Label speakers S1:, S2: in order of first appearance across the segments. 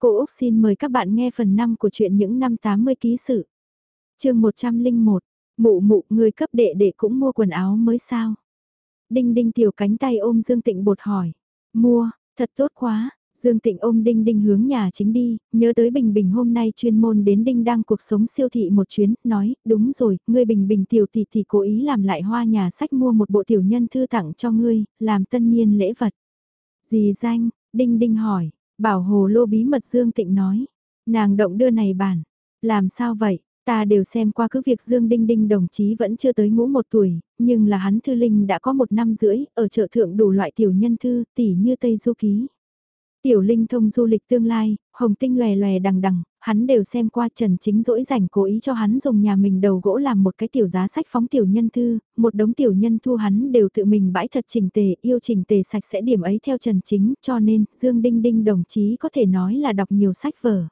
S1: Cô Úc xin mời các bạn nghe phần 5 của truyện những năm 80 ký sự. chương 101, mụ mụ người cấp đệ đệ cũng mua quần áo mới sao? Đinh đinh tiểu cánh tay ôm Dương Tịnh bột hỏi. Mua, thật tốt quá. Dương Tịnh ôm Đinh Đinh hướng nhà chính đi, nhớ tới Bình Bình hôm nay chuyên môn đến Đinh đang cuộc sống siêu thị một chuyến, nói, đúng rồi, ngươi Bình Bình tiểu tỷ tỷ cố ý làm lại hoa nhà sách mua một bộ tiểu nhân thư tặng cho ngươi, làm tân niên lễ vật. Gì danh, Đinh Đinh hỏi, Bảo hồ lô bí mật Dương Tịnh nói. Nàng động đưa này bản. Làm sao vậy? Ta đều xem qua cứ việc Dương Đinh Đinh đồng chí vẫn chưa tới ngũ một tuổi, nhưng là hắn thư linh đã có một năm rưỡi, ở chợ thượng đủ loại tiểu nhân thư, tỉ như Tây Du Ký. Tiểu linh thông du lịch tương lai, hồng tinh lòe lòe đằng đằng, hắn đều xem qua Trần Chính dỗi rảnh cố ý cho hắn dùng nhà mình đầu gỗ làm một cái tiểu giá sách phóng tiểu nhân thư, một đống tiểu nhân thu hắn đều tự mình bãi thật chỉnh tề, yêu chỉnh tề sạch sẽ điểm ấy theo Trần Chính, cho nên Dương Đinh Đinh đồng chí có thể nói là đọc nhiều sách vở.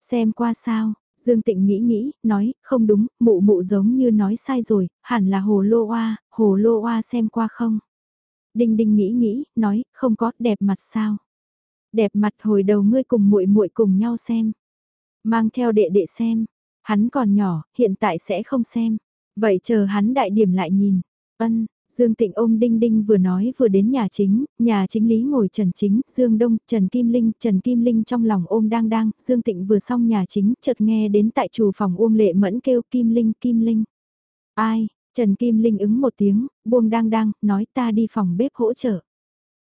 S1: Xem qua sao, Dương Tịnh nghĩ nghĩ, nói, không đúng, mụ mụ giống như nói sai rồi, hẳn là hồ lô oa, hồ lô oa xem qua không? Đinh Đinh nghĩ nghĩ, nói, không có, đẹp mặt sao? Đẹp mặt hồi đầu ngươi cùng muội muội cùng nhau xem. Mang theo đệ đệ xem. Hắn còn nhỏ, hiện tại sẽ không xem. Vậy chờ hắn đại điểm lại nhìn. Ân, Dương Tịnh ôm Đinh Đinh vừa nói vừa đến nhà chính, nhà chính lý ngồi Trần Chính, Dương Đông, Trần Kim Linh, Trần Kim Linh trong lòng ôm đang đang, Dương Tịnh vừa xong nhà chính, chợt nghe đến tại chủ phòng Uông Lệ Mẫn kêu Kim Linh, Kim Linh. Ai, Trần Kim Linh ứng một tiếng, buông đang đang, nói ta đi phòng bếp hỗ trợ.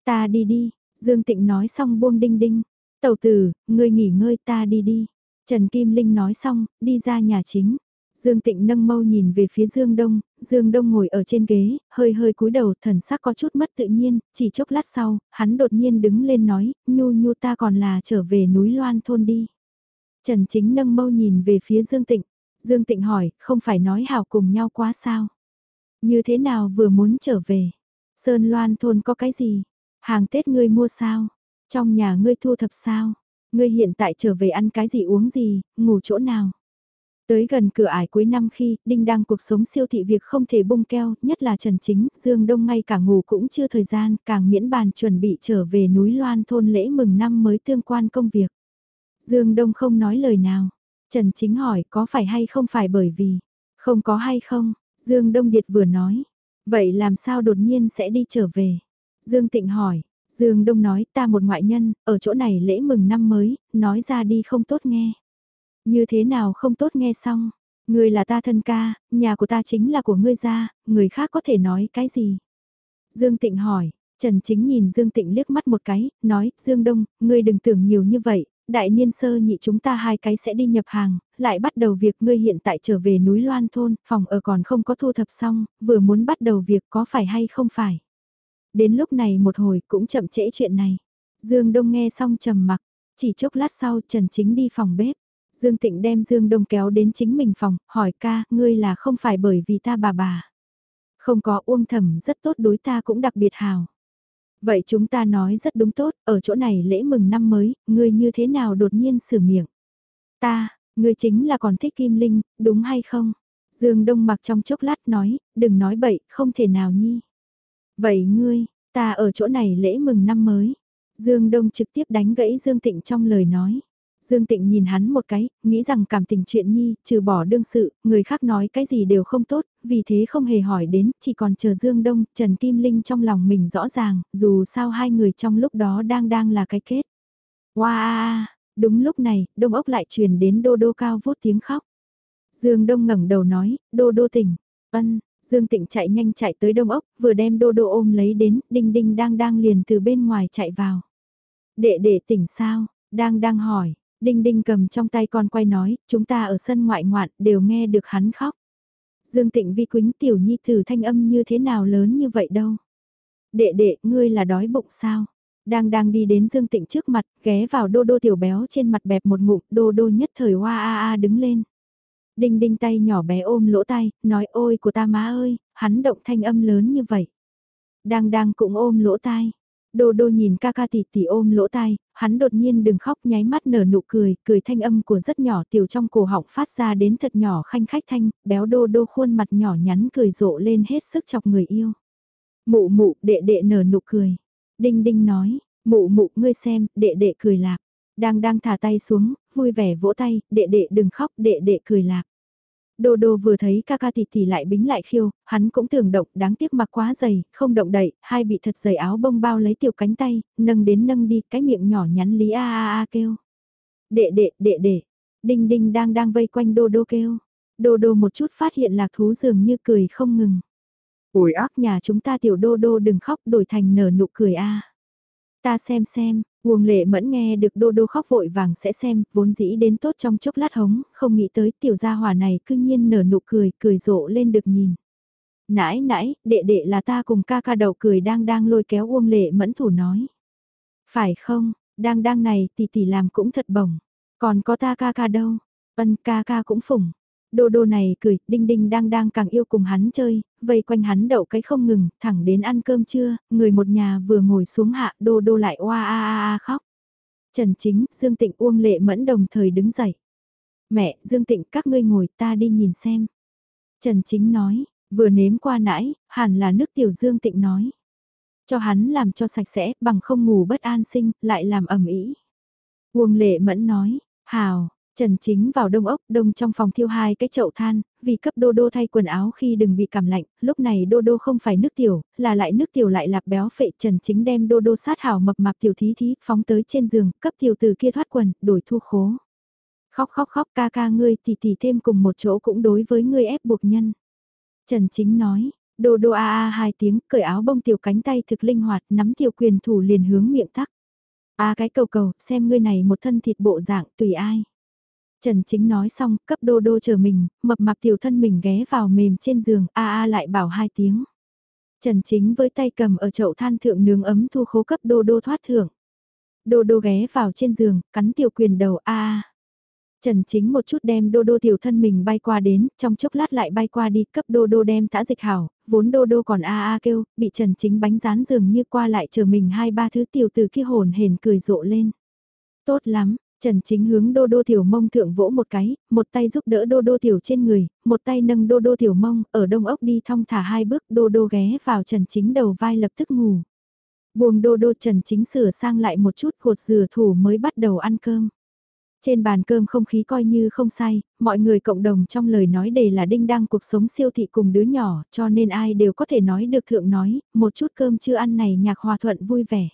S1: Ta đi đi, Dương Tịnh nói xong buông đinh đinh. Tẩu tử, ngươi nghỉ ngơi ta đi đi. Trần Kim Linh nói xong, đi ra nhà chính. Dương Tịnh nâng mâu nhìn về phía Dương Đông, Dương Đông ngồi ở trên ghế, hơi hơi cúi đầu, thần sắc có chút mất tự nhiên, chỉ chốc lát sau, hắn đột nhiên đứng lên nói, nhu nhu ta còn là trở về núi Loan thôn đi. Trần Chính nâng mâu nhìn về phía Dương Tịnh, Dương Tịnh hỏi, không phải nói hào cùng nhau quá sao? Như thế nào vừa muốn trở về? Sơn Loan thôn có cái gì? Hàng Tết ngươi mua sao? Trong nhà ngươi thu thập sao? Ngươi hiện tại trở về ăn cái gì uống gì, ngủ chỗ nào? Tới gần cửa ải cuối năm khi, Đinh đang cuộc sống siêu thị việc không thể bung keo, nhất là Trần Chính, Dương Đông ngay cả ngủ cũng chưa thời gian, càng miễn bàn chuẩn bị trở về núi Loan thôn lễ mừng năm mới tương quan công việc. Dương Đông không nói lời nào. Trần Chính hỏi có phải hay không phải bởi vì, không có hay không, Dương Đông Điệt vừa nói. Vậy làm sao đột nhiên sẽ đi trở về? Dương Tịnh hỏi, Dương Đông nói ta một ngoại nhân, ở chỗ này lễ mừng năm mới, nói ra đi không tốt nghe. Như thế nào không tốt nghe xong, người là ta thân ca, nhà của ta chính là của ngươi gia, người khác có thể nói cái gì? Dương Tịnh hỏi, Trần Chính nhìn Dương Tịnh liếc mắt một cái, nói, Dương Đông, ngươi đừng tưởng nhiều như vậy, đại niên sơ nhị chúng ta hai cái sẽ đi nhập hàng, lại bắt đầu việc ngươi hiện tại trở về núi Loan thôn, phòng ở còn không có thu thập xong, vừa muốn bắt đầu việc có phải hay không phải. Đến lúc này một hồi cũng chậm trễ chuyện này. Dương Đông nghe xong trầm mặc, chỉ chốc lát sau Trần Chính đi phòng bếp. Dương Tịnh đem Dương Đông kéo đến chính mình phòng, hỏi ca, ngươi là không phải bởi vì ta bà bà. Không có uông thầm rất tốt đối ta cũng đặc biệt hào. Vậy chúng ta nói rất đúng tốt, ở chỗ này lễ mừng năm mới, ngươi như thế nào đột nhiên sửa miệng. Ta, ngươi chính là còn thích Kim Linh, đúng hay không? Dương Đông mặc trong chốc lát nói, đừng nói bậy, không thể nào nhi. Vậy ngươi, ta ở chỗ này lễ mừng năm mới. Dương Đông trực tiếp đánh gãy Dương Tịnh trong lời nói. Dương Tịnh nhìn hắn một cái, nghĩ rằng cảm tình chuyện nhi, trừ bỏ đương sự, người khác nói cái gì đều không tốt, vì thế không hề hỏi đến, chỉ còn chờ Dương Đông, Trần Kim Linh trong lòng mình rõ ràng, dù sao hai người trong lúc đó đang đang là cái kết. Wow! Đúng lúc này, Đông ốc lại truyền đến đô đô cao vút tiếng khóc. Dương Đông ngẩng đầu nói, đô đô tỉnh, ân, Dương Tịnh chạy nhanh chạy tới đông ốc, vừa đem đô đô ôm lấy đến, đinh đinh đang đang liền từ bên ngoài chạy vào. Đệ đệ tỉnh sao, đang đang hỏi, đinh đinh cầm trong tay con quay nói, chúng ta ở sân ngoại ngoạn đều nghe được hắn khóc. Dương Tịnh vi quính tiểu nhi thử thanh âm như thế nào lớn như vậy đâu. Đệ đệ, ngươi là đói bụng sao? Đang đang đi đến Dương Tịnh trước mặt, ghé vào đô đô tiểu béo trên mặt bẹp một ngụm, đô đô nhất thời hoa a a đứng lên. Đinh đinh tay nhỏ bé ôm lỗ tai, nói ôi của ta má ơi, hắn động thanh âm lớn như vậy. Đang đang cũng ôm lỗ tai. Đô đô nhìn ca ca tỷ tỷ ôm lỗ tai, hắn đột nhiên đừng khóc nháy mắt nở nụ cười, cười thanh âm của rất nhỏ tiểu trong cổ họng phát ra đến thật nhỏ khanh khách thanh, béo đô đô khuôn mặt nhỏ nhắn cười rộ lên hết sức chọc người yêu. Mụ mụ, đệ đệ nở nụ cười. Đinh đinh nói, mụ mụ ngươi xem, đệ đệ cười lạc. Đang đang thả tay xuống, vui vẻ vỗ tay, đệ đệ đừng khóc, đệ đệ cười lạc. Đô đô vừa thấy ca ca tỷ tỷ lại bính lại khiêu, hắn cũng tưởng động, đáng tiếc mặc quá dày, không động đậy, hai bị thật dày áo bông bao lấy tiểu cánh tay, nâng đến nâng đi, cái miệng nhỏ nhắn lý a a a kêu. Đệ đệ, đệ đệ, đinh đinh đang đang vây quanh đô đô kêu. Đô đô một chút phát hiện lạc thú dường như cười không ngừng. Ủi ác nhà chúng ta tiểu đô đô đừng khóc đổi thành nở nụ cười a Ta xem xem, Uông lệ mẫn nghe được đô đô khóc vội vàng sẽ xem, vốn dĩ đến tốt trong chốc lát hống, không nghĩ tới tiểu gia hỏa này cư nhiên nở nụ cười, cười rộ lên được nhìn. Nãi nãi, đệ đệ là ta cùng ca ca đầu cười đang đang lôi kéo Uông lệ mẫn thủ nói. Phải không, đang đang này tỷ tỷ làm cũng thật bổng, còn có ta ca ca đâu, ân ca ca cũng phủng. Đô đô này cười, đinh đinh đang đang càng yêu cùng hắn chơi, vây quanh hắn đậu cái không ngừng, thẳng đến ăn cơm trưa, người một nhà vừa ngồi xuống hạ, đô đô lại oa a a a khóc. Trần Chính, Dương Tịnh Uông Lệ Mẫn đồng thời đứng dậy. Mẹ, Dương Tịnh các ngươi ngồi ta đi nhìn xem. Trần Chính nói, vừa nếm qua nãy, hẳn là nước tiểu Dương Tịnh nói. Cho hắn làm cho sạch sẽ, bằng không ngủ bất an sinh, lại làm ẩm ý. Uông Lệ Mẫn nói, hào, Trần Chính vào đông ốc, đông trong phòng thiêu hai cái chậu than, vì cấp đô đô thay quần áo khi đừng bị cảm lạnh, lúc này đô đô không phải nước tiểu, là lại nước tiểu lại lạp béo phệ. Trần Chính đem đô đô sát hảo mập mạp tiểu thí thí, phóng tới trên giường, cấp tiểu từ kia thoát quần, đổi thu khố. Khóc khóc khóc ca ca ngươi tỷ tỷ thêm cùng một chỗ cũng đối với ngươi ép buộc nhân. Trần Chính nói, đô đô a a hai tiếng, cởi áo bông tiểu cánh tay thực linh hoạt, nắm tiểu quyền thủ liền hướng miệng tắc. A cái cầu cầu, xem ngươi này một thân thịt bộ dạng tùy ai. Trần Chính nói xong, cấp đô đô chờ mình, mập mạp tiểu thân mình ghé vào mềm trên giường, a a lại bảo hai tiếng. Trần Chính với tay cầm ở chậu than thượng nướng ấm thu khố cấp đô đô thoát thưởng. Đô đô ghé vào trên giường, cắn tiểu quyền đầu a a. Trần Chính một chút đem đô đô tiểu thân mình bay qua đến, trong chốc lát lại bay qua đi, cấp đô đô đem tã dịch hảo, vốn đô đô còn a a kêu, bị Trần Chính bánh rán giường như qua lại chờ mình hai ba thứ tiểu từ kia hồn hền cười rộ lên. Tốt lắm, Trần Chính hướng đô đô tiểu mông thượng vỗ một cái, một tay giúp đỡ đô đô tiểu trên người, một tay nâng đô đô tiểu mông, ở đông ốc đi thong thả hai bước đô đô ghé vào Trần Chính đầu vai lập tức ngủ. Buông đô đô Trần Chính sửa sang lại một chút cột dừa thủ mới bắt đầu ăn cơm. Trên bàn cơm không khí coi như không sai, mọi người cộng đồng trong lời nói đề là đinh đăng cuộc sống siêu thị cùng đứa nhỏ, cho nên ai đều có thể nói được thượng nói, một chút cơm chưa ăn này nhạc hòa thuận vui vẻ.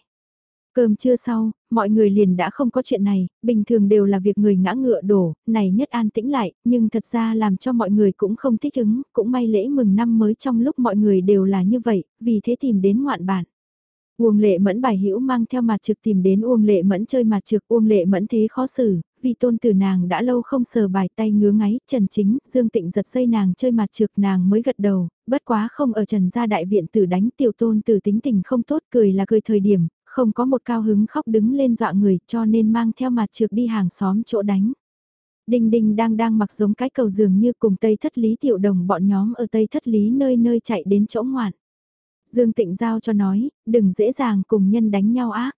S1: Cơm trưa sau, mọi người liền đã không có chuyện này, bình thường đều là việc người ngã ngựa đổ, này nhất an tĩnh lại, nhưng thật ra làm cho mọi người cũng không thích ứng, cũng may lễ mừng năm mới trong lúc mọi người đều là như vậy, vì thế tìm đến ngoạn bản. Uông lệ mẫn bài hữu mang theo mặt trực tìm đến Uông lệ mẫn chơi mặt trực Uông lệ mẫn thế khó xử, vì tôn tử nàng đã lâu không sờ bài tay ngứa ngáy, Trần Chính, Dương Tịnh giật dây nàng chơi mặt trực nàng mới gật đầu, bất quá không ở Trần gia đại viện tử đánh tiểu tôn tử tính tình không tốt cười là cười thời điểm, không có một cao hứng khóc đứng lên dọa người cho nên mang theo mặt trượt đi hàng xóm chỗ đánh. Đinh Đinh đang đang mặc giống cái cầu dường như cùng Tây Thất Lý tiểu đồng bọn nhóm ở Tây Thất Lý nơi nơi chạy đến chỗ ngoạn. Dương Tịnh giao cho nói, đừng dễ dàng cùng nhân đánh nhau ác.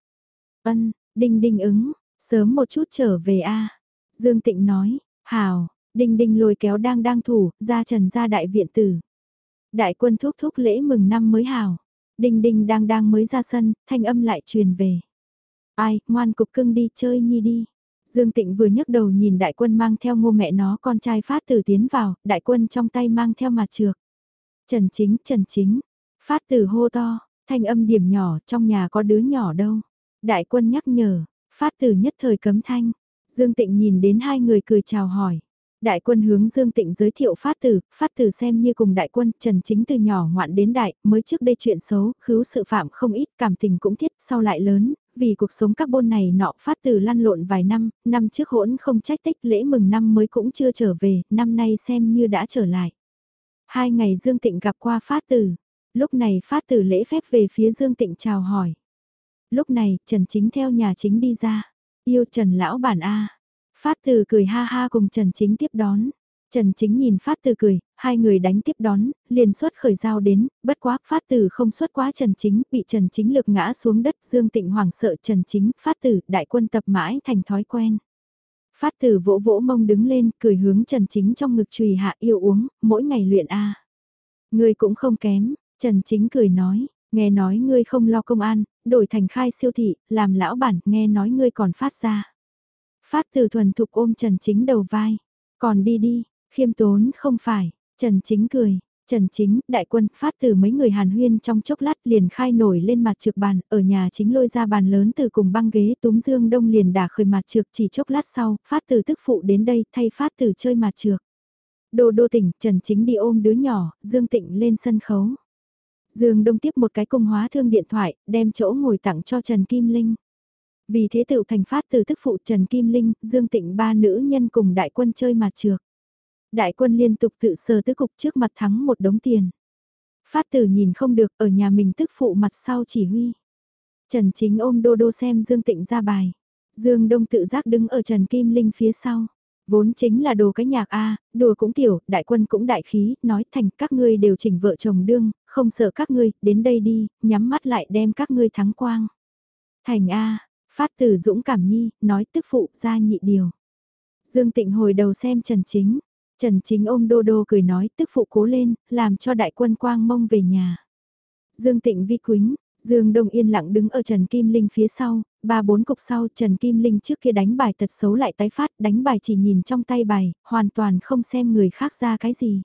S1: Ân, Đinh Đinh ứng, sớm một chút trở về a. Dương Tịnh nói, hào, Đinh Đinh lôi kéo đang đang thủ, ra trần ra đại viện tử. Đại quân thúc thúc lễ mừng năm mới hào. Đinh đinh đang đang mới ra sân, thanh âm lại truyền về. Ai, ngoan cục cưng đi chơi nhi đi. Dương Tịnh vừa nhấc đầu nhìn đại quân mang theo ngô mẹ nó con trai phát tử tiến vào, đại quân trong tay mang theo mặt trược. Trần chính, trần chính, phát tử hô to, thanh âm điểm nhỏ, trong nhà có đứa nhỏ đâu. Đại quân nhắc nhở, phát tử nhất thời cấm thanh. Dương Tịnh nhìn đến hai người cười chào hỏi. Đại quân hướng Dương Tịnh giới thiệu phát tử, phát tử xem như cùng đại quân, Trần Chính từ nhỏ ngoạn đến đại, mới trước đây chuyện xấu, khứu sự phạm không ít, cảm tình cũng thiết, sau lại lớn, vì cuộc sống các bôn này nọ phát tử lăn lộn vài năm, năm trước hỗn không trách tích lễ mừng năm mới cũng chưa trở về, năm nay xem như đã trở lại. Hai ngày Dương Tịnh gặp qua phát tử, lúc này phát tử lễ phép về phía Dương Tịnh chào hỏi. Lúc này, Trần Chính theo nhà chính đi ra, yêu Trần Lão Bản A Phát từ cười ha ha cùng Trần Chính tiếp đón. Trần Chính nhìn Phát Từ cười, hai người đánh tiếp đón, liền xuất khởi giao đến, bất quá Phát Từ không xuất quá Trần Chính, bị Trần Chính lực ngã xuống đất, Dương Tịnh hoảng sợ Trần Chính, Phát Từ, đại quân tập mãi thành thói quen. Phát Từ vỗ vỗ mông đứng lên, cười hướng Trần Chính trong ngực trùy hạ yêu uống, mỗi ngày luyện a. Ngươi cũng không kém, Trần Chính cười nói, nghe nói ngươi không lo công an, đổi thành khai siêu thị, làm lão bản, nghe nói ngươi còn phát ra. Phát từ thuần thục ôm Trần Chính đầu vai. Còn đi đi, khiêm tốn không phải. Trần Chính cười. Trần Chính, đại quân, phát từ mấy người hàn huyên trong chốc lát liền khai nổi lên mặt trược bàn, ở nhà chính lôi ra bàn lớn từ cùng băng ghế túm dương đông liền đả khởi mặt trược chỉ chốc lát sau, phát từ tức phụ đến đây thay phát từ chơi mặt trược. Đô đô tỉnh, Trần Chính đi ôm đứa nhỏ, Dương Tịnh lên sân khấu. Dương Đông tiếp một cái cung hóa thương điện thoại, đem chỗ ngồi tặng cho Trần Kim Linh. Vì thế tựu thành phát từ tức phụ Trần Kim Linh, Dương Tịnh ba nữ nhân cùng đại quân chơi mặt trược. Đại quân liên tục tự sờ tứ cục trước mặt thắng một đống tiền. Phát tử nhìn không được ở nhà mình tức phụ mặt sau chỉ huy. Trần Chính ôm đô đô xem Dương Tịnh ra bài. Dương Đông tự giác đứng ở Trần Kim Linh phía sau. Vốn chính là đồ cái nhạc A, đùa cũng tiểu, đại quân cũng đại khí, nói thành các ngươi đều chỉnh vợ chồng đương, không sợ các ngươi, đến đây đi, nhắm mắt lại đem các ngươi thắng quang. Thành A, phát từ dũng cảm nhi, nói tức phụ ra nhị điều. Dương Tịnh hồi đầu xem Trần Chính, Trần Chính ôm đô đô cười nói tức phụ cố lên, làm cho đại quân quang mông về nhà. Dương Tịnh vi quính, Dương Đông yên lặng đứng ở Trần Kim Linh phía sau, ba bốn cục sau Trần Kim Linh trước kia đánh bài tật xấu lại tái phát, đánh bài chỉ nhìn trong tay bài, hoàn toàn không xem người khác ra cái gì.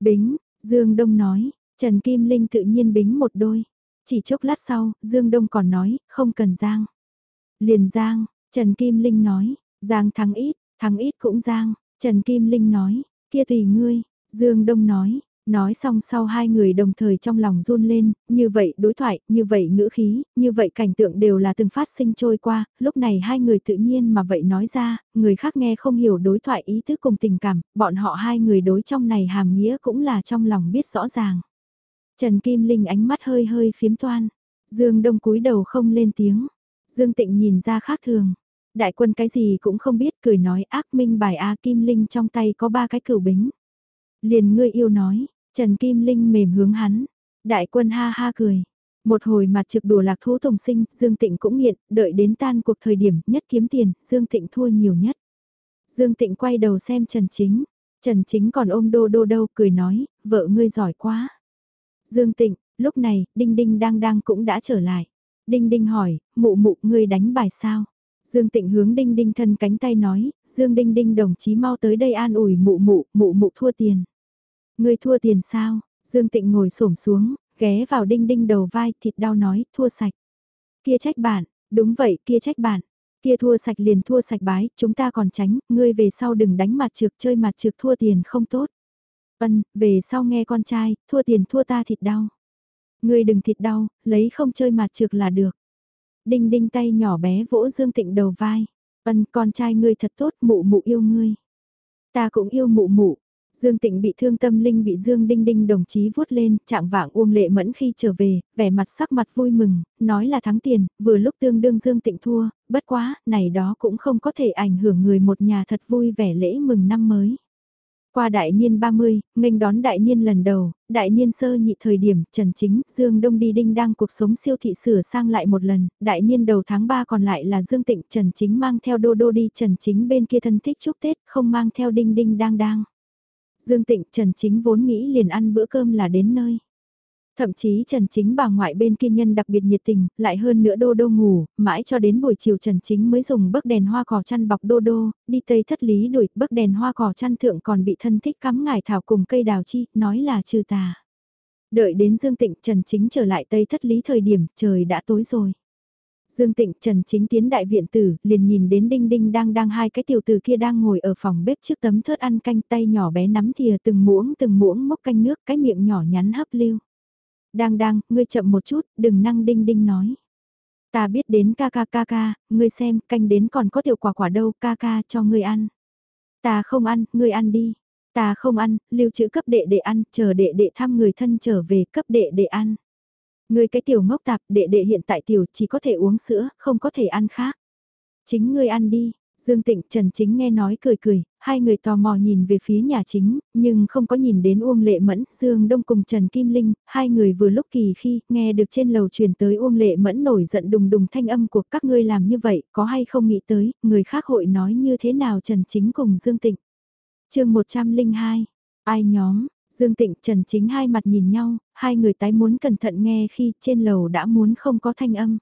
S1: Bính, Dương Đông nói, Trần Kim Linh tự nhiên bính một đôi. Chỉ chốc lát sau, Dương Đông còn nói, không cần giang. Liền giang, Trần Kim Linh nói, giang thắng ít, thắng ít cũng giang, Trần Kim Linh nói, kia tùy ngươi, Dương Đông nói, nói xong sau hai người đồng thời trong lòng run lên, như vậy đối thoại, như vậy ngữ khí, như vậy cảnh tượng đều là từng phát sinh trôi qua, lúc này hai người tự nhiên mà vậy nói ra, người khác nghe không hiểu đối thoại ý thức cùng tình cảm, bọn họ hai người đối trong này hàm nghĩa cũng là trong lòng biết rõ ràng. Trần Kim Linh ánh mắt hơi hơi phiếm toan, Dương Đông cúi đầu không lên tiếng, Dương Tịnh nhìn ra khác thường, Đại quân cái gì cũng không biết cười nói ác minh bài A Kim Linh trong tay có ba cái cửu bính. Liền ngươi yêu nói, Trần Kim Linh mềm hướng hắn. Đại quân ha ha cười. Một hồi mặt trực đùa lạc thú tổng sinh, Dương Tịnh cũng nghiện, đợi đến tan cuộc thời điểm nhất kiếm tiền, Dương Tịnh thua nhiều nhất. Dương Tịnh quay đầu xem Trần Chính. Trần Chính còn ôm đô đô đâu cười nói, vợ ngươi giỏi quá. Dương Tịnh, lúc này, Đinh Đinh đang đang cũng đã trở lại. Đinh Đinh hỏi, mụ mụ ngươi đánh bài sao? Dương Tịnh hướng Đinh Đinh thân cánh tay nói, Dương Đinh Đinh đồng chí mau tới đây an ủi mụ mụ, mụ mụ thua tiền. Ngươi thua tiền sao? Dương Tịnh ngồi xổm xuống, ghé vào Đinh Đinh đầu vai, thịt đau nói, thua sạch. Kia trách bạn, đúng vậy, kia trách bạn. Kia thua sạch liền thua sạch bái, chúng ta còn tránh, ngươi về sau đừng đánh mặt trược chơi mặt trược thua tiền không tốt. Vân, về sau nghe con trai, thua tiền thua ta thịt đau. Ngươi đừng thịt đau, lấy không chơi mặt trược là được. Đinh đinh tay nhỏ bé vỗ Dương Tịnh đầu vai. Ân con trai ngươi thật tốt mụ mụ yêu ngươi. Ta cũng yêu mụ mụ. Dương Tịnh bị thương tâm linh bị Dương Đinh Đinh đồng chí vuốt lên, trạng vạng uông lệ mẫn khi trở về, vẻ mặt sắc mặt vui mừng, nói là thắng tiền, vừa lúc tương đương Dương Tịnh thua, bất quá, này đó cũng không có thể ảnh hưởng người một nhà thật vui vẻ lễ mừng năm mới. Qua đại niên 30, nghênh đón đại niên lần đầu, đại niên sơ nhị thời điểm, Trần Chính, Dương Đông đi đinh đang cuộc sống siêu thị sửa sang lại một lần, đại niên đầu tháng 3 còn lại là Dương Tịnh, Trần Chính mang theo đô đô đi Trần Chính bên kia thân thích chúc Tết, không mang theo đinh đinh đang đang. Dương Tịnh, Trần Chính vốn nghĩ liền ăn bữa cơm là đến nơi. Thậm chí Trần Chính bà ngoại bên kia nhân đặc biệt nhiệt tình, lại hơn nữa đô đô ngủ, mãi cho đến buổi chiều Trần Chính mới dùng bức đèn hoa cỏ chăn bọc đô đô, đi tây thất lý đuổi bức đèn hoa cỏ chăn thượng còn bị thân thích cắm ngải thảo cùng cây đào chi, nói là trừ tà. Đợi đến Dương Tịnh Trần Chính trở lại tây thất lý thời điểm trời đã tối rồi. Dương Tịnh Trần Chính tiến đại viện tử, liền nhìn đến Đinh Đinh đang đang hai cái tiểu tử kia đang ngồi ở phòng bếp trước tấm thớt ăn canh tay nhỏ bé nắm thìa từng muỗng từng muỗng mốc canh nước cái miệng nhỏ nhắn hấp lưu. Đang đang, ngươi chậm một chút, đừng năng đinh đinh nói. Ta biết đến ca ca ca ca, ngươi xem, canh đến còn có tiểu quả quả đâu, ca ca cho ngươi ăn. Ta không ăn, ngươi ăn đi. Ta không ăn, lưu trữ cấp đệ đệ ăn, chờ đệ đệ thăm người thân trở về cấp đệ đệ ăn. Ngươi cái tiểu ngốc tạp, đệ đệ hiện tại tiểu chỉ có thể uống sữa, không có thể ăn khác. Chính ngươi ăn đi, Dương Tịnh Trần Chính nghe nói cười cười, hai người tò mò nhìn về phía nhà chính, nhưng không có nhìn đến Uông Lệ Mẫn, Dương Đông cùng Trần Kim Linh, hai người vừa lúc kỳ khi nghe được trên lầu truyền tới Uông Lệ Mẫn nổi giận đùng đùng thanh âm của các ngươi làm như vậy, có hay không nghĩ tới, người khác hội nói như thế nào Trần Chính cùng Dương Tịnh. chương 102, ai nhóm, Dương Tịnh Trần Chính hai mặt nhìn nhau, hai người tái muốn cẩn thận nghe khi trên lầu đã muốn không có thanh âm.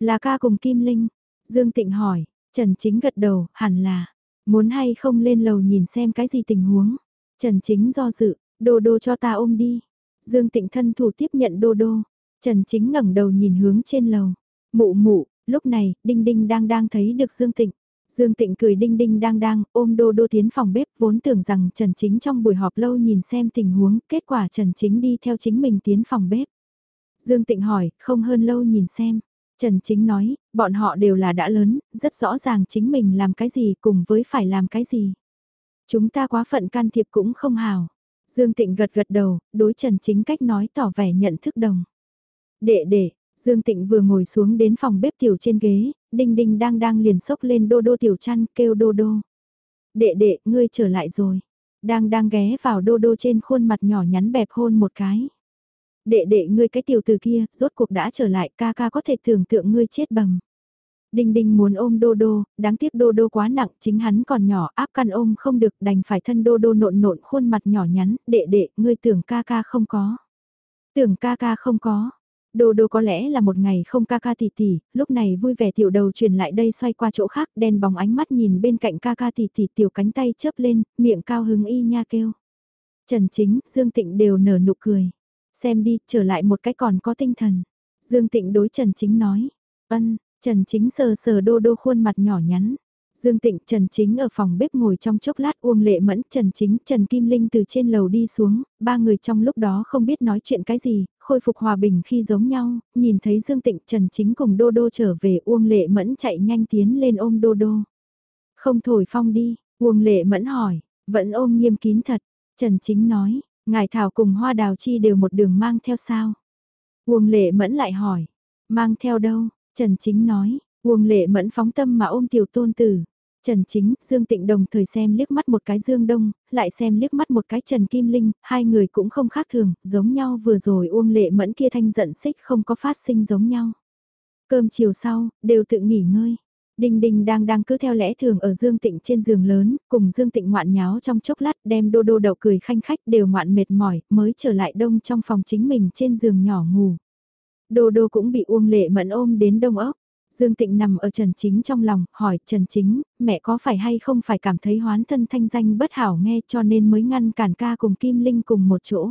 S1: Là ca cùng Kim Linh, Dương Tịnh hỏi, Trần Chính gật đầu, hẳn là, muốn hay không lên lầu nhìn xem cái gì tình huống. Trần Chính do dự, đô đô cho ta ôm đi. Dương Tịnh thân thủ tiếp nhận đô đô. Trần Chính ngẩng đầu nhìn hướng trên lầu. Mụ mụ, lúc này, Đinh Đinh đang đang thấy được Dương Tịnh. Dương Tịnh cười đinh đinh đang đang, ôm đô đô tiến phòng bếp, vốn tưởng rằng Trần Chính trong buổi họp lâu nhìn xem tình huống, kết quả Trần Chính đi theo chính mình tiến phòng bếp. Dương Tịnh hỏi, không hơn lâu nhìn xem. Trần Chính nói, bọn họ đều là đã lớn, rất rõ ràng chính mình làm cái gì cùng với phải làm cái gì. Chúng ta quá phận can thiệp cũng không hào. Dương Tịnh gật gật đầu, đối Trần Chính cách nói tỏ vẻ nhận thức đồng. Đệ đệ, Dương Tịnh vừa ngồi xuống đến phòng bếp tiểu trên ghế, Đinh Đinh đang đang liền sốc lên đô đô tiểu chăn kêu đô đô. Đệ đệ, ngươi trở lại rồi. Đang đang ghé vào đô đô trên khuôn mặt nhỏ nhắn bẹp hôn một cái. Đệ đệ ngươi cái tiểu từ kia, rốt cuộc đã trở lại ca ca có thể tưởng tượng ngươi chết bầm. Đinh Đinh muốn ôm Đô Đô, đáng tiếc Đô Đô quá nặng, chính hắn còn nhỏ, áp căn ôm không được, đành phải thân Đô Đô nộn nộn khuôn mặt nhỏ nhắn, đệ đệ, ngươi tưởng ca ca không có. Tưởng ca ca không có, Đô đô có lẽ là một ngày không ca ca tỷ tỷ, lúc này vui vẻ tiểu đầu chuyển lại đây xoay qua chỗ khác đen bóng ánh mắt nhìn bên cạnh ca ca tỷ tỷ tiểu cánh tay chớp lên, miệng cao hứng y nha kêu. Trần Chính, Dương Tịnh đều nở nụ cười. Xem đi, trở lại một cái còn có tinh thần. Dương Tịnh đối Trần Chính nói. Ân, Trần Chính sờ sờ đô đô khuôn mặt nhỏ nhắn. Dương Tịnh Trần Chính ở phòng bếp ngồi trong chốc lát Uông Lệ Mẫn Trần Chính Trần Kim Linh từ trên lầu đi xuống, ba người trong lúc đó không biết nói chuyện cái gì, khôi phục hòa bình khi giống nhau, nhìn thấy Dương Tịnh Trần Chính cùng Đô Đô trở về Uông Lệ Mẫn chạy nhanh tiến lên ôm Đô Đô. Không thổi phong đi, Uông Lệ Mẫn hỏi, vẫn ôm nghiêm kín thật, Trần Chính nói, ngài Thảo cùng Hoa Đào Chi đều một đường mang theo sao? Uông Lệ Mẫn lại hỏi, mang theo đâu? Trần Chính nói, Uông lệ mẫn phóng tâm mà ôm tiểu tôn tử. Trần Chính, Dương Tịnh đồng thời xem liếc mắt một cái Dương Đông, lại xem liếc mắt một cái Trần Kim Linh, hai người cũng không khác thường, giống nhau vừa rồi Uông Lệ Mẫn kia thanh giận xích không có phát sinh giống nhau. Cơm chiều sau, đều tự nghỉ ngơi. Đinh Đinh đang đang cứ theo lẽ thường ở Dương Tịnh trên giường lớn, cùng Dương Tịnh ngoạn nháo trong chốc lát đem đô đô đậu cười khanh khách đều ngoạn mệt mỏi, mới trở lại đông trong phòng chính mình trên giường nhỏ ngủ. Đô đô cũng bị Uông Lệ Mẫn ôm đến đông ốc. Dương Tịnh nằm ở Trần Chính trong lòng, hỏi Trần Chính, mẹ có phải hay không phải cảm thấy hoán thân thanh danh bất hảo nghe cho nên mới ngăn cản ca cùng Kim Linh cùng một chỗ.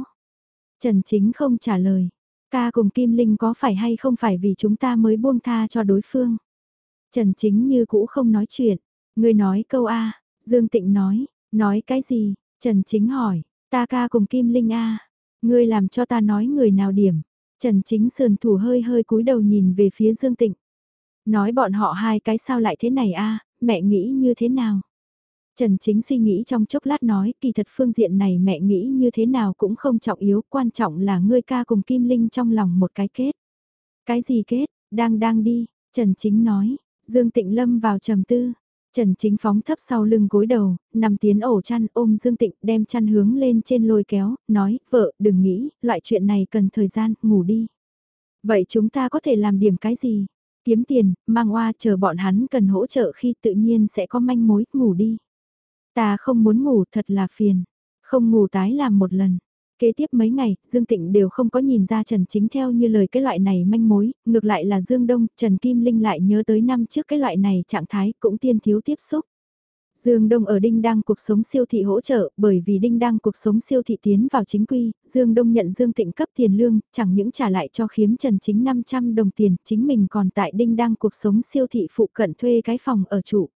S1: Trần Chính không trả lời, ca cùng Kim Linh có phải hay không phải vì chúng ta mới buông tha cho đối phương. Trần Chính như cũ không nói chuyện, người nói câu A, Dương Tịnh nói, nói cái gì, Trần Chính hỏi, ta ca cùng Kim Linh A, ngươi làm cho ta nói người nào điểm. Trần Chính sườn thủ hơi hơi cúi đầu nhìn về phía Dương Tịnh. Nói bọn họ hai cái sao lại thế này a mẹ nghĩ như thế nào? Trần Chính suy nghĩ trong chốc lát nói kỳ thật phương diện này mẹ nghĩ như thế nào cũng không trọng yếu, quan trọng là ngươi ca cùng Kim Linh trong lòng một cái kết. Cái gì kết, đang đang đi, Trần Chính nói, Dương Tịnh Lâm vào trầm tư. Trần Chính phóng thấp sau lưng gối đầu, nằm tiến ổ chăn ôm Dương Tịnh đem chăn hướng lên trên lôi kéo, nói, vợ, đừng nghĩ, loại chuyện này cần thời gian, ngủ đi. Vậy chúng ta có thể làm điểm cái gì? Kiếm tiền, mang oa chờ bọn hắn cần hỗ trợ khi tự nhiên sẽ có manh mối, ngủ đi. Ta không muốn ngủ thật là phiền. Không ngủ tái làm một lần. Kế tiếp mấy ngày, Dương Tịnh đều không có nhìn ra Trần Chính theo như lời cái loại này manh mối, ngược lại là Dương Đông, Trần Kim Linh lại nhớ tới năm trước cái loại này trạng thái cũng tiên thiếu tiếp xúc. Dương Đông ở Đinh Đăng cuộc sống siêu thị hỗ trợ, bởi vì Đinh Đăng cuộc sống siêu thị tiến vào chính quy, Dương Đông nhận Dương Tịnh cấp tiền lương, chẳng những trả lại cho khiếm Trần Chính 500 đồng tiền, chính mình còn tại Đinh Đăng cuộc sống siêu thị phụ cận thuê cái phòng ở trụ.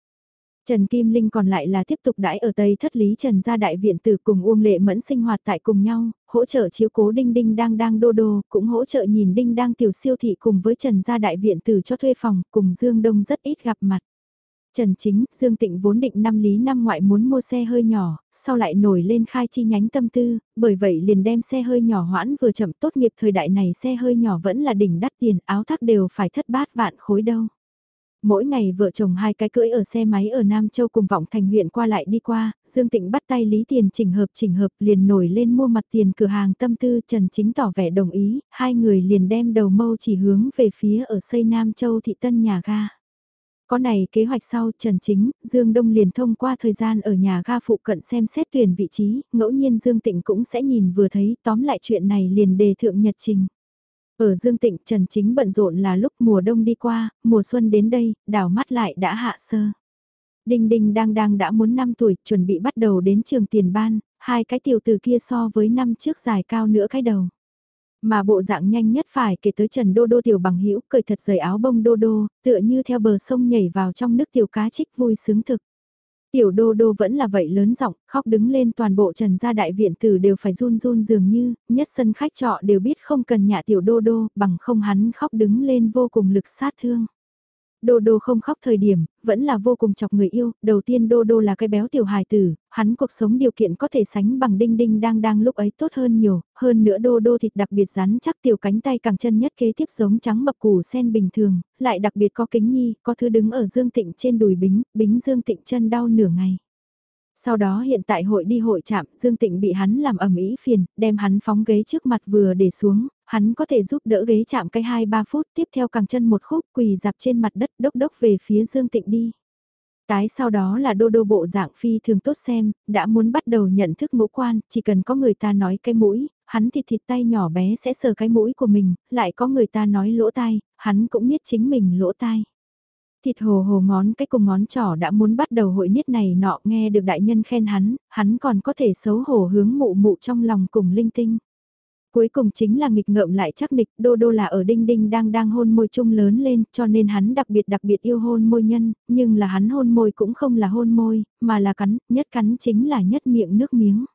S1: Trần Kim Linh còn lại là tiếp tục đãi ở Tây Thất Lý Trần gia đại viện từ cùng Uông Lệ Mẫn sinh hoạt tại cùng nhau, hỗ trợ chiếu cố Đinh Đinh đang đang đô đô, cũng hỗ trợ nhìn Đinh đang tiểu siêu thị cùng với Trần gia đại viện từ cho thuê phòng, cùng Dương Đông rất ít gặp mặt. Trần Chính, Dương Tịnh vốn định năm lý năm ngoại muốn mua xe hơi nhỏ, sau lại nổi lên khai chi nhánh tâm tư, bởi vậy liền đem xe hơi nhỏ hoãn vừa chậm tốt nghiệp thời đại này xe hơi nhỏ vẫn là đỉnh đắt tiền, áo thác đều phải thất bát vạn khối đâu. Mỗi ngày vợ chồng hai cái cưỡi ở xe máy ở Nam Châu cùng vọng thành huyện qua lại đi qua, Dương Tịnh bắt tay lý tiền chỉnh hợp chỉnh hợp liền nổi lên mua mặt tiền cửa hàng tâm tư Trần Chính tỏ vẻ đồng ý, hai người liền đem đầu mâu chỉ hướng về phía ở xây Nam Châu thị tân nhà ga. Có này kế hoạch sau Trần Chính, Dương Đông liền thông qua thời gian ở nhà ga phụ cận xem xét tuyển vị trí, ngẫu nhiên Dương Tịnh cũng sẽ nhìn vừa thấy tóm lại chuyện này liền đề thượng nhật trình. Ở Dương Tịnh Trần Chính bận rộn là lúc mùa đông đi qua, mùa xuân đến đây, đảo mắt lại đã hạ sơ. Đinh Đinh đang đang đã muốn 5 tuổi, chuẩn bị bắt đầu đến trường tiền ban, hai cái tiểu từ kia so với năm trước dài cao nữa cái đầu. Mà bộ dạng nhanh nhất phải kể tới Trần Đô Đô tiểu bằng hữu cởi thật rời áo bông Đô Đô, tựa như theo bờ sông nhảy vào trong nước tiểu cá trích vui sướng thực. Tiểu Đô Đô vẫn là vậy lớn giọng, khóc đứng lên toàn bộ Trần gia đại viện tử đều phải run run dường như, nhất sân khách trọ đều biết không cần nhạ Tiểu Đô Đô, bằng không hắn khóc đứng lên vô cùng lực sát thương. Đô Đô không khóc thời điểm, vẫn là vô cùng chọc người yêu, đầu tiên Đô Đô là cái béo tiểu hài tử, hắn cuộc sống điều kiện có thể sánh bằng đinh đinh đang đang lúc ấy tốt hơn nhiều, hơn nữa Đô Đô thịt đặc biệt rắn chắc tiểu cánh tay càng chân nhất kế tiếp giống trắng mập củ sen bình thường, lại đặc biệt có kính nhi, có thứ đứng ở Dương Tịnh trên đùi bính, bính Dương Tịnh chân đau nửa ngày. Sau đó hiện tại hội đi hội chạm, Dương Tịnh bị hắn làm ẩm ý phiền, đem hắn phóng ghế trước mặt vừa để xuống, hắn có thể giúp đỡ ghế chạm cái 2-3 phút, tiếp theo càng chân một khúc quỳ dạp trên mặt đất đốc đốc về phía Dương Tịnh đi. Tái sau đó là đô đô bộ dạng phi thường tốt xem, đã muốn bắt đầu nhận thức ngũ quan, chỉ cần có người ta nói cái mũi, hắn thịt thịt tay nhỏ bé sẽ sờ cái mũi của mình, lại có người ta nói lỗ tai, hắn cũng biết chính mình lỗ tai. Thịt hồ hồ ngón cái cùng ngón trỏ đã muốn bắt đầu hội niết này nọ nghe được đại nhân khen hắn, hắn còn có thể xấu hổ hướng mụ mụ trong lòng cùng linh tinh. Cuối cùng chính là nghịch ngợm lại chắc nịch, đô đô là ở đinh đinh đang đang hôn môi chung lớn lên, cho nên hắn đặc biệt đặc biệt yêu hôn môi nhân, nhưng là hắn hôn môi cũng không là hôn môi, mà là cắn, nhất cắn chính là nhất miệng nước miếng.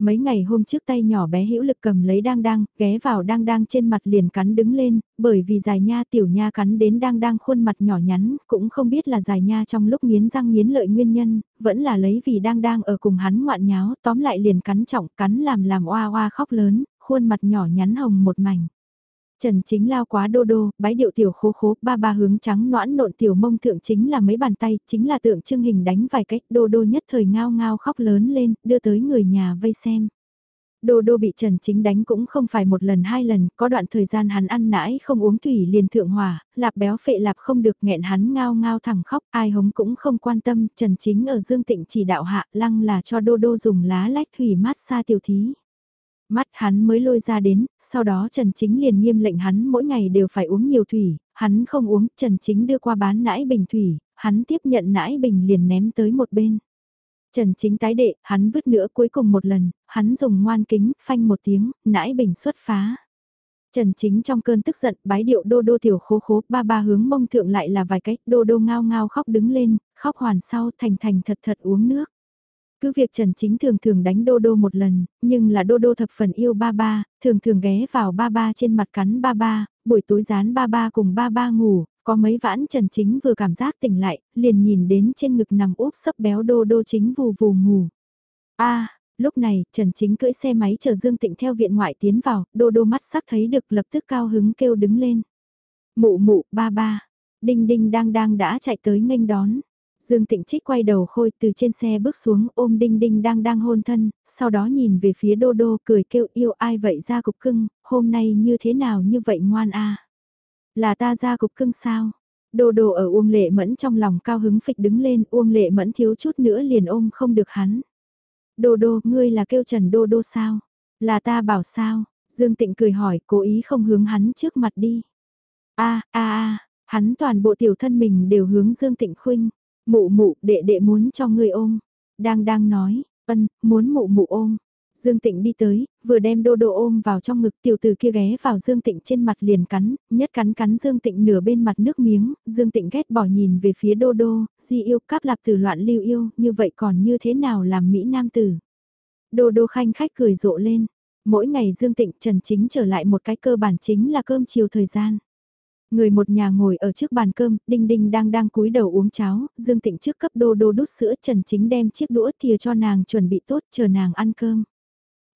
S1: Mấy ngày hôm trước tay nhỏ bé hữu lực cầm lấy đang đang, ghé vào đang đang trên mặt liền cắn đứng lên, bởi vì dài nha tiểu nha cắn đến đang đang khuôn mặt nhỏ nhắn, cũng không biết là dài nha trong lúc nghiến răng nghiến lợi nguyên nhân, vẫn là lấy vì đang đang ở cùng hắn ngoạn nháo, tóm lại liền cắn trọng, cắn làm làm oa oa khóc lớn, khuôn mặt nhỏ nhắn hồng một mảnh. Trần chính lao quá đô đô, bái điệu tiểu khố khố, ba ba hướng trắng noãn nộn tiểu mông thượng chính là mấy bàn tay, chính là tượng trưng hình đánh vài cách, đô đô nhất thời ngao ngao khóc lớn lên, đưa tới người nhà vây xem. Đô đô bị Trần Chính đánh cũng không phải một lần hai lần, có đoạn thời gian hắn ăn nãi không uống thủy liền thượng hỏa, lạp béo phệ lạp không được nghẹn hắn ngao ngao thẳng khóc, ai hống cũng không quan tâm, Trần Chính ở Dương Tịnh chỉ đạo hạ lăng là cho đô đô dùng lá lách thủy mát xa tiểu thí. Mắt hắn mới lôi ra đến, sau đó Trần Chính liền nghiêm lệnh hắn mỗi ngày đều phải uống nhiều thủy, hắn không uống, Trần Chính đưa qua bán nãi bình thủy, hắn tiếp nhận nãi bình liền ném tới một bên. Trần Chính tái đệ, hắn vứt nữa cuối cùng một lần, hắn dùng ngoan kính, phanh một tiếng, nãi bình xuất phá. Trần Chính trong cơn tức giận bái điệu đô đô tiểu khố khố, ba ba hướng mông thượng lại là vài cách, đô đô ngao ngao khóc đứng lên, khóc hoàn sau thành thành thật thật uống nước. Cứ việc Trần Chính thường thường đánh Đô Đô một lần, nhưng là Đô Đô thập phần yêu ba ba, thường thường ghé vào ba ba trên mặt cắn ba ba, buổi tối dán ba ba cùng ba ba ngủ, có mấy vãn Trần Chính vừa cảm giác tỉnh lại, liền nhìn đến trên ngực nằm úp sấp béo Đô Đô chính vù vù ngủ. a lúc này, Trần Chính cưỡi xe máy chờ Dương Tịnh theo viện ngoại tiến vào, Đô Đô mắt sắc thấy được lập tức cao hứng kêu đứng lên. Mụ mụ, ba ba, đinh đinh đang đang đã chạy tới nghênh đón. Dương Tịnh Trích quay đầu khôi từ trên xe bước xuống ôm Đinh Đinh đang đang hôn thân, sau đó nhìn về phía Đô Đô cười kêu yêu ai vậy ra cục cưng, hôm nay như thế nào như vậy ngoan a Là ta ra cục cưng sao? Đô Đô ở Uông Lệ Mẫn trong lòng cao hứng phịch đứng lên Uông Lệ Mẫn thiếu chút nữa liền ôm không được hắn. Đô Đô, ngươi là kêu Trần Đô Đô sao? Là ta bảo sao? Dương Tịnh cười hỏi cố ý không hướng hắn trước mặt đi. a a a hắn toàn bộ tiểu thân mình đều hướng Dương Tịnh khuynh. Mụ mụ, đệ đệ muốn cho ngươi ôm. Đang đang nói, ân, muốn mụ mụ ôm. Dương Tịnh đi tới, vừa đem đô đô ôm vào trong ngực tiểu tử kia ghé vào Dương Tịnh trên mặt liền cắn, nhất cắn cắn Dương Tịnh nửa bên mặt nước miếng, Dương Tịnh ghét bỏ nhìn về phía đô đô, di yêu cáp lạp từ loạn lưu yêu, như vậy còn như thế nào làm Mỹ Nam tử. Đô đô khanh khách cười rộ lên, mỗi ngày Dương Tịnh Trần Chính trở lại một cái cơ bản chính là cơm chiều thời gian. Người một nhà ngồi ở trước bàn cơm, Đinh Đinh đang đang cúi đầu uống cháo, Dương Tịnh trước cấp đô đô đút sữa Trần Chính đem chiếc đũa thìa cho nàng chuẩn bị tốt chờ nàng ăn cơm.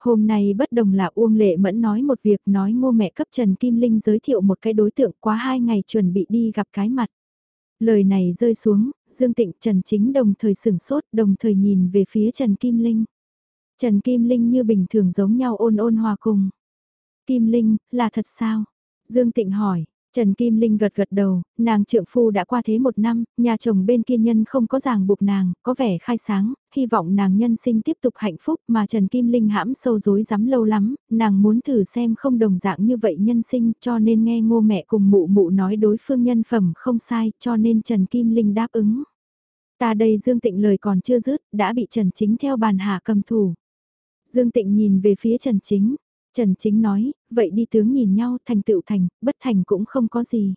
S1: Hôm nay bất đồng là Uông Lệ Mẫn nói một việc nói ngô mẹ cấp Trần Kim Linh giới thiệu một cái đối tượng quá hai ngày chuẩn bị đi gặp cái mặt. Lời này rơi xuống, Dương Tịnh Trần Chính đồng thời sửng sốt đồng thời nhìn về phía Trần Kim Linh. Trần Kim Linh như bình thường giống nhau ôn ôn hòa cùng. Kim Linh, là thật sao? Dương Tịnh hỏi, Trần Kim Linh gật gật đầu, nàng trượng phu đã qua thế một năm, nhà chồng bên kia nhân không có ràng buộc nàng, có vẻ khai sáng, hy vọng nàng nhân sinh tiếp tục hạnh phúc mà Trần Kim Linh hãm sâu dối rắm lâu lắm, nàng muốn thử xem không đồng dạng như vậy nhân sinh cho nên nghe ngô mẹ cùng mụ mụ nói đối phương nhân phẩm không sai cho nên Trần Kim Linh đáp ứng. Ta đây Dương Tịnh lời còn chưa dứt, đã bị Trần Chính theo bàn hạ cầm thủ. Dương Tịnh nhìn về phía Trần Chính. Trần Chính nói, vậy đi tướng nhìn nhau thành tựu thành, bất thành cũng không có gì.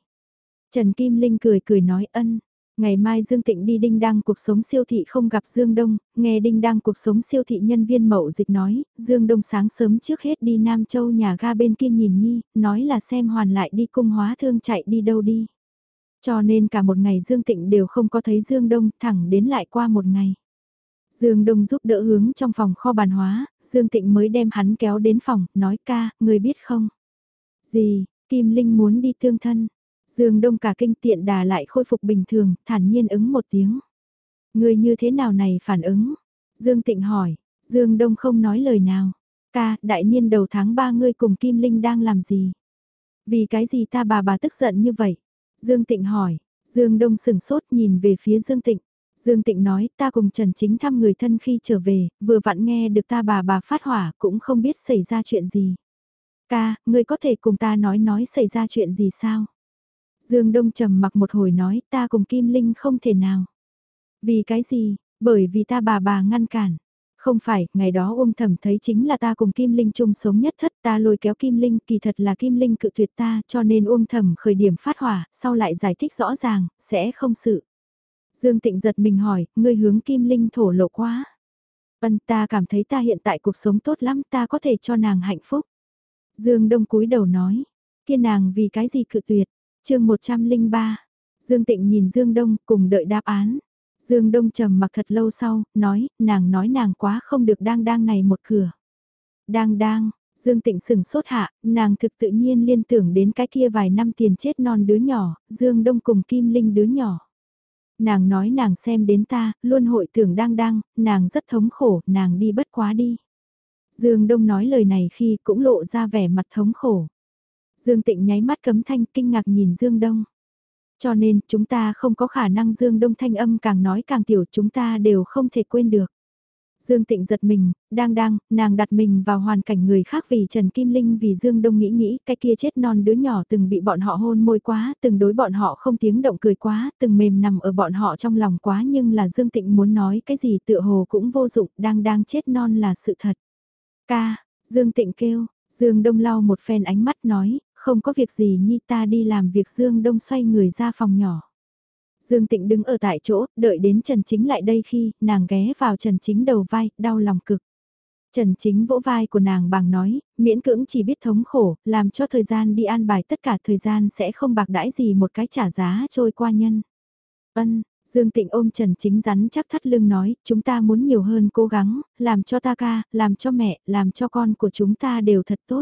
S1: Trần Kim Linh cười cười nói ân. Ngày mai Dương Tịnh đi đinh đăng cuộc sống siêu thị không gặp Dương Đông, nghe đinh đăng cuộc sống siêu thị nhân viên mậu dịch nói, Dương Đông sáng sớm trước hết đi Nam Châu nhà ga bên kia nhìn nhi, nói là xem hoàn lại đi cung hóa thương chạy đi đâu đi. Cho nên cả một ngày Dương Tịnh đều không có thấy Dương Đông, thẳng đến lại qua một ngày. Dương Đông giúp đỡ hướng trong phòng kho bàn hóa, Dương Tịnh mới đem hắn kéo đến phòng, nói ca, người biết không? Gì, Kim Linh muốn đi tương thân. Dương Đông cả kinh tiện đà lại khôi phục bình thường, thản nhiên ứng một tiếng. Người như thế nào này phản ứng? Dương Tịnh hỏi, Dương Đông không nói lời nào. Ca, đại niên đầu tháng 3 ngươi cùng Kim Linh đang làm gì? Vì cái gì ta bà bà tức giận như vậy? Dương Tịnh hỏi, Dương Đông sừng sốt nhìn về phía Dương Tịnh. Dương Tịnh nói ta cùng Trần Chính thăm người thân khi trở về, vừa vặn nghe được ta bà bà phát hỏa cũng không biết xảy ra chuyện gì. Ca, ngươi có thể cùng ta nói nói xảy ra chuyện gì sao? Dương Đông trầm mặc một hồi nói ta cùng Kim Linh không thể nào. Vì cái gì? Bởi vì ta bà bà ngăn cản. Không phải, ngày đó ôm thầm thấy chính là ta cùng Kim Linh chung sống nhất thất ta lôi kéo Kim Linh, kỳ thật là Kim Linh cự tuyệt ta cho nên ôm thầm khởi điểm phát hỏa, sau lại giải thích rõ ràng, sẽ không sự. Dương Tịnh giật mình hỏi, ngươi hướng Kim Linh thổ lộ quá. Ân ta cảm thấy ta hiện tại cuộc sống tốt lắm ta có thể cho nàng hạnh phúc. Dương Đông cúi đầu nói, kia nàng vì cái gì cự tuyệt, chương 103. Dương Tịnh nhìn Dương Đông cùng đợi đáp án. Dương Đông trầm mặc thật lâu sau, nói, nàng nói nàng quá không được đang đang này một cửa. Đang đang, Dương Tịnh sừng sốt hạ, nàng thực tự nhiên liên tưởng đến cái kia vài năm tiền chết non đứa nhỏ, Dương Đông cùng Kim Linh đứa nhỏ. Nàng nói nàng xem đến ta, luôn hội tưởng đang đang, nàng rất thống khổ, nàng đi bất quá đi. Dương Đông nói lời này khi cũng lộ ra vẻ mặt thống khổ. Dương Tịnh nháy mắt cấm thanh kinh ngạc nhìn Dương Đông. Cho nên, chúng ta không có khả năng Dương Đông thanh âm càng nói càng tiểu chúng ta đều không thể quên được. Dương Tịnh giật mình, đang đang, nàng đặt mình vào hoàn cảnh người khác vì Trần Kim Linh vì Dương Đông nghĩ nghĩ cái kia chết non đứa nhỏ từng bị bọn họ hôn môi quá, từng đối bọn họ không tiếng động cười quá, từng mềm nằm ở bọn họ trong lòng quá nhưng là Dương Tịnh muốn nói cái gì tựa hồ cũng vô dụng, đang đang chết non là sự thật. Ca, Dương Tịnh kêu, Dương Đông lau một phen ánh mắt nói, không có việc gì nhi ta đi làm việc Dương Đông xoay người ra phòng nhỏ. Dương Tịnh đứng ở tại chỗ, đợi đến Trần Chính lại đây khi nàng ghé vào Trần Chính đầu vai, đau lòng cực. Trần Chính vỗ vai của nàng bằng nói, miễn cưỡng chỉ biết thống khổ, làm cho thời gian đi an bài tất cả thời gian sẽ không bạc đãi gì một cái trả giá trôi qua nhân. Ân, Dương Tịnh ôm Trần Chính rắn chắc thắt lưng nói, chúng ta muốn nhiều hơn cố gắng, làm cho ta ca, làm cho mẹ, làm cho con của chúng ta đều thật tốt.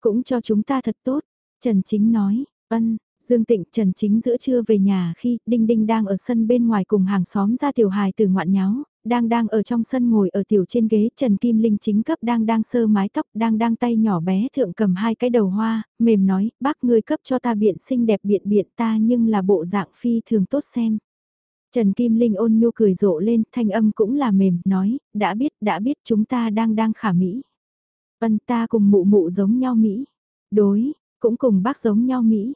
S1: Cũng cho chúng ta thật tốt, Trần Chính nói, ân, Dương Tịnh Trần Chính giữa trưa về nhà khi Đinh Đinh đang ở sân bên ngoài cùng hàng xóm ra tiểu hài từ ngoạn nháo, đang đang ở trong sân ngồi ở tiểu trên ghế Trần Kim Linh chính cấp đang đang sơ mái tóc đang đang tay nhỏ bé thượng cầm hai cái đầu hoa, mềm nói, bác ngươi cấp cho ta biện xinh đẹp biện biện ta nhưng là bộ dạng phi thường tốt xem. Trần Kim Linh ôn nhu cười rộ lên, thanh âm cũng là mềm, nói, đã biết, đã biết chúng ta đang đang khả Mỹ. Vân ta cùng mụ mụ giống nhau Mỹ. Đối, cũng cùng bác giống nhau Mỹ.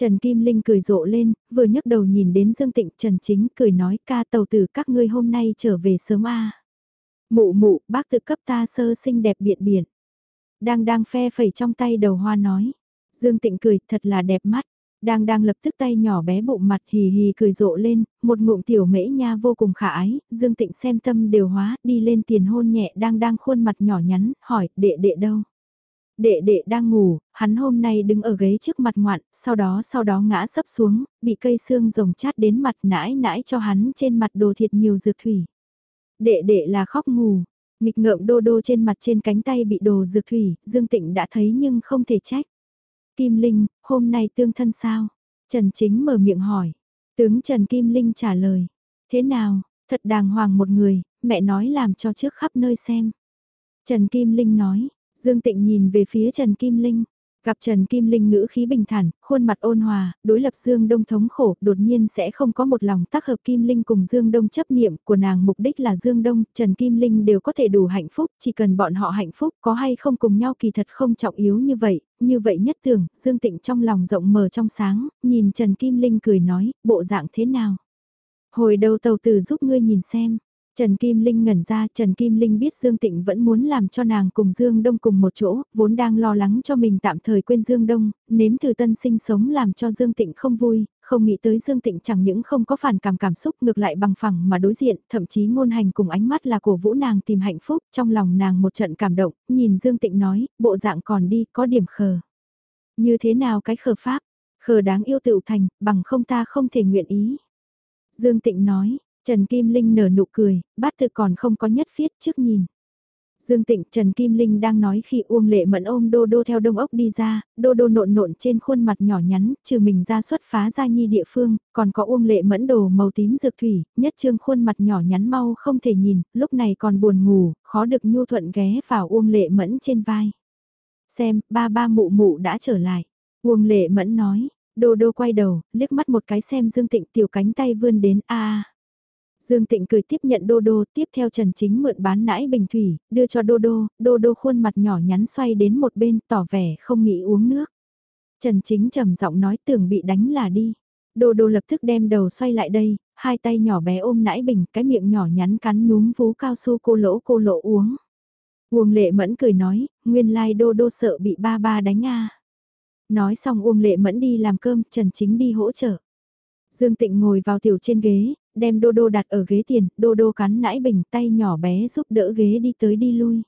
S1: Trần Kim Linh cười rộ lên, vừa nhấc đầu nhìn đến Dương Tịnh Trần Chính cười nói ca tàu tử các ngươi hôm nay trở về sớm a Mụ mụ, bác tự cấp ta sơ sinh đẹp biện biển. Đang đang phe phẩy trong tay đầu hoa nói. Dương Tịnh cười thật là đẹp mắt. Đang đang lập tức tay nhỏ bé bụng mặt hì hì cười rộ lên, một ngụm tiểu mễ nha vô cùng khả ái, Dương Tịnh xem tâm đều hóa, đi lên tiền hôn nhẹ đang đang khuôn mặt nhỏ nhắn, hỏi, đệ đệ đâu? Đệ đệ đang ngủ, hắn hôm nay đứng ở ghế trước mặt ngoạn, sau đó sau đó ngã sấp xuống, bị cây xương rồng chát đến mặt nãi nãi cho hắn trên mặt đồ thiệt nhiều dược thủy. Đệ đệ là khóc ngủ, nghịch ngợm đô đô trên mặt trên cánh tay bị đồ dược thủy, Dương Tịnh đã thấy nhưng không thể trách. Kim Linh, hôm nay tương thân sao? Trần Chính mở miệng hỏi. Tướng Trần Kim Linh trả lời. Thế nào, thật đàng hoàng một người, mẹ nói làm cho trước khắp nơi xem. Trần Kim Linh nói, Dương Tịnh nhìn về phía Trần Kim Linh. Gặp Trần Kim Linh ngữ khí bình thản, khuôn mặt ôn hòa, đối lập Dương Đông thống khổ, đột nhiên sẽ không có một lòng tác hợp Kim Linh cùng Dương Đông chấp niệm của nàng mục đích là Dương Đông, Trần Kim Linh đều có thể đủ hạnh phúc, chỉ cần bọn họ hạnh phúc có hay không cùng nhau kỳ thật không trọng yếu như vậy, như vậy nhất tưởng, Dương Tịnh trong lòng rộng mở trong sáng, nhìn Trần Kim Linh cười nói, bộ dạng thế nào? Hồi đầu tàu tử giúp ngươi nhìn xem. Trần Kim Linh ngẩn ra, Trần Kim Linh biết Dương Tịnh vẫn muốn làm cho nàng cùng Dương Đông cùng một chỗ, vốn đang lo lắng cho mình tạm thời quên Dương Đông, nếm thử tân sinh sống làm cho Dương Tịnh không vui, không nghĩ tới Dương Tịnh chẳng những không có phản cảm cảm xúc ngược lại bằng phẳng mà đối diện, thậm chí ngôn hành cùng ánh mắt là cổ vũ nàng tìm hạnh phúc, trong lòng nàng một trận cảm động, nhìn Dương Tịnh nói, bộ dạng còn đi, có điểm khờ. Như thế nào cái khờ pháp, khờ đáng yêu tự thành, bằng không ta không thể nguyện ý. Dương Tịnh nói, Trần Kim Linh nở nụ cười, bát tự còn không có nhất phiết trước nhìn. Dương Tịnh Trần Kim Linh đang nói khi Uông Lệ Mẫn ôm Đô Đô theo đông ốc đi ra, Đô Đô nộn nộn trên khuôn mặt nhỏ nhắn, trừ mình ra xuất phá ra nhi địa phương, còn có Uông Lệ Mẫn đồ màu tím dược thủy, nhất trương khuôn mặt nhỏ nhắn mau không thể nhìn, lúc này còn buồn ngủ, khó được nhu thuận ghé vào Uông Lệ Mẫn trên vai. Xem, ba ba mụ mụ đã trở lại. Uông Lệ Mẫn nói, Đô Đô quay đầu, liếc mắt một cái xem Dương Tịnh tiểu cánh tay vươn đến a Dương Tịnh cười tiếp nhận Đô Đô, tiếp theo Trần Chính mượn bán nãi bình thủy, đưa cho Đô Đô, Đô Đô khuôn mặt nhỏ nhắn xoay đến một bên tỏ vẻ không nghĩ uống nước. Trần Chính trầm giọng nói tưởng bị đánh là đi. Đô Đô lập tức đem đầu xoay lại đây, hai tay nhỏ bé ôm nãi bình, cái miệng nhỏ nhắn cắn núm vú cao su cô lỗ cô lỗ uống. Uông Lệ Mẫn cười nói, nguyên lai Đô Đô sợ bị ba ba đánh a. Nói xong Uông Lệ Mẫn đi làm cơm, Trần Chính đi hỗ trợ. Dương Tịnh ngồi vào tiểu trên ghế, đem đô đô đặt ở ghế tiền, đô đô cắn nãi bình tay nhỏ bé giúp đỡ ghế đi tới đi lui.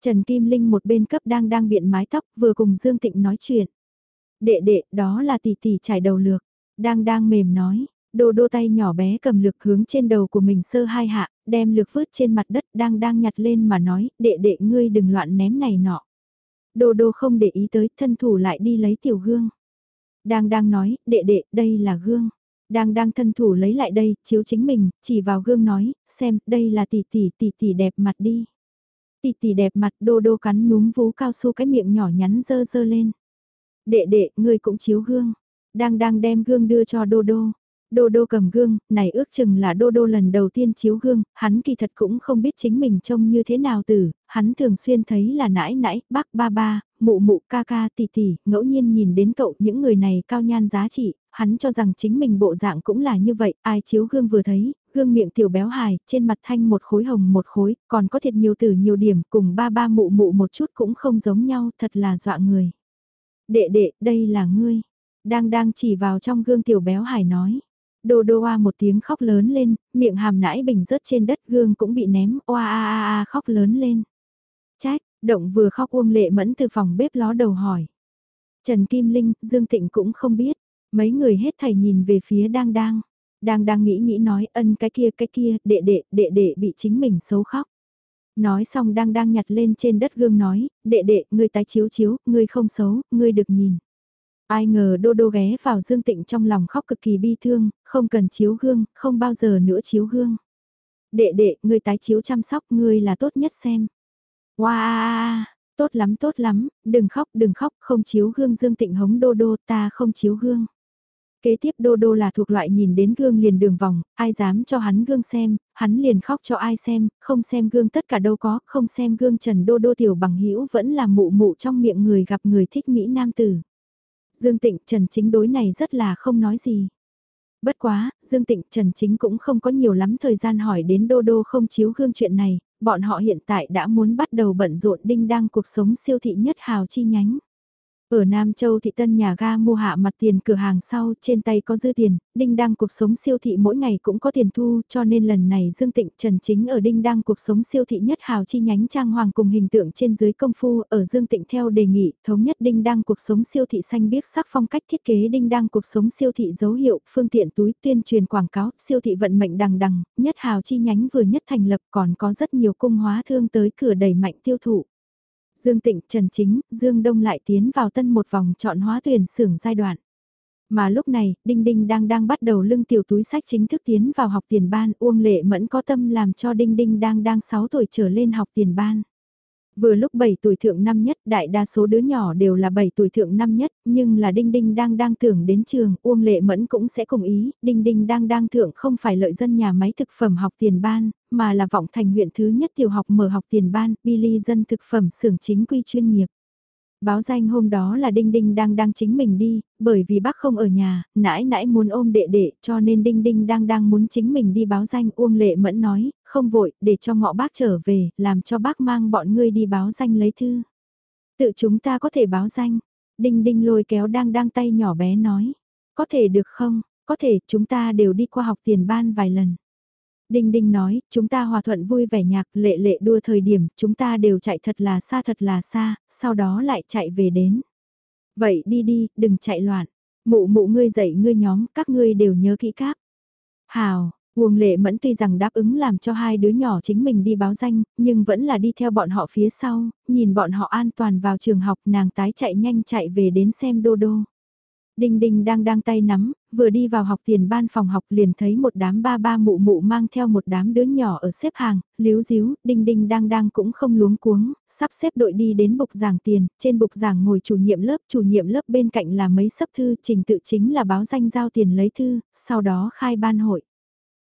S1: Trần Kim Linh một bên cấp đang đang biện mái tóc vừa cùng Dương Tịnh nói chuyện. Đệ đệ, đó là tỷ tỷ trải đầu lược. Đang đang mềm nói, đô đô tay nhỏ bé cầm lược hướng trên đầu của mình sơ hai hạ, đem lược vứt trên mặt đất đang đang nhặt lên mà nói, đệ đệ ngươi đừng loạn ném này nọ. Đô đô không để ý tới, thân thủ lại đi lấy tiểu gương. Đang đang nói, đệ đệ, đây là gương. Đang đang thân thủ lấy lại đây, chiếu chính mình, chỉ vào gương nói, xem, đây là tỷ tỷ tỷ tỷ đẹp mặt đi. Tỷ tỷ đẹp mặt đô đô cắn núm vú cao su cái miệng nhỏ nhắn dơ dơ lên. Đệ đệ, ngươi cũng chiếu gương. Đang đang đem gương đưa cho đô đô. Đô đô cầm gương, này ước chừng là đô đô lần đầu tiên chiếu gương, hắn kỳ thật cũng không biết chính mình trông như thế nào từ, hắn thường xuyên thấy là nãi nãi, bác ba ba, mụ mụ ca ca tỷ tỷ, ngẫu nhiên nhìn đến cậu những người này cao nhan giá trị, hắn cho rằng chính mình bộ dạng cũng là như vậy, ai chiếu gương vừa thấy, gương miệng tiểu béo hài, trên mặt thanh một khối hồng một khối, còn có thiệt nhiều từ nhiều điểm, cùng ba ba mụ mụ một chút cũng không giống nhau, thật là dọa người. Đệ đệ, đây là ngươi. Đang đang chỉ vào trong gương tiểu béo hài nói. Đô đô oa một tiếng khóc lớn lên, miệng hàm nãi bình rớt trên đất gương cũng bị ném, oa a a a khóc lớn lên. Trách, động vừa khóc uông lệ mẫn từ phòng bếp ló đầu hỏi. Trần Kim Linh, Dương thịnh cũng không biết. Mấy người hết thảy nhìn về phía đang đang. Đang đang nghĩ nghĩ nói ân cái kia cái kia, đệ đệ, đệ đệ bị chính mình xấu khóc. Nói xong đang đang nhặt lên trên đất gương nói, đệ đệ, ngươi tái chiếu chiếu, ngươi không xấu, ngươi được nhìn. Ai ngờ đô đô ghé vào Dương Tịnh trong lòng khóc cực kỳ bi thương, không cần chiếu gương, không bao giờ nữa chiếu gương. Đệ đệ, ngươi tái chiếu chăm sóc, ngươi là tốt nhất xem. Wow, tốt lắm tốt lắm, đừng khóc đừng khóc, không chiếu gương Dương Tịnh hống đô đô, ta không chiếu gương. Kế tiếp đô đô là thuộc loại nhìn đến gương liền đường vòng, ai dám cho hắn gương xem, hắn liền khóc cho ai xem, không xem gương tất cả đâu có, không xem gương trần đô đô tiểu bằng hữu vẫn là mụ mụ trong miệng người gặp người thích Mỹ Nam Tử. Dương Tịnh Trần Chính đối này rất là không nói gì. Bất quá, Dương Tịnh Trần Chính cũng không có nhiều lắm thời gian hỏi đến đô đô không chiếu gương chuyện này, bọn họ hiện tại đã muốn bắt đầu bận rộn đinh đang cuộc sống siêu thị nhất hào chi nhánh. Ở Nam Châu thị tân nhà ga mua hạ mặt tiền cửa hàng sau, trên tay có dư tiền, Đinh Đăng cuộc sống siêu thị mỗi ngày cũng có tiền thu, cho nên lần này Dương Tịnh Trần Chính ở Đinh Đăng cuộc sống siêu thị nhất hào chi nhánh trang hoàng cùng hình tượng trên dưới công phu, ở Dương Tịnh theo đề nghị, thống nhất Đinh Đăng cuộc sống siêu thị xanh biếc sắc phong cách thiết kế Đinh Đăng cuộc sống siêu thị dấu hiệu, phương tiện túi tuyên truyền quảng cáo, siêu thị vận mệnh đằng đằng, nhất hào chi nhánh vừa nhất thành lập còn có rất nhiều cung hóa thương tới cửa đẩy mạnh tiêu thụ. Dương Tịnh, Trần Chính, Dương Đông lại tiến vào tân một vòng chọn hóa tuyển xưởng giai đoạn. Mà lúc này, Đinh Đinh đang đang bắt đầu lưng tiểu túi sách chính thức tiến vào học tiền ban, Uông Lệ Mẫn có tâm làm cho Đinh Đinh đang đang 6 tuổi trở lên học tiền ban. Vừa lúc 7 tuổi thượng năm nhất, đại đa số đứa nhỏ đều là 7 tuổi thượng năm nhất, nhưng là Đinh Đinh đang đang tưởng đến trường, Uông Lệ Mẫn cũng sẽ cùng ý, Đinh Đinh đang đang thượng không phải lợi dân nhà máy thực phẩm học tiền ban, mà là vọng thành huyện thứ nhất tiểu học mở học tiền ban, Billy dân thực phẩm xưởng chính quy chuyên nghiệp. Báo danh hôm đó là Đinh Đinh đang đang chính mình đi, bởi vì bác không ở nhà, nãi nãi muốn ôm đệ đệ cho nên Đinh Đinh đang đang muốn chính mình đi báo danh Uông Lệ Mẫn nói, không vội, để cho ngọ bác trở về, làm cho bác mang bọn ngươi đi báo danh lấy thư. Tự chúng ta có thể báo danh, Đinh Đinh lôi kéo đang đang tay nhỏ bé nói, có thể được không, có thể chúng ta đều đi qua học tiền ban vài lần. Đinh Đinh nói, chúng ta hòa thuận vui vẻ nhạc lệ lệ đua thời điểm, chúng ta đều chạy thật là xa thật là xa, sau đó lại chạy về đến. Vậy đi đi, đừng chạy loạn. Mụ mụ ngươi dạy ngươi nhóm, các ngươi đều nhớ kỹ cáp. Hào, Uông Lệ Mẫn tuy rằng đáp ứng làm cho hai đứa nhỏ chính mình đi báo danh, nhưng vẫn là đi theo bọn họ phía sau, nhìn bọn họ an toàn vào trường học nàng tái chạy nhanh chạy về đến xem đô đô. Đinh Đinh đang đang tay nắm, vừa đi vào học tiền ban phòng học liền thấy một đám ba ba mụ mụ mang theo một đám đứa nhỏ ở xếp hàng, líu díu, Đinh Đinh đang đang cũng không luống cuống, sắp xếp đội đi đến bục giảng tiền, trên bục giảng ngồi chủ nhiệm lớp, chủ nhiệm lớp bên cạnh là mấy sấp thư, trình tự chính là báo danh giao tiền lấy thư, sau đó khai ban hội.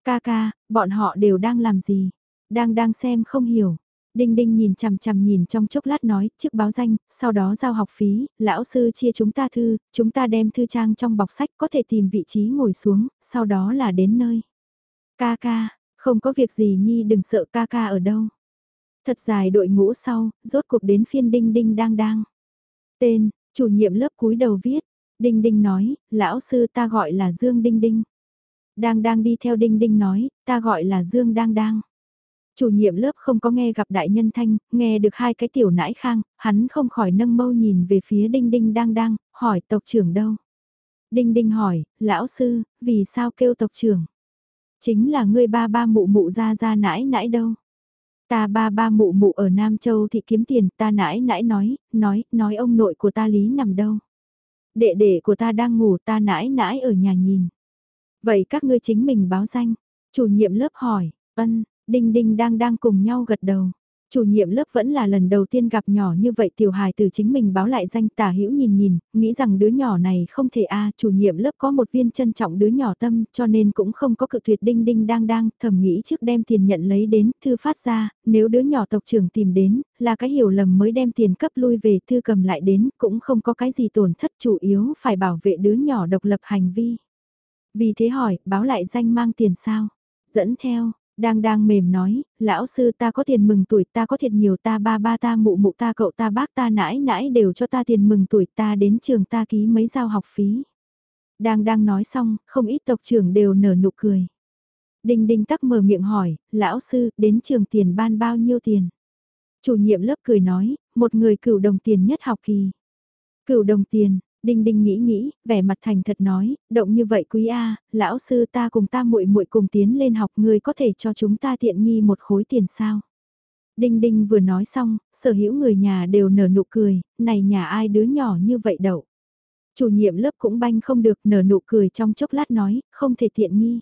S1: Ca ca, bọn họ đều đang làm gì? Đang đang xem không hiểu. Đinh Đinh nhìn chằm chằm nhìn trong chốc lát nói, trước báo danh, sau đó giao học phí, lão sư chia chúng ta thư, chúng ta đem thư trang trong bọc sách có thể tìm vị trí ngồi xuống, sau đó là đến nơi. Ca ca, không có việc gì Nhi đừng sợ ca ca ở đâu. Thật dài đội ngũ sau, rốt cuộc đến phiên Đinh Đinh đang đang. Tên, chủ nhiệm lớp cúi đầu viết, Đinh Đinh nói, lão sư ta gọi là Dương Đinh Đinh. Đang đang đi theo Đinh Đinh nói, ta gọi là Dương Đang Đang. Chủ nhiệm lớp không có nghe gặp đại nhân thanh, nghe được hai cái tiểu nãi khang, hắn không khỏi nâng mâu nhìn về phía đinh đinh đang đang, hỏi tộc trưởng đâu. Đinh đinh hỏi, lão sư, vì sao kêu tộc trưởng? Chính là ngươi ba ba mụ mụ ra ra nãi nãi đâu. Ta ba ba mụ mụ ở Nam Châu thị kiếm tiền, ta nãi nãi nói, nói, nói ông nội của ta lý nằm đâu. Đệ đệ của ta đang ngủ ta nãi nãi ở nhà nhìn. Vậy các ngươi chính mình báo danh. Chủ nhiệm lớp hỏi, ân, Đinh Đinh đang đang cùng nhau gật đầu. Chủ nhiệm lớp vẫn là lần đầu tiên gặp nhỏ như vậy tiểu hài từ chính mình báo lại danh tả hữu nhìn nhìn, nghĩ rằng đứa nhỏ này không thể a à, chủ nhiệm lớp có một viên trân trọng đứa nhỏ tâm cho nên cũng không có cự tuyệt đinh đinh đang đang, thầm nghĩ trước đem tiền nhận lấy đến, thư phát ra, nếu đứa nhỏ tộc trưởng tìm đến, là cái hiểu lầm mới đem tiền cấp lui về thư cầm lại đến, cũng không có cái gì tổn thất chủ yếu phải bảo vệ đứa nhỏ độc lập hành vi. Vì thế hỏi, báo lại danh mang tiền sao? Dẫn theo, đang đang mềm nói, lão sư ta có tiền mừng tuổi ta có thiệt nhiều ta ba ba ta mụ mụ ta cậu ta bác ta nãi nãi đều cho ta tiền mừng tuổi ta đến trường ta ký mấy giao học phí. Đang đang nói xong, không ít tộc trưởng đều nở nụ cười. Đinh đinh tắc mở miệng hỏi, lão sư, đến trường tiền ban bao nhiêu tiền? Chủ nhiệm lớp cười nói, một người cửu đồng tiền nhất học kỳ. Cửu đồng tiền, Đinh Đinh nghĩ nghĩ, vẻ mặt thành thật nói, động như vậy quý a, lão sư ta cùng ta muội muội cùng tiến lên học, người có thể cho chúng ta tiện nghi một khối tiền sao? Đinh Đinh vừa nói xong, sở hữu người nhà đều nở nụ cười, này nhà ai đứa nhỏ như vậy đậu. Chủ nhiệm lớp cũng banh không được nở nụ cười trong chốc lát nói, không thể tiện nghi.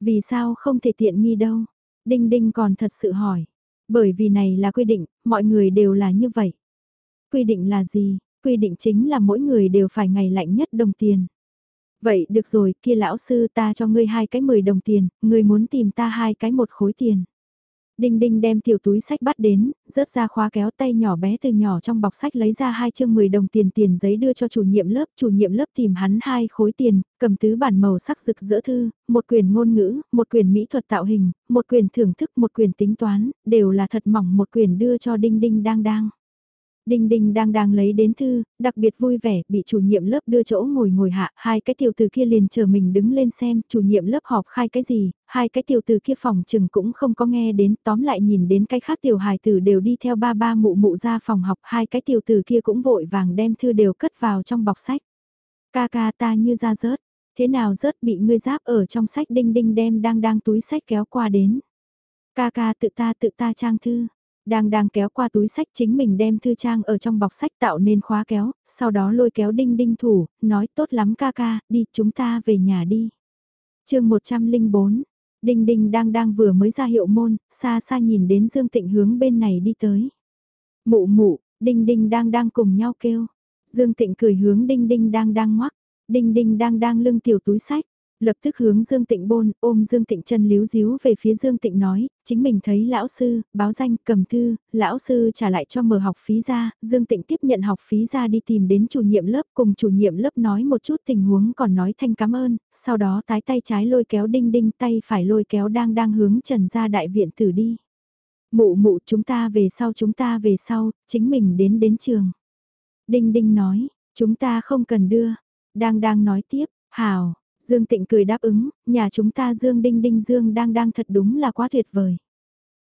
S1: Vì sao không thể tiện nghi đâu? Đinh Đinh còn thật sự hỏi. Bởi vì này là quy định, mọi người đều là như vậy. Quy định là gì? Quy định chính là mỗi người đều phải ngày lạnh nhất đồng tiền. Vậy được rồi, kia lão sư ta cho ngươi hai cái 10 đồng tiền, ngươi muốn tìm ta hai cái một khối tiền. Đinh Đinh đem tiểu túi sách bắt đến, rớt ra khóa kéo tay nhỏ bé từ nhỏ trong bọc sách lấy ra hai chương 10 đồng tiền tiền giấy đưa cho chủ nhiệm lớp, chủ nhiệm lớp tìm hắn hai khối tiền, cầm tứ bản màu sắc rực rỡ thư, một quyển ngôn ngữ, một quyển mỹ thuật tạo hình, một quyển thưởng thức, một quyển tính toán, đều là thật mỏng một quyển đưa cho Đinh Đinh đang đang. Đinh Đinh đang đang lấy đến thư, đặc biệt vui vẻ, bị chủ nhiệm lớp đưa chỗ ngồi ngồi hạ, hai cái tiểu từ kia liền chờ mình đứng lên xem, chủ nhiệm lớp họp khai cái gì, hai cái tiểu từ kia phòng chừng cũng không có nghe đến, tóm lại nhìn đến cái khác tiểu hài tử đều đi theo ba ba mụ mụ ra phòng học, hai cái tiểu từ kia cũng vội vàng đem thư đều cất vào trong bọc sách. Ca ca ta như ra rớt, thế nào rớt bị ngươi giáp ở trong sách Đinh Đinh đem đang đang túi sách kéo qua đến. Ca ca tự ta tự ta trang thư. Đang đang kéo qua túi sách chính mình đem thư trang ở trong bọc sách tạo nên khóa kéo, sau đó lôi kéo đinh đinh thủ, nói tốt lắm ca ca, đi chúng ta về nhà đi. chương 104, đinh đinh đang đang vừa mới ra hiệu môn, xa xa nhìn đến Dương Tịnh hướng bên này đi tới. Mụ mụ, đinh đinh đang đang cùng nhau kêu. Dương Tịnh cười hướng đinh đinh đang đang ngoắc, đinh đinh đang đang lưng tiểu túi sách. Lập tức hướng Dương Tịnh bôn, ôm Dương Tịnh chân líu díu về phía Dương Tịnh nói, chính mình thấy lão sư, báo danh, cầm thư, lão sư trả lại cho mở học phí ra, Dương Tịnh tiếp nhận học phí ra đi tìm đến chủ nhiệm lớp cùng chủ nhiệm lớp nói một chút tình huống còn nói thanh cảm ơn, sau đó tái tay trái lôi kéo đinh đinh tay phải lôi kéo đang đang hướng trần ra đại viện tử đi. Mụ mụ chúng ta về sau chúng ta về sau, chính mình đến đến trường. Đinh đinh nói, chúng ta không cần đưa, đang đang nói tiếp, hào Dương Tịnh cười đáp ứng, nhà chúng ta Dương Đinh Đinh Dương đang đang thật đúng là quá tuyệt vời.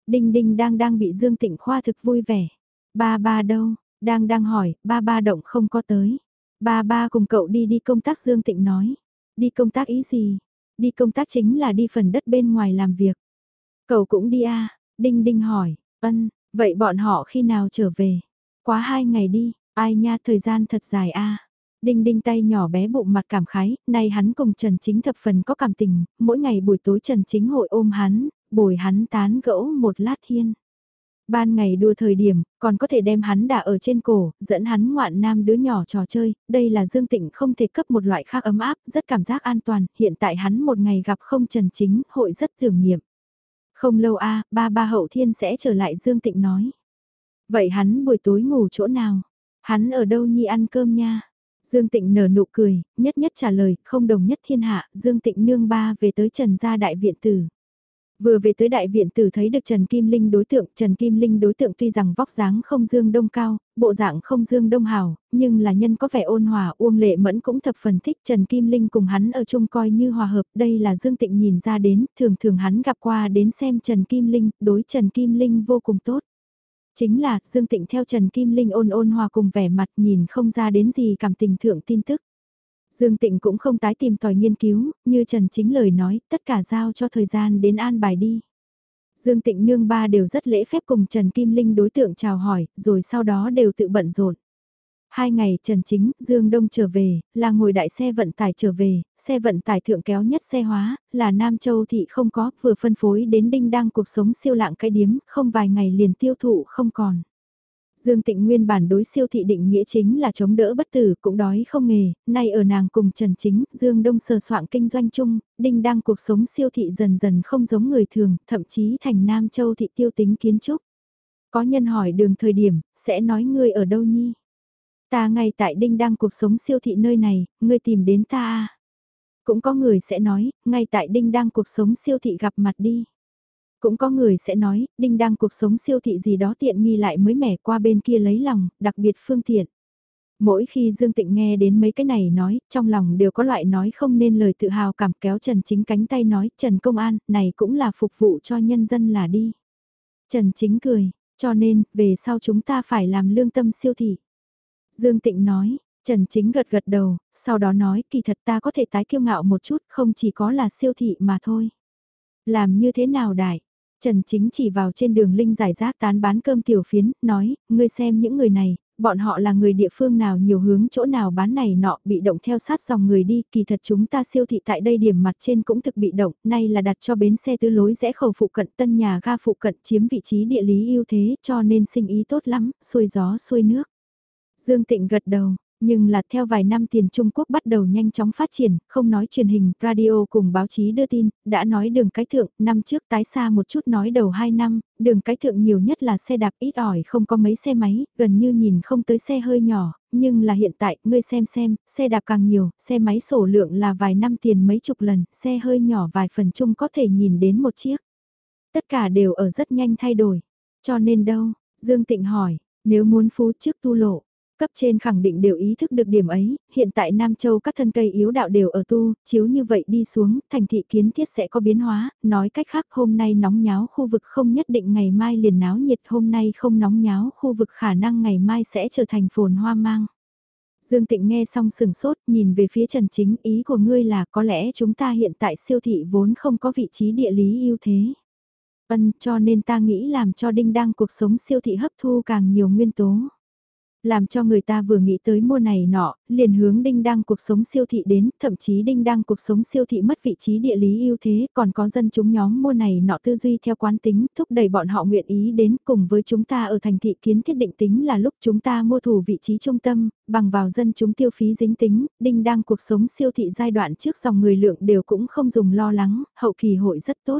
S1: Đinh Đinh đang đang bị Dương Tịnh khoa thực vui vẻ. Ba ba đâu, đang đang hỏi, ba ba động không có tới. Ba ba cùng cậu đi đi công tác Dương Tịnh nói. Đi công tác ý gì? Đi công tác chính là đi phần đất bên ngoài làm việc. Cậu cũng đi à? Đinh Đinh hỏi, ân, vậy bọn họ khi nào trở về? Quá hai ngày đi, ai nha thời gian thật dài a Đinh đinh tay nhỏ bé bụng mặt cảm khái, nay hắn cùng Trần Chính thập phần có cảm tình, mỗi ngày buổi tối Trần Chính hội ôm hắn, bồi hắn tán gẫu một lát thiên. Ban ngày đua thời điểm, còn có thể đem hắn đả ở trên cổ, dẫn hắn ngoạn nam đứa nhỏ trò chơi, đây là Dương Tịnh không thể cấp một loại khác ấm áp, rất cảm giác an toàn, hiện tại hắn một ngày gặp không Trần Chính, hội rất tưởng niệm. Không lâu a ba ba hậu thiên sẽ trở lại Dương Tịnh nói. Vậy hắn buổi tối ngủ chỗ nào? Hắn ở đâu nhi ăn cơm nha? Dương Tịnh nở nụ cười, nhất nhất trả lời, không đồng nhất thiên hạ, Dương Tịnh nương ba về tới Trần gia đại viện tử. Vừa về tới đại viện tử thấy được Trần Kim Linh đối tượng, Trần Kim Linh đối tượng tuy rằng vóc dáng không dương đông cao, bộ dạng không dương đông hào, nhưng là nhân có vẻ ôn hòa, Uông Lệ Mẫn cũng thập phần thích Trần Kim Linh cùng hắn ở chung coi như hòa hợp, đây là Dương Tịnh nhìn ra đến, thường thường hắn gặp qua đến xem Trần Kim Linh, đối Trần Kim Linh vô cùng tốt. Chính là, Dương Tịnh theo Trần Kim Linh ôn ôn hòa cùng vẻ mặt nhìn không ra đến gì cảm tình thượng tin tức. Dương Tịnh cũng không tái tìm tòi nghiên cứu, như Trần Chính lời nói, tất cả giao cho thời gian đến an bài đi. Dương Tịnh nương ba đều rất lễ phép cùng Trần Kim Linh đối tượng chào hỏi, rồi sau đó đều tự bận rộn. Hai ngày Trần Chính, Dương Đông trở về, là ngồi đại xe vận tải trở về, xe vận tải thượng kéo nhất xe hóa, là Nam Châu thị không có, vừa phân phối đến đinh đang cuộc sống siêu lạng cái điếm, không vài ngày liền tiêu thụ không còn. Dương Tịnh nguyên bản đối siêu thị định nghĩa chính là chống đỡ bất tử, cũng đói không nghề, nay ở nàng cùng Trần Chính, Dương Đông sờ soạn kinh doanh chung, đinh đang cuộc sống siêu thị dần dần không giống người thường, thậm chí thành Nam Châu thị tiêu tính kiến trúc. Có nhân hỏi đường thời điểm, sẽ nói người ở đâu nhi? Ta ngay tại đinh đang cuộc sống siêu thị nơi này, ngươi tìm đến ta à? Cũng có người sẽ nói, ngay tại đinh đang cuộc sống siêu thị gặp mặt đi. Cũng có người sẽ nói, đinh đang cuộc sống siêu thị gì đó tiện nghi lại mới mẻ qua bên kia lấy lòng, đặc biệt phương tiện. Mỗi khi Dương Tịnh nghe đến mấy cái này nói, trong lòng đều có loại nói không nên lời tự hào cảm kéo Trần Chính cánh tay nói, Trần Công An, này cũng là phục vụ cho nhân dân là đi. Trần Chính cười, cho nên, về sau chúng ta phải làm lương tâm siêu thị. Dương Tịnh nói, Trần Chính gật gật đầu, sau đó nói kỳ thật ta có thể tái kiêu ngạo một chút, không chỉ có là siêu thị mà thôi. Làm như thế nào đại? Trần Chính chỉ vào trên đường Linh giải rác tán bán cơm tiểu phiến, nói, ngươi xem những người này, bọn họ là người địa phương nào nhiều hướng chỗ nào bán này nọ bị động theo sát dòng người đi, kỳ thật chúng ta siêu thị tại đây điểm mặt trên cũng thực bị động, nay là đặt cho bến xe tứ lối rẽ khẩu phụ cận tân nhà ga phụ cận chiếm vị trí địa lý ưu thế cho nên sinh ý tốt lắm, xuôi gió xuôi nước. Dương Tịnh gật đầu, nhưng là theo vài năm tiền Trung Quốc bắt đầu nhanh chóng phát triển, không nói truyền hình, radio cùng báo chí đưa tin, đã nói đường cái thượng, năm trước tái xa một chút nói đầu 2 năm, đường cái thượng nhiều nhất là xe đạp ít ỏi không có mấy xe máy, gần như nhìn không tới xe hơi nhỏ, nhưng là hiện tại, ngươi xem xem, xe đạp càng nhiều, xe máy sổ lượng là vài năm tiền mấy chục lần, xe hơi nhỏ vài phần chung có thể nhìn đến một chiếc. Tất cả đều ở rất nhanh thay đổi. Cho nên đâu, Dương Tịnh hỏi, nếu muốn phú trước tu lộ, Cấp trên khẳng định đều ý thức được điểm ấy, hiện tại Nam Châu các thân cây yếu đạo đều ở tu, chiếu như vậy đi xuống, thành thị kiến thiết sẽ có biến hóa, nói cách khác hôm nay nóng nháo khu vực không nhất định ngày mai liền náo nhiệt hôm nay không nóng nháo khu vực khả năng ngày mai sẽ trở thành phồn hoa mang. Dương Tịnh nghe xong sừng sốt nhìn về phía Trần Chính ý của ngươi là có lẽ chúng ta hiện tại siêu thị vốn không có vị trí địa lý ưu thế. Ân cho nên ta nghĩ làm cho đinh đăng cuộc sống siêu thị hấp thu càng nhiều nguyên tố. Làm cho người ta vừa nghĩ tới mua này nọ, liền hướng đinh đăng cuộc sống siêu thị đến, thậm chí đinh đăng cuộc sống siêu thị mất vị trí địa lý ưu thế, còn có dân chúng nhóm mua này nọ tư duy theo quán tính, thúc đẩy bọn họ nguyện ý đến cùng với chúng ta ở thành thị kiến thiết định tính là lúc chúng ta mua thủ vị trí trung tâm, bằng vào dân chúng tiêu phí dính tính, đinh đăng cuộc sống siêu thị giai đoạn trước dòng người lượng đều cũng không dùng lo lắng, hậu kỳ hội rất tốt.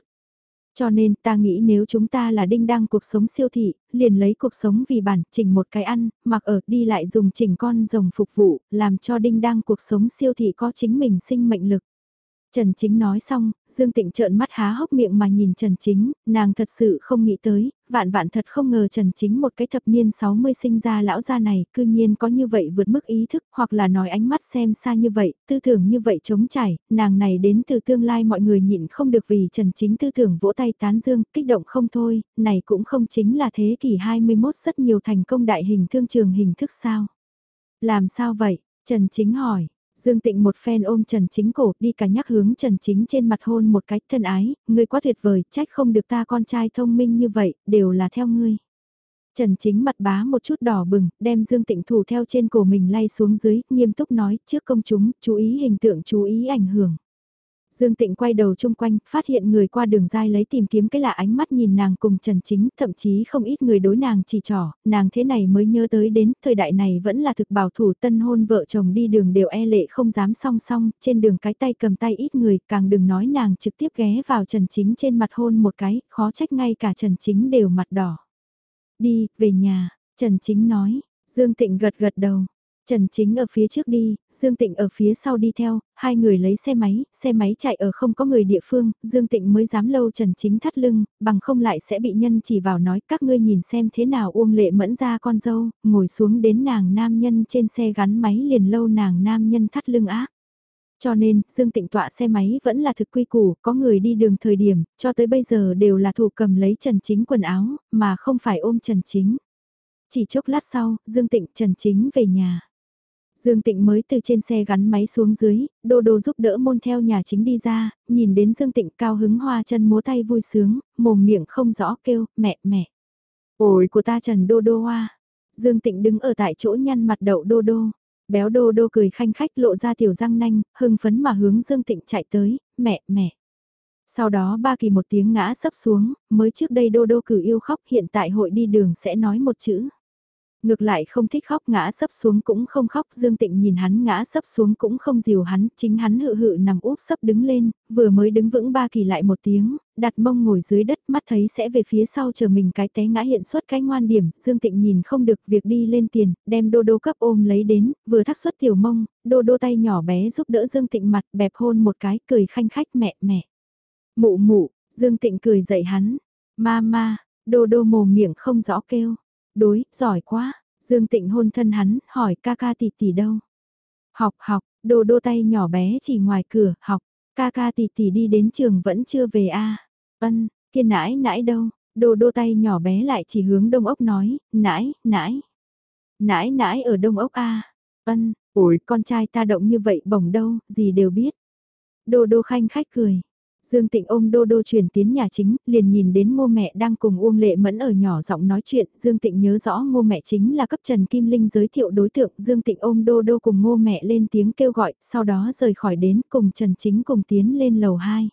S1: Cho nên ta nghĩ nếu chúng ta là đinh đăng cuộc sống siêu thị, liền lấy cuộc sống vì bản, chỉnh một cái ăn, mặc ở, đi lại dùng chỉnh con rồng phục vụ, làm cho đinh đăng cuộc sống siêu thị có chính mình sinh mệnh lực. Trần Chính nói xong, Dương Tịnh trợn mắt há hốc miệng mà nhìn Trần Chính, nàng thật sự không nghĩ tới, vạn vạn thật không ngờ Trần Chính một cái thập niên 60 sinh ra lão gia này, cư nhiên có như vậy vượt mức ý thức, hoặc là nói ánh mắt xem xa như vậy, tư tưởng như vậy chống trải, nàng này đến từ tương lai mọi người nhịn không được vì Trần Chính tư tưởng vỗ tay tán dương, kích động không thôi, này cũng không chính là thế kỷ 21 rất nhiều thành công đại hình thương trường hình thức sao. Làm sao vậy? Trần Chính hỏi, Dương Tịnh một phen ôm Trần Chính cổ đi cả nhắc hướng Trần Chính trên mặt hôn một cái thân ái, ngươi quá tuyệt vời, trách không được ta con trai thông minh như vậy, đều là theo ngươi. Trần Chính mặt bá một chút đỏ bừng, đem Dương Tịnh thủ theo trên cổ mình lay xuống dưới, nghiêm túc nói, trước công chúng, chú ý hình tượng chú ý ảnh hưởng. Dương Tịnh quay đầu chung quanh, phát hiện người qua đường dai lấy tìm kiếm cái lạ ánh mắt nhìn nàng cùng Trần Chính, thậm chí không ít người đối nàng chỉ trỏ, nàng thế này mới nhớ tới đến, thời đại này vẫn là thực bảo thủ tân hôn vợ chồng đi đường đều e lệ không dám song song, trên đường cái tay cầm tay ít người, càng đừng nói nàng trực tiếp ghé vào Trần Chính trên mặt hôn một cái, khó trách ngay cả Trần Chính đều mặt đỏ. Đi, về nhà, Trần Chính nói, Dương Tịnh gật gật đầu, Trần Chính ở phía trước đi, Dương Tịnh ở phía sau đi theo, hai người lấy xe máy, xe máy chạy ở không có người địa phương, Dương Tịnh mới dám lâu Trần Chính thắt lưng, bằng không lại sẽ bị nhân chỉ vào nói các ngươi nhìn xem thế nào Uông Lệ mẫn ra con dâu, ngồi xuống đến nàng nam nhân trên xe gắn máy liền lâu nàng nam nhân thắt lưng ác. Cho nên, Dương Tịnh tọa xe máy vẫn là thực quy củ, có người đi đường thời điểm, cho tới bây giờ đều là thủ cầm lấy Trần Chính quần áo, mà không phải ôm Trần Chính. Chỉ chốc lát sau, Dương Tịnh Trần Chính về nhà. Dương Tịnh mới từ trên xe gắn máy xuống dưới, Đô Đô giúp đỡ môn theo nhà chính đi ra, nhìn đến Dương Tịnh cao hứng hoa chân múa tay vui sướng, mồm miệng không rõ kêu, mẹ mẹ. Ôi của ta Trần Đô Đô hoa. Dương Tịnh đứng ở tại chỗ nhăn mặt đậu Đô Đô. Béo Đô Đô cười khanh khách lộ ra tiểu răng nanh, hưng phấn mà hướng Dương Tịnh chạy tới, mẹ mẹ. Sau đó ba kỳ một tiếng ngã sấp xuống, mới trước đây Đô Đô cử yêu khóc hiện tại hội đi đường sẽ nói một chữ. Ngược lại không thích khóc ngã sấp xuống cũng không khóc Dương Tịnh nhìn hắn ngã sấp xuống cũng không dìu hắn, chính hắn hự hự nằm úp sấp đứng lên, vừa mới đứng vững ba kỳ lại một tiếng, đặt mông ngồi dưới đất mắt thấy sẽ về phía sau chờ mình cái té ngã hiện xuất cái ngoan điểm, Dương Tịnh nhìn không được việc đi lên tiền, đem đô đô cấp ôm lấy đến, vừa thắc xuất tiểu mông, đô đô tay nhỏ bé giúp đỡ Dương Tịnh mặt bẹp hôn một cái cười khanh khách mẹ mẹ. Mụ mụ, Dương Tịnh cười dậy hắn, ma ma, đô đô mồm miệng không rõ kêu đối, giỏi quá. Dương Tịnh hôn thân hắn, hỏi ca ca tỷ tỷ đâu. Học học, đồ đô tay nhỏ bé chỉ ngoài cửa, học, ca ca tỷ tỷ đi đến trường vẫn chưa về a à. Ân, kia nãi nãi đâu, đồ đô tay nhỏ bé lại chỉ hướng đông ốc nói, nãi, nãi. Nãi nãi ở đông ốc a à. Ân, ủi con trai ta động như vậy bổng đâu, gì đều biết. đồ đô khanh khách cười, Dương Tịnh ôm Đô Đô chuyển tiến nhà chính, liền nhìn đến ngô mẹ đang cùng Uông Lệ Mẫn ở nhỏ giọng nói chuyện, Dương Tịnh nhớ rõ ngô mẹ chính là cấp Trần Kim Linh giới thiệu đối tượng, Dương Tịnh ôm Đô Đô cùng ngô mẹ lên tiếng kêu gọi, sau đó rời khỏi đến cùng Trần Chính cùng tiến lên lầu 2.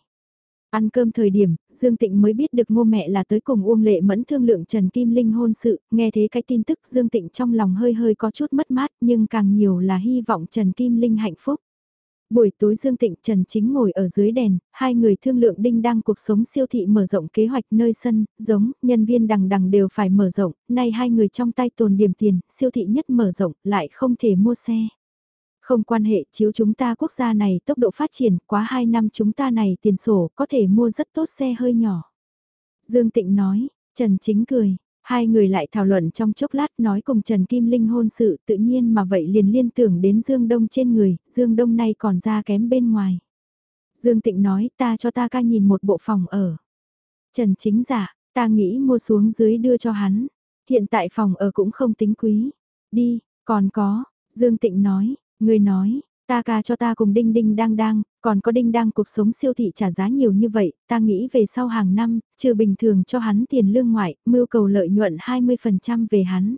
S1: Ăn cơm thời điểm, Dương Tịnh mới biết được ngô mẹ là tới cùng Uông Lệ Mẫn thương lượng Trần Kim Linh hôn sự, nghe thế cái tin tức Dương Tịnh trong lòng hơi hơi có chút mất mát nhưng càng nhiều là hy vọng Trần Kim Linh hạnh phúc. Buổi tối Dương Tịnh Trần Chính ngồi ở dưới đèn, hai người thương lượng đinh đăng cuộc sống siêu thị mở rộng kế hoạch nơi sân, giống, nhân viên đằng đằng đều phải mở rộng, nay hai người trong tay tồn điểm tiền, siêu thị nhất mở rộng, lại không thể mua xe. Không quan hệ, chiếu chúng ta quốc gia này tốc độ phát triển, quá hai năm chúng ta này tiền sổ, có thể mua rất tốt xe hơi nhỏ. Dương Tịnh nói, Trần Chính cười, Hai người lại thảo luận trong chốc lát nói cùng Trần Kim Linh hôn sự tự nhiên mà vậy liền liên tưởng đến Dương Đông trên người, Dương Đông nay còn ra kém bên ngoài. Dương Tịnh nói ta cho ta ca nhìn một bộ phòng ở. Trần Chính giả, ta nghĩ mua xuống dưới đưa cho hắn. Hiện tại phòng ở cũng không tính quý. Đi, còn có, Dương Tịnh nói, người nói, Ta ca cho ta cùng đinh đinh đang đang, còn có đinh đang cuộc sống siêu thị trả giá nhiều như vậy, ta nghĩ về sau hàng năm, trừ bình thường cho hắn tiền lương ngoại, mưu cầu lợi nhuận 20% về hắn.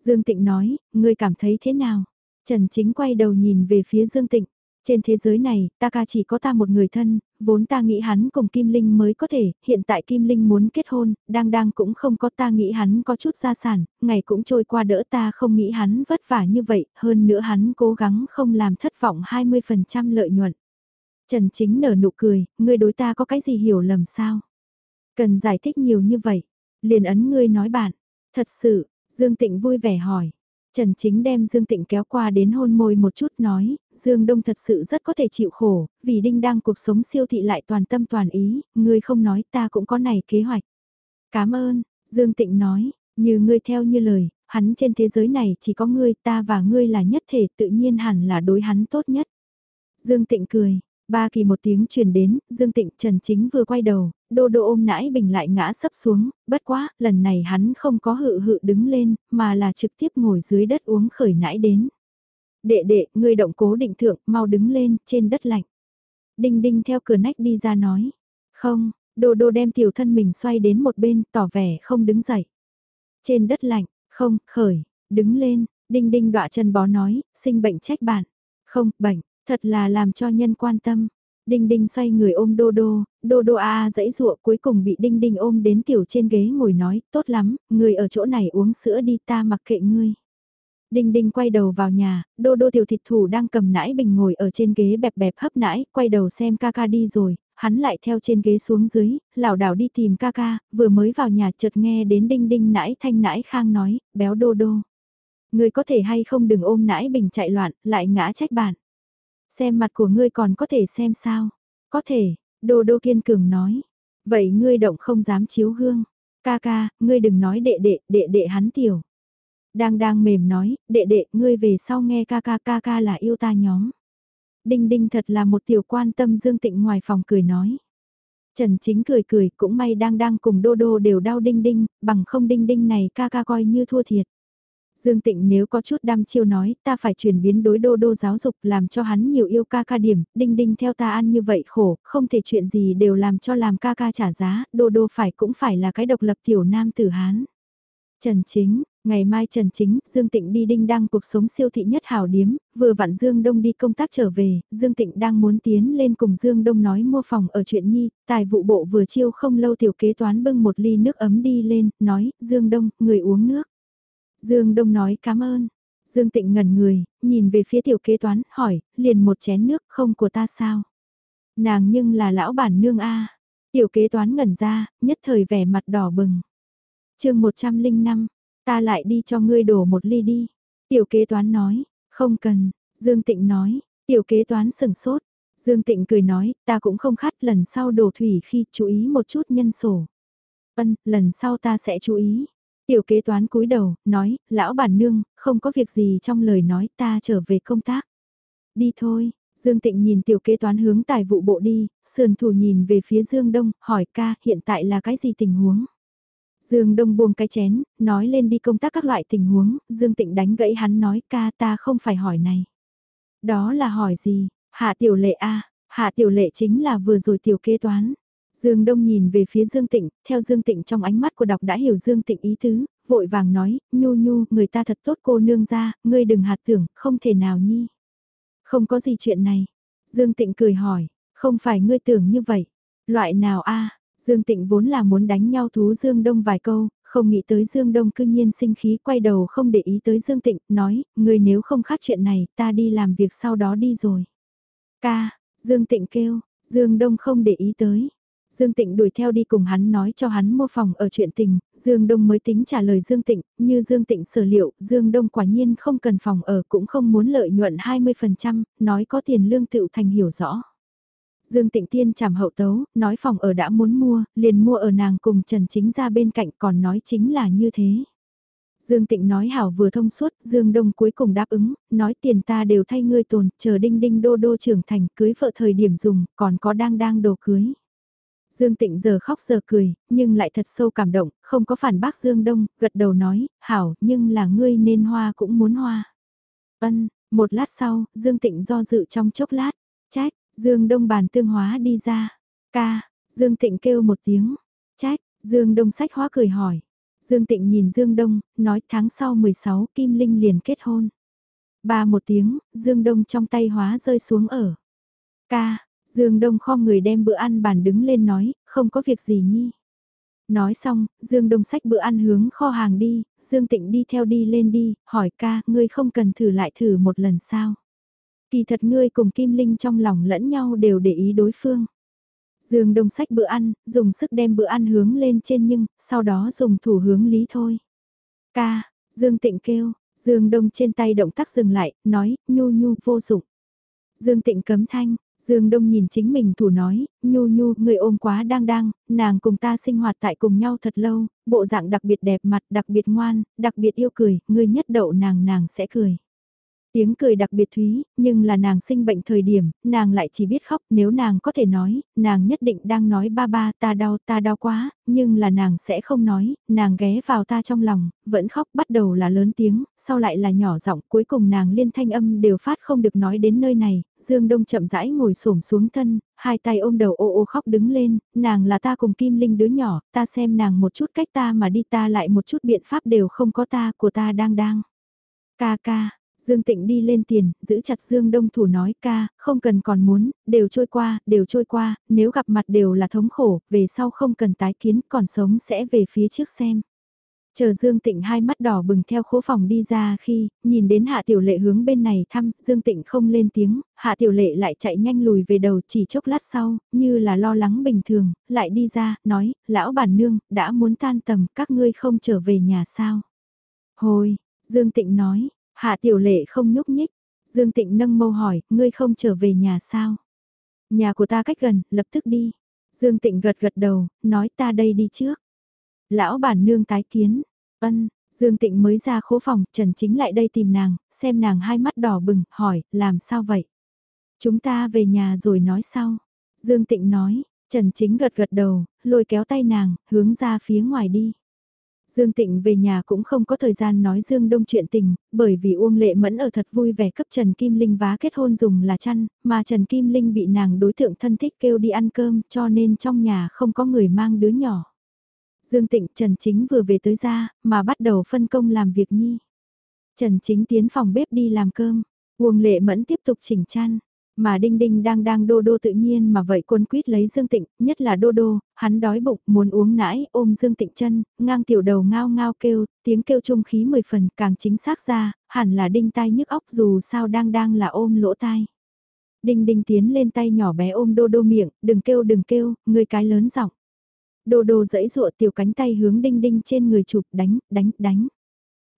S1: Dương Tịnh nói, ngươi cảm thấy thế nào? Trần Chính quay đầu nhìn về phía Dương Tịnh. Trên thế giới này, ta ca chỉ có ta một người thân, vốn ta nghĩ hắn cùng Kim Linh mới có thể, hiện tại Kim Linh muốn kết hôn, đang đang cũng không có ta nghĩ hắn có chút gia sản, ngày cũng trôi qua đỡ ta không nghĩ hắn vất vả như vậy, hơn nữa hắn cố gắng không làm thất vọng 20% lợi nhuận. Trần Chính nở nụ cười, ngươi đối ta có cái gì hiểu lầm sao? Cần giải thích nhiều như vậy. Liền ấn ngươi nói bạn. Thật sự, Dương Tịnh vui vẻ hỏi. Trần Chính đem Dương Tịnh kéo qua đến hôn môi một chút nói, Dương Đông thật sự rất có thể chịu khổ, vì Đinh đang cuộc sống siêu thị lại toàn tâm toàn ý, ngươi không nói ta cũng có này kế hoạch. Cảm ơn, Dương Tịnh nói, như ngươi theo như lời, hắn trên thế giới này chỉ có ngươi ta và ngươi là nhất thể tự nhiên hẳn là đối hắn tốt nhất. Dương Tịnh cười, Ba kỳ một tiếng truyền đến, Dương Tịnh Trần Chính vừa quay đầu, đô đô ôm nãi bình lại ngã sấp xuống, bất quá, lần này hắn không có hự hự đứng lên, mà là trực tiếp ngồi dưới đất uống khởi nãi đến. Đệ đệ, người động cố định thượng, mau đứng lên, trên đất lạnh. Đinh đinh theo cửa nách đi ra nói. Không, đô đô đem tiểu thân mình xoay đến một bên, tỏ vẻ không đứng dậy. Trên đất lạnh, không, khởi, đứng lên, đinh đinh đọa chân bó nói, sinh bệnh trách bạn. Không, bệnh, Thật là làm cho nhân quan tâm. Đinh Đinh xoay người ôm Đô Đô, Đô Đô a dãy ruộng cuối cùng bị Đinh Đinh ôm đến tiểu trên ghế ngồi nói, tốt lắm, người ở chỗ này uống sữa đi ta mặc kệ ngươi. Đinh Đinh quay đầu vào nhà, Đô Đô tiểu thịt thủ đang cầm nãi bình ngồi ở trên ghế bẹp bẹp hấp nãi, quay đầu xem ca ca đi rồi, hắn lại theo trên ghế xuống dưới, lảo đảo đi tìm ca ca, vừa mới vào nhà chợt nghe đến Đinh Đinh nãi thanh nãi khang nói, béo Đô Đô. Người có thể hay không đừng ôm nãi bình chạy loạn, lại ngã trách bạn. Xem mặt của ngươi còn có thể xem sao? Có thể, Đô Đô kiên cường nói. Vậy ngươi động không dám chiếu gương. Ca ca, ngươi đừng nói đệ đệ, đệ đệ hắn tiểu. Đang đang mềm nói, đệ đệ, ngươi về sau nghe ca ca ca ca là yêu ta nhóm. Đinh đinh thật là một tiểu quan tâm Dương Tịnh ngoài phòng cười nói. Trần Chính cười cười, cũng may đang đang cùng Đô Đô đều đau đinh đinh, bằng không đinh đinh này ca ca coi như thua thiệt. Dương Tịnh nếu có chút đam chiêu nói, ta phải chuyển biến đối đô đô giáo dục làm cho hắn nhiều yêu ca ca điểm, đinh đinh theo ta ăn như vậy khổ, không thể chuyện gì đều làm cho làm ca ca trả giá, đô đô phải cũng phải là cái độc lập tiểu nam tử Hán. Trần Chính, ngày mai Trần Chính, Dương Tịnh đi đinh đăng cuộc sống siêu thị nhất hào điếm, vừa vặn Dương Đông đi công tác trở về, Dương Tịnh đang muốn tiến lên cùng Dương Đông nói mua phòng ở chuyện nhi, tài vụ bộ vừa chiêu không lâu tiểu kế toán bưng một ly nước ấm đi lên, nói, Dương Đông, người uống nước. Dương Đông nói cảm ơn. Dương Tịnh ngẩn người, nhìn về phía tiểu kế toán, hỏi, liền một chén nước không của ta sao? Nàng nhưng là lão bản nương A. Tiểu kế toán ngẩn ra, nhất thời vẻ mặt đỏ bừng. chương 105, ta lại đi cho ngươi đổ một ly đi. Tiểu kế toán nói, không cần, Dương Tịnh nói, tiểu kế toán sừng sốt. Dương Tịnh cười nói, ta cũng không khát lần sau đổ thủy khi chú ý một chút nhân sổ. Ân, lần sau ta sẽ chú ý. Tiểu kế toán cúi đầu, nói, lão bản nương, không có việc gì trong lời nói ta trở về công tác. Đi thôi, Dương Tịnh nhìn tiểu kế toán hướng tài vụ bộ đi, sườn thủ nhìn về phía Dương Đông, hỏi ca hiện tại là cái gì tình huống. Dương Đông buông cái chén, nói lên đi công tác các loại tình huống, Dương Tịnh đánh gãy hắn nói ca ta không phải hỏi này. Đó là hỏi gì, hạ tiểu lệ a hạ tiểu lệ chính là vừa rồi tiểu kế toán. Dương Đông nhìn về phía Dương Tịnh, theo Dương Tịnh trong ánh mắt của đọc đã hiểu Dương Tịnh ý tứ, vội vàng nói, nhu nhu, người ta thật tốt cô nương ra, ngươi đừng hạt tưởng, không thể nào nhi. Không có gì chuyện này. Dương Tịnh cười hỏi, không phải ngươi tưởng như vậy. Loại nào a Dương Tịnh vốn là muốn đánh nhau thú Dương Đông vài câu, không nghĩ tới Dương Đông cư nhiên sinh khí quay đầu không để ý tới Dương Tịnh, nói, ngươi nếu không khác chuyện này, ta đi làm việc sau đó đi rồi. Ca, Dương Tịnh kêu, Dương Đông không để ý tới. Dương Tịnh đuổi theo đi cùng hắn nói cho hắn mua phòng ở chuyện tình, Dương Đông mới tính trả lời Dương Tịnh, như Dương Tịnh sở liệu, Dương Đông quả nhiên không cần phòng ở cũng không muốn lợi nhuận 20%, nói có tiền lương tựu thành hiểu rõ. Dương Tịnh Tiên chảm hậu tấu, nói phòng ở đã muốn mua, liền mua ở nàng cùng Trần Chính ra bên cạnh còn nói chính là như thế. Dương Tịnh nói hảo vừa thông suốt, Dương Đông cuối cùng đáp ứng, nói tiền ta đều thay ngươi tồn, chờ đinh đinh đô đô trưởng thành cưới vợ thời điểm dùng, còn có đang đang đồ cưới. Dương Tịnh giờ khóc giờ cười, nhưng lại thật sâu cảm động, không có phản bác Dương Đông, gật đầu nói, hảo, nhưng là ngươi nên hoa cũng muốn hoa. Ân, một lát sau, Dương Tịnh do dự trong chốc lát, trách, Dương Đông bàn tương hóa đi ra, ca, Dương Tịnh kêu một tiếng, trách, Dương Đông sách hóa cười hỏi. Dương Tịnh nhìn Dương Đông, nói tháng sau 16 Kim Linh liền kết hôn. Ba một tiếng, Dương Đông trong tay hóa rơi xuống ở. Ca, Dương Đông kho người đem bữa ăn bàn đứng lên nói, không có việc gì nhi. Nói xong, Dương Đông sách bữa ăn hướng kho hàng đi, Dương Tịnh đi theo đi lên đi, hỏi ca, ngươi không cần thử lại thử một lần sao. Kỳ thật ngươi cùng Kim Linh trong lòng lẫn nhau đều để ý đối phương. Dương Đông sách bữa ăn, dùng sức đem bữa ăn hướng lên trên nhưng, sau đó dùng thủ hướng lý thôi. Ca, Dương Tịnh kêu, Dương Đông trên tay động tác dừng lại, nói, nhu nhu vô dụng. Dương Tịnh cấm thanh, Dương Đông nhìn chính mình thủ nói, nhu nhu, người ôm quá đang đang, nàng cùng ta sinh hoạt tại cùng nhau thật lâu, bộ dạng đặc biệt đẹp mặt, đặc biệt ngoan, đặc biệt yêu cười, người nhất đậu nàng nàng sẽ cười. Tiếng cười đặc biệt thúy, nhưng là nàng sinh bệnh thời điểm, nàng lại chỉ biết khóc, nếu nàng có thể nói, nàng nhất định đang nói ba ba ta đau ta đau quá, nhưng là nàng sẽ không nói, nàng ghé vào ta trong lòng, vẫn khóc bắt đầu là lớn tiếng, sau lại là nhỏ giọng, cuối cùng nàng liên thanh âm đều phát không được nói đến nơi này, Dương Đông chậm rãi ngồi xổm xuống thân, hai tay ôm đầu ô ô khóc đứng lên, nàng là ta cùng Kim Linh đứa nhỏ, ta xem nàng một chút cách ta mà đi ta lại một chút biện pháp đều không có ta của ta đang đang. Ca ca, Dương Tịnh đi lên tiền, giữ chặt Dương Đông Thủ nói ca, không cần còn muốn, đều trôi qua, đều trôi qua, nếu gặp mặt đều là thống khổ, về sau không cần tái kiến, còn sống sẽ về phía trước xem. Chờ Dương Tịnh hai mắt đỏ bừng theo khố phòng đi ra khi, nhìn đến Hạ Tiểu Lệ hướng bên này thăm, Dương Tịnh không lên tiếng, Hạ Tiểu Lệ lại chạy nhanh lùi về đầu chỉ chốc lát sau, như là lo lắng bình thường, lại đi ra, nói, lão bản nương, đã muốn tan tầm, các ngươi không trở về nhà sao? Hồi, Dương Tịnh nói, Hạ tiểu lệ không nhúc nhích, Dương Tịnh nâng mâu hỏi, ngươi không trở về nhà sao? Nhà của ta cách gần, lập tức đi. Dương Tịnh gật gật đầu, nói ta đây đi trước. Lão bản nương tái kiến, ân, Dương Tịnh mới ra khố phòng, Trần Chính lại đây tìm nàng, xem nàng hai mắt đỏ bừng, hỏi, làm sao vậy? Chúng ta về nhà rồi nói sau. Dương Tịnh nói, Trần Chính gật gật đầu, lôi kéo tay nàng, hướng ra phía ngoài đi. Dương Tịnh về nhà cũng không có thời gian nói Dương Đông chuyện tình, bởi vì Uông Lệ Mẫn ở thật vui vẻ cấp Trần Kim Linh vá kết hôn dùng là chăn, mà Trần Kim Linh bị nàng đối tượng thân thích kêu đi ăn cơm cho nên trong nhà không có người mang đứa nhỏ. Dương Tịnh Trần Chính vừa về tới ra, mà bắt đầu phân công làm việc nhi. Trần Chính tiến phòng bếp đi làm cơm, Uông Lệ Mẫn tiếp tục chỉnh chăn. Mà Đinh Đinh đang đang đô đô tự nhiên mà vậy quân quýt lấy Dương Tịnh, nhất là đô đô, hắn đói bụng, muốn uống nãi, ôm Dương Tịnh chân, ngang tiểu đầu ngao ngao kêu, tiếng kêu trung khí mười phần càng chính xác ra, hẳn là Đinh tai nhức óc dù sao đang đang là ôm lỗ tai. Đinh Đinh tiến lên tay nhỏ bé ôm đô đô miệng, đừng kêu đừng kêu, người cái lớn giọng. Đô đô dẫy dụa tiểu cánh tay hướng Đinh Đinh trên người chụp đánh, đánh, đánh.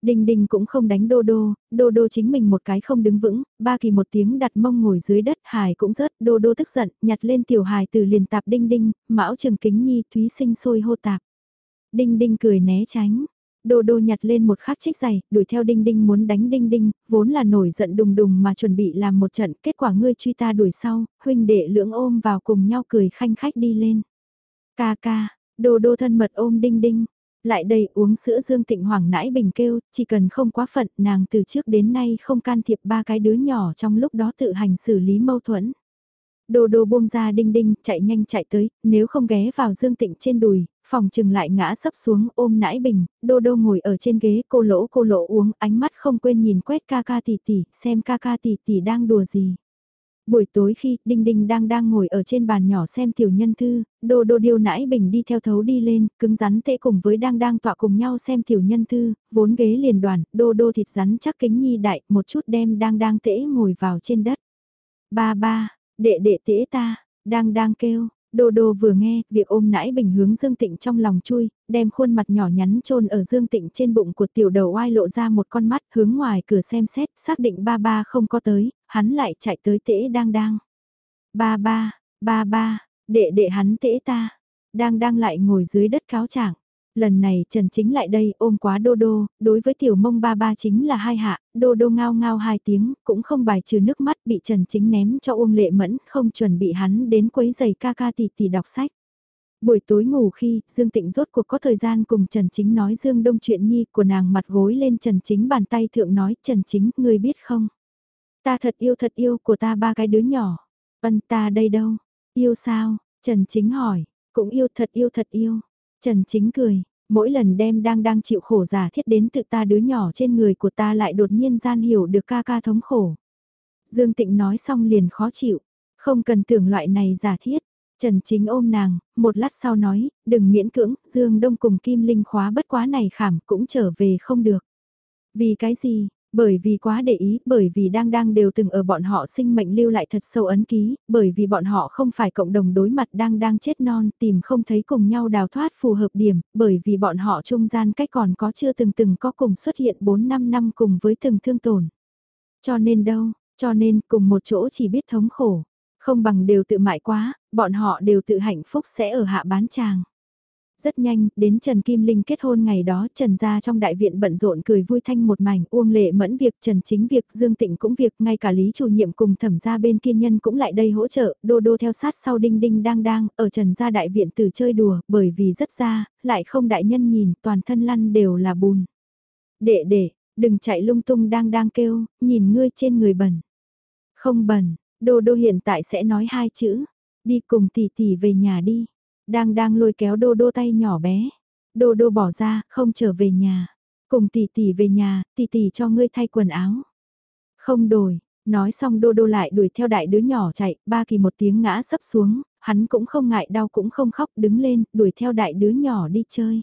S1: Đinh Đinh cũng không đánh đô đô, đô đô chính mình một cái không đứng vững, ba kỳ một tiếng đặt mông ngồi dưới đất, Hải cũng rớt, đô đô tức giận, nhặt lên tiểu Hải từ liền tạp Đinh Đinh, mão trường kính nhi, thúy sinh sôi hô tạp. Đinh Đinh cười né tránh. Đô đô nhặt lên một khắc trích giày, đuổi theo Đinh Đinh muốn đánh Đinh Đinh, vốn là nổi giận đùng đùng mà chuẩn bị làm một trận, kết quả ngươi truy ta đuổi sau, huynh đệ lưỡng ôm vào cùng nhau cười khanh khách đi lên. Ca ca, đô đô thân mật ôm Đinh Đinh, lại đây uống sữa Dương Tịnh Hoàng nãi bình kêu, chỉ cần không quá phận, nàng từ trước đến nay không can thiệp ba cái đứa nhỏ trong lúc đó tự hành xử lý mâu thuẫn. Đồ đồ buông ra đinh đinh, chạy nhanh chạy tới, nếu không ghé vào Dương Tịnh trên đùi, phòng trừng lại ngã sấp xuống ôm nãi bình, đô đô ngồi ở trên ghế cô lỗ cô lỗ uống, ánh mắt không quên nhìn quét ca ca tỷ tỷ, xem ca ca tỷ tỷ đang đùa gì. Buổi tối khi Đinh Đinh đang đang ngồi ở trên bàn nhỏ xem tiểu nhân thư, đô đô điêu nãi bình đi theo thấu đi lên, cứng rắn tệ cùng với đang đang tọa cùng nhau xem tiểu nhân thư, vốn ghế liền đoàn, đô đô thịt rắn chắc kính nhi đại, một chút đem đang đang tễ ngồi vào trên đất. Ba ba, đệ đệ tễ ta, đang đang kêu, Đô đô vừa nghe, việc ôm nãi bình hướng Dương Tịnh trong lòng chui, đem khuôn mặt nhỏ nhắn trôn ở Dương Tịnh trên bụng của tiểu đầu oai lộ ra một con mắt hướng ngoài cửa xem xét, xác định ba ba không có tới, hắn lại chạy tới tễ đang đang. Ba ba, ba ba, đệ đệ hắn tễ ta, đang đang lại ngồi dưới đất cáo trạng Lần này Trần Chính lại đây ôm quá đô đô, đối với tiểu mông ba ba chính là hai hạ, đô đô ngao ngao hai tiếng, cũng không bài trừ nước mắt bị Trần Chính ném cho Uông Lệ Mẫn, không chuẩn bị hắn đến quấy giày ca ca tỷ tỷ đọc sách. Buổi tối ngủ khi, Dương Tịnh rốt cuộc có thời gian cùng Trần Chính nói Dương Đông chuyện nhi của nàng mặt gối lên Trần Chính bàn tay thượng nói Trần Chính, ngươi biết không? Ta thật yêu thật yêu của ta ba cái đứa nhỏ. Ân ta đây đâu? Yêu sao? Trần Chính hỏi, cũng yêu thật yêu thật yêu. Trần Chính cười, Mỗi lần đem đang đang chịu khổ giả thiết đến tự ta đứa nhỏ trên người của ta lại đột nhiên gian hiểu được ca ca thống khổ. Dương Tịnh nói xong liền khó chịu, không cần tưởng loại này giả thiết. Trần Chính ôm nàng, một lát sau nói, đừng miễn cưỡng, Dương Đông cùng Kim Linh khóa bất quá này khảm cũng trở về không được. Vì cái gì, bởi vì quá để ý, bởi vì đang đang đều từng ở bọn họ sinh mệnh lưu lại thật sâu ấn ký, bởi vì bọn họ không phải cộng đồng đối mặt đang đang chết non, tìm không thấy cùng nhau đào thoát phù hợp điểm, bởi vì bọn họ trung gian cách còn có chưa từng từng có cùng xuất hiện 4-5 năm cùng với từng thương tổn. Cho nên đâu, cho nên cùng một chỗ chỉ biết thống khổ, không bằng đều tự mại quá, bọn họ đều tự hạnh phúc sẽ ở hạ bán chàng. Rất nhanh, đến Trần Kim Linh kết hôn ngày đó, Trần gia trong đại viện bận rộn cười vui thanh một mảnh, uông lệ mẫn việc, Trần chính việc, Dương Tịnh cũng việc, ngay cả Lý chủ nhiệm cùng thẩm gia bên kia nhân cũng lại đây hỗ trợ, đô đô theo sát sau đinh đinh đang đang, ở Trần gia đại viện từ chơi đùa, bởi vì rất ra, lại không đại nhân nhìn, toàn thân lăn đều là bùn. Đệ đệ, đừng chạy lung tung đang đang kêu, nhìn ngươi trên người bẩn. Không bẩn, đô đô hiện tại sẽ nói hai chữ, đi cùng tỷ tỷ về nhà đi. Đang đang lôi kéo đô đô tay nhỏ bé. Đô đô bỏ ra, không trở về nhà. Cùng tỷ tỷ về nhà, tỷ tỷ cho ngươi thay quần áo. Không đổi, nói xong đô đô lại đuổi theo đại đứa nhỏ chạy, ba kỳ một tiếng ngã sấp xuống, hắn cũng không ngại đau cũng không khóc đứng lên, đuổi theo đại đứa nhỏ đi chơi.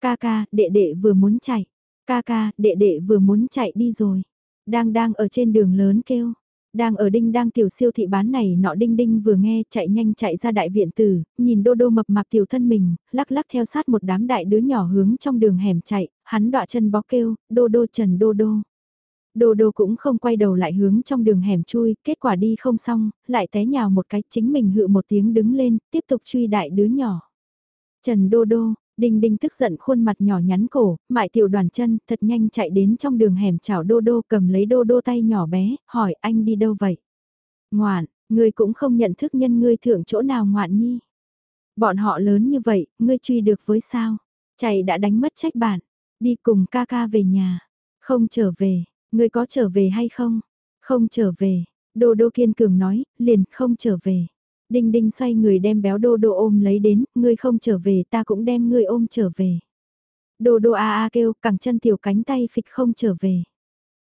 S1: Ca ca, đệ đệ vừa muốn chạy. Ca ca, đệ đệ vừa muốn chạy đi rồi. Đang đang ở trên đường lớn kêu. Đang ở đinh đang tiểu siêu thị bán này nọ đinh đinh vừa nghe chạy nhanh chạy ra đại viện tử, nhìn đô đô mập mạp tiểu thân mình, lắc lắc theo sát một đám đại đứa nhỏ hướng trong đường hẻm chạy, hắn đọa chân bó kêu, đô đô trần đô đô. Đô đô cũng không quay đầu lại hướng trong đường hẻm chui, kết quả đi không xong, lại té nhào một cái chính mình hự một tiếng đứng lên, tiếp tục truy đại đứa nhỏ. Trần đô đô, Đinh Đinh tức giận khuôn mặt nhỏ nhắn cổ, mại tiểu đoàn chân, thật nhanh chạy đến trong đường hẻm chảo đô đô cầm lấy đô đô tay nhỏ bé, hỏi anh đi đâu vậy? Ngoạn, ngươi cũng không nhận thức nhân ngươi thưởng chỗ nào ngoạn nhi. Bọn họ lớn như vậy, ngươi truy được với sao? Chạy đã đánh mất trách bạn đi cùng ca ca về nhà. Không trở về, ngươi có trở về hay không? Không trở về, đô đô kiên cường nói, liền không trở về. Đinh đinh xoay người đem béo đô đô ôm lấy đến, ngươi không trở về ta cũng đem ngươi ôm trở về. Đô đô a a kêu, cẳng chân tiểu cánh tay phịch không trở về.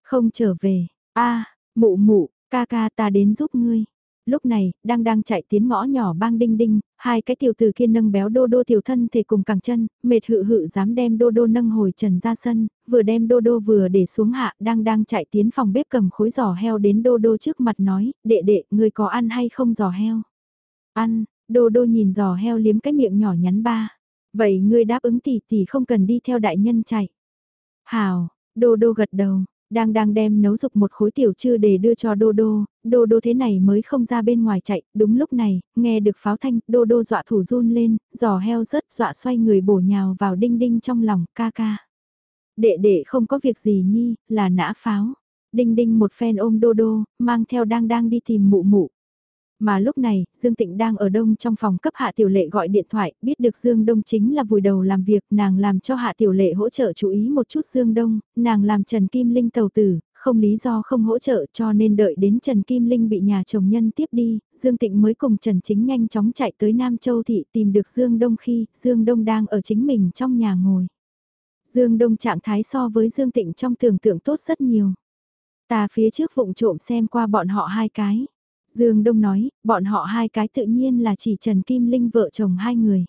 S1: Không trở về, a mụ mụ, ca ca ta đến giúp ngươi. Lúc này, đang đang chạy tiến ngõ nhỏ bang đinh đinh, hai cái tiểu tử kia nâng béo đô đô tiểu thân thể cùng cẳng chân, mệt hự hự dám đem đô đô nâng hồi trần ra sân, vừa đem đô đô vừa để xuống hạ, đang đang chạy tiến phòng bếp cầm khối giò heo đến đô đô trước mặt nói, đệ đệ, ngươi có ăn hay không giò heo? Ăn, đô đô nhìn giò heo liếm cái miệng nhỏ nhắn ba. Vậy ngươi đáp ứng tỷ tỷ không cần đi theo đại nhân chạy. Hào, đô đô gật đầu, đang đang đem nấu dục một khối tiểu trư để đưa cho đô đô, đô đô thế này mới không ra bên ngoài chạy, đúng lúc này, nghe được pháo thanh, đô đô dọa thủ run lên, giò heo rớt dọa xoay người bổ nhào vào đinh đinh trong lòng, ca ca. Đệ đệ không có việc gì nhi, là nã pháo. Đinh đinh một phen ôm đô đô, mang theo đang đang đi tìm mụ mụ. Mà lúc này, Dương Tịnh đang ở đông trong phòng cấp Hạ Tiểu Lệ gọi điện thoại, biết được Dương Đông chính là vùi đầu làm việc, nàng làm cho Hạ Tiểu Lệ hỗ trợ chú ý một chút Dương Đông, nàng làm Trần Kim Linh tàu tử, không lý do không hỗ trợ cho nên đợi đến Trần Kim Linh bị nhà chồng nhân tiếp đi, Dương Tịnh mới cùng Trần Chính nhanh chóng chạy tới Nam Châu Thị tìm được Dương Đông khi Dương Đông đang ở chính mình trong nhà ngồi. Dương Đông trạng thái so với Dương Tịnh trong tưởng tượng tốt rất nhiều. Ta phía trước vụng trộm xem qua bọn họ hai cái. Dương Đông nói, bọn họ hai cái tự nhiên là chỉ Trần Kim Linh vợ chồng hai người.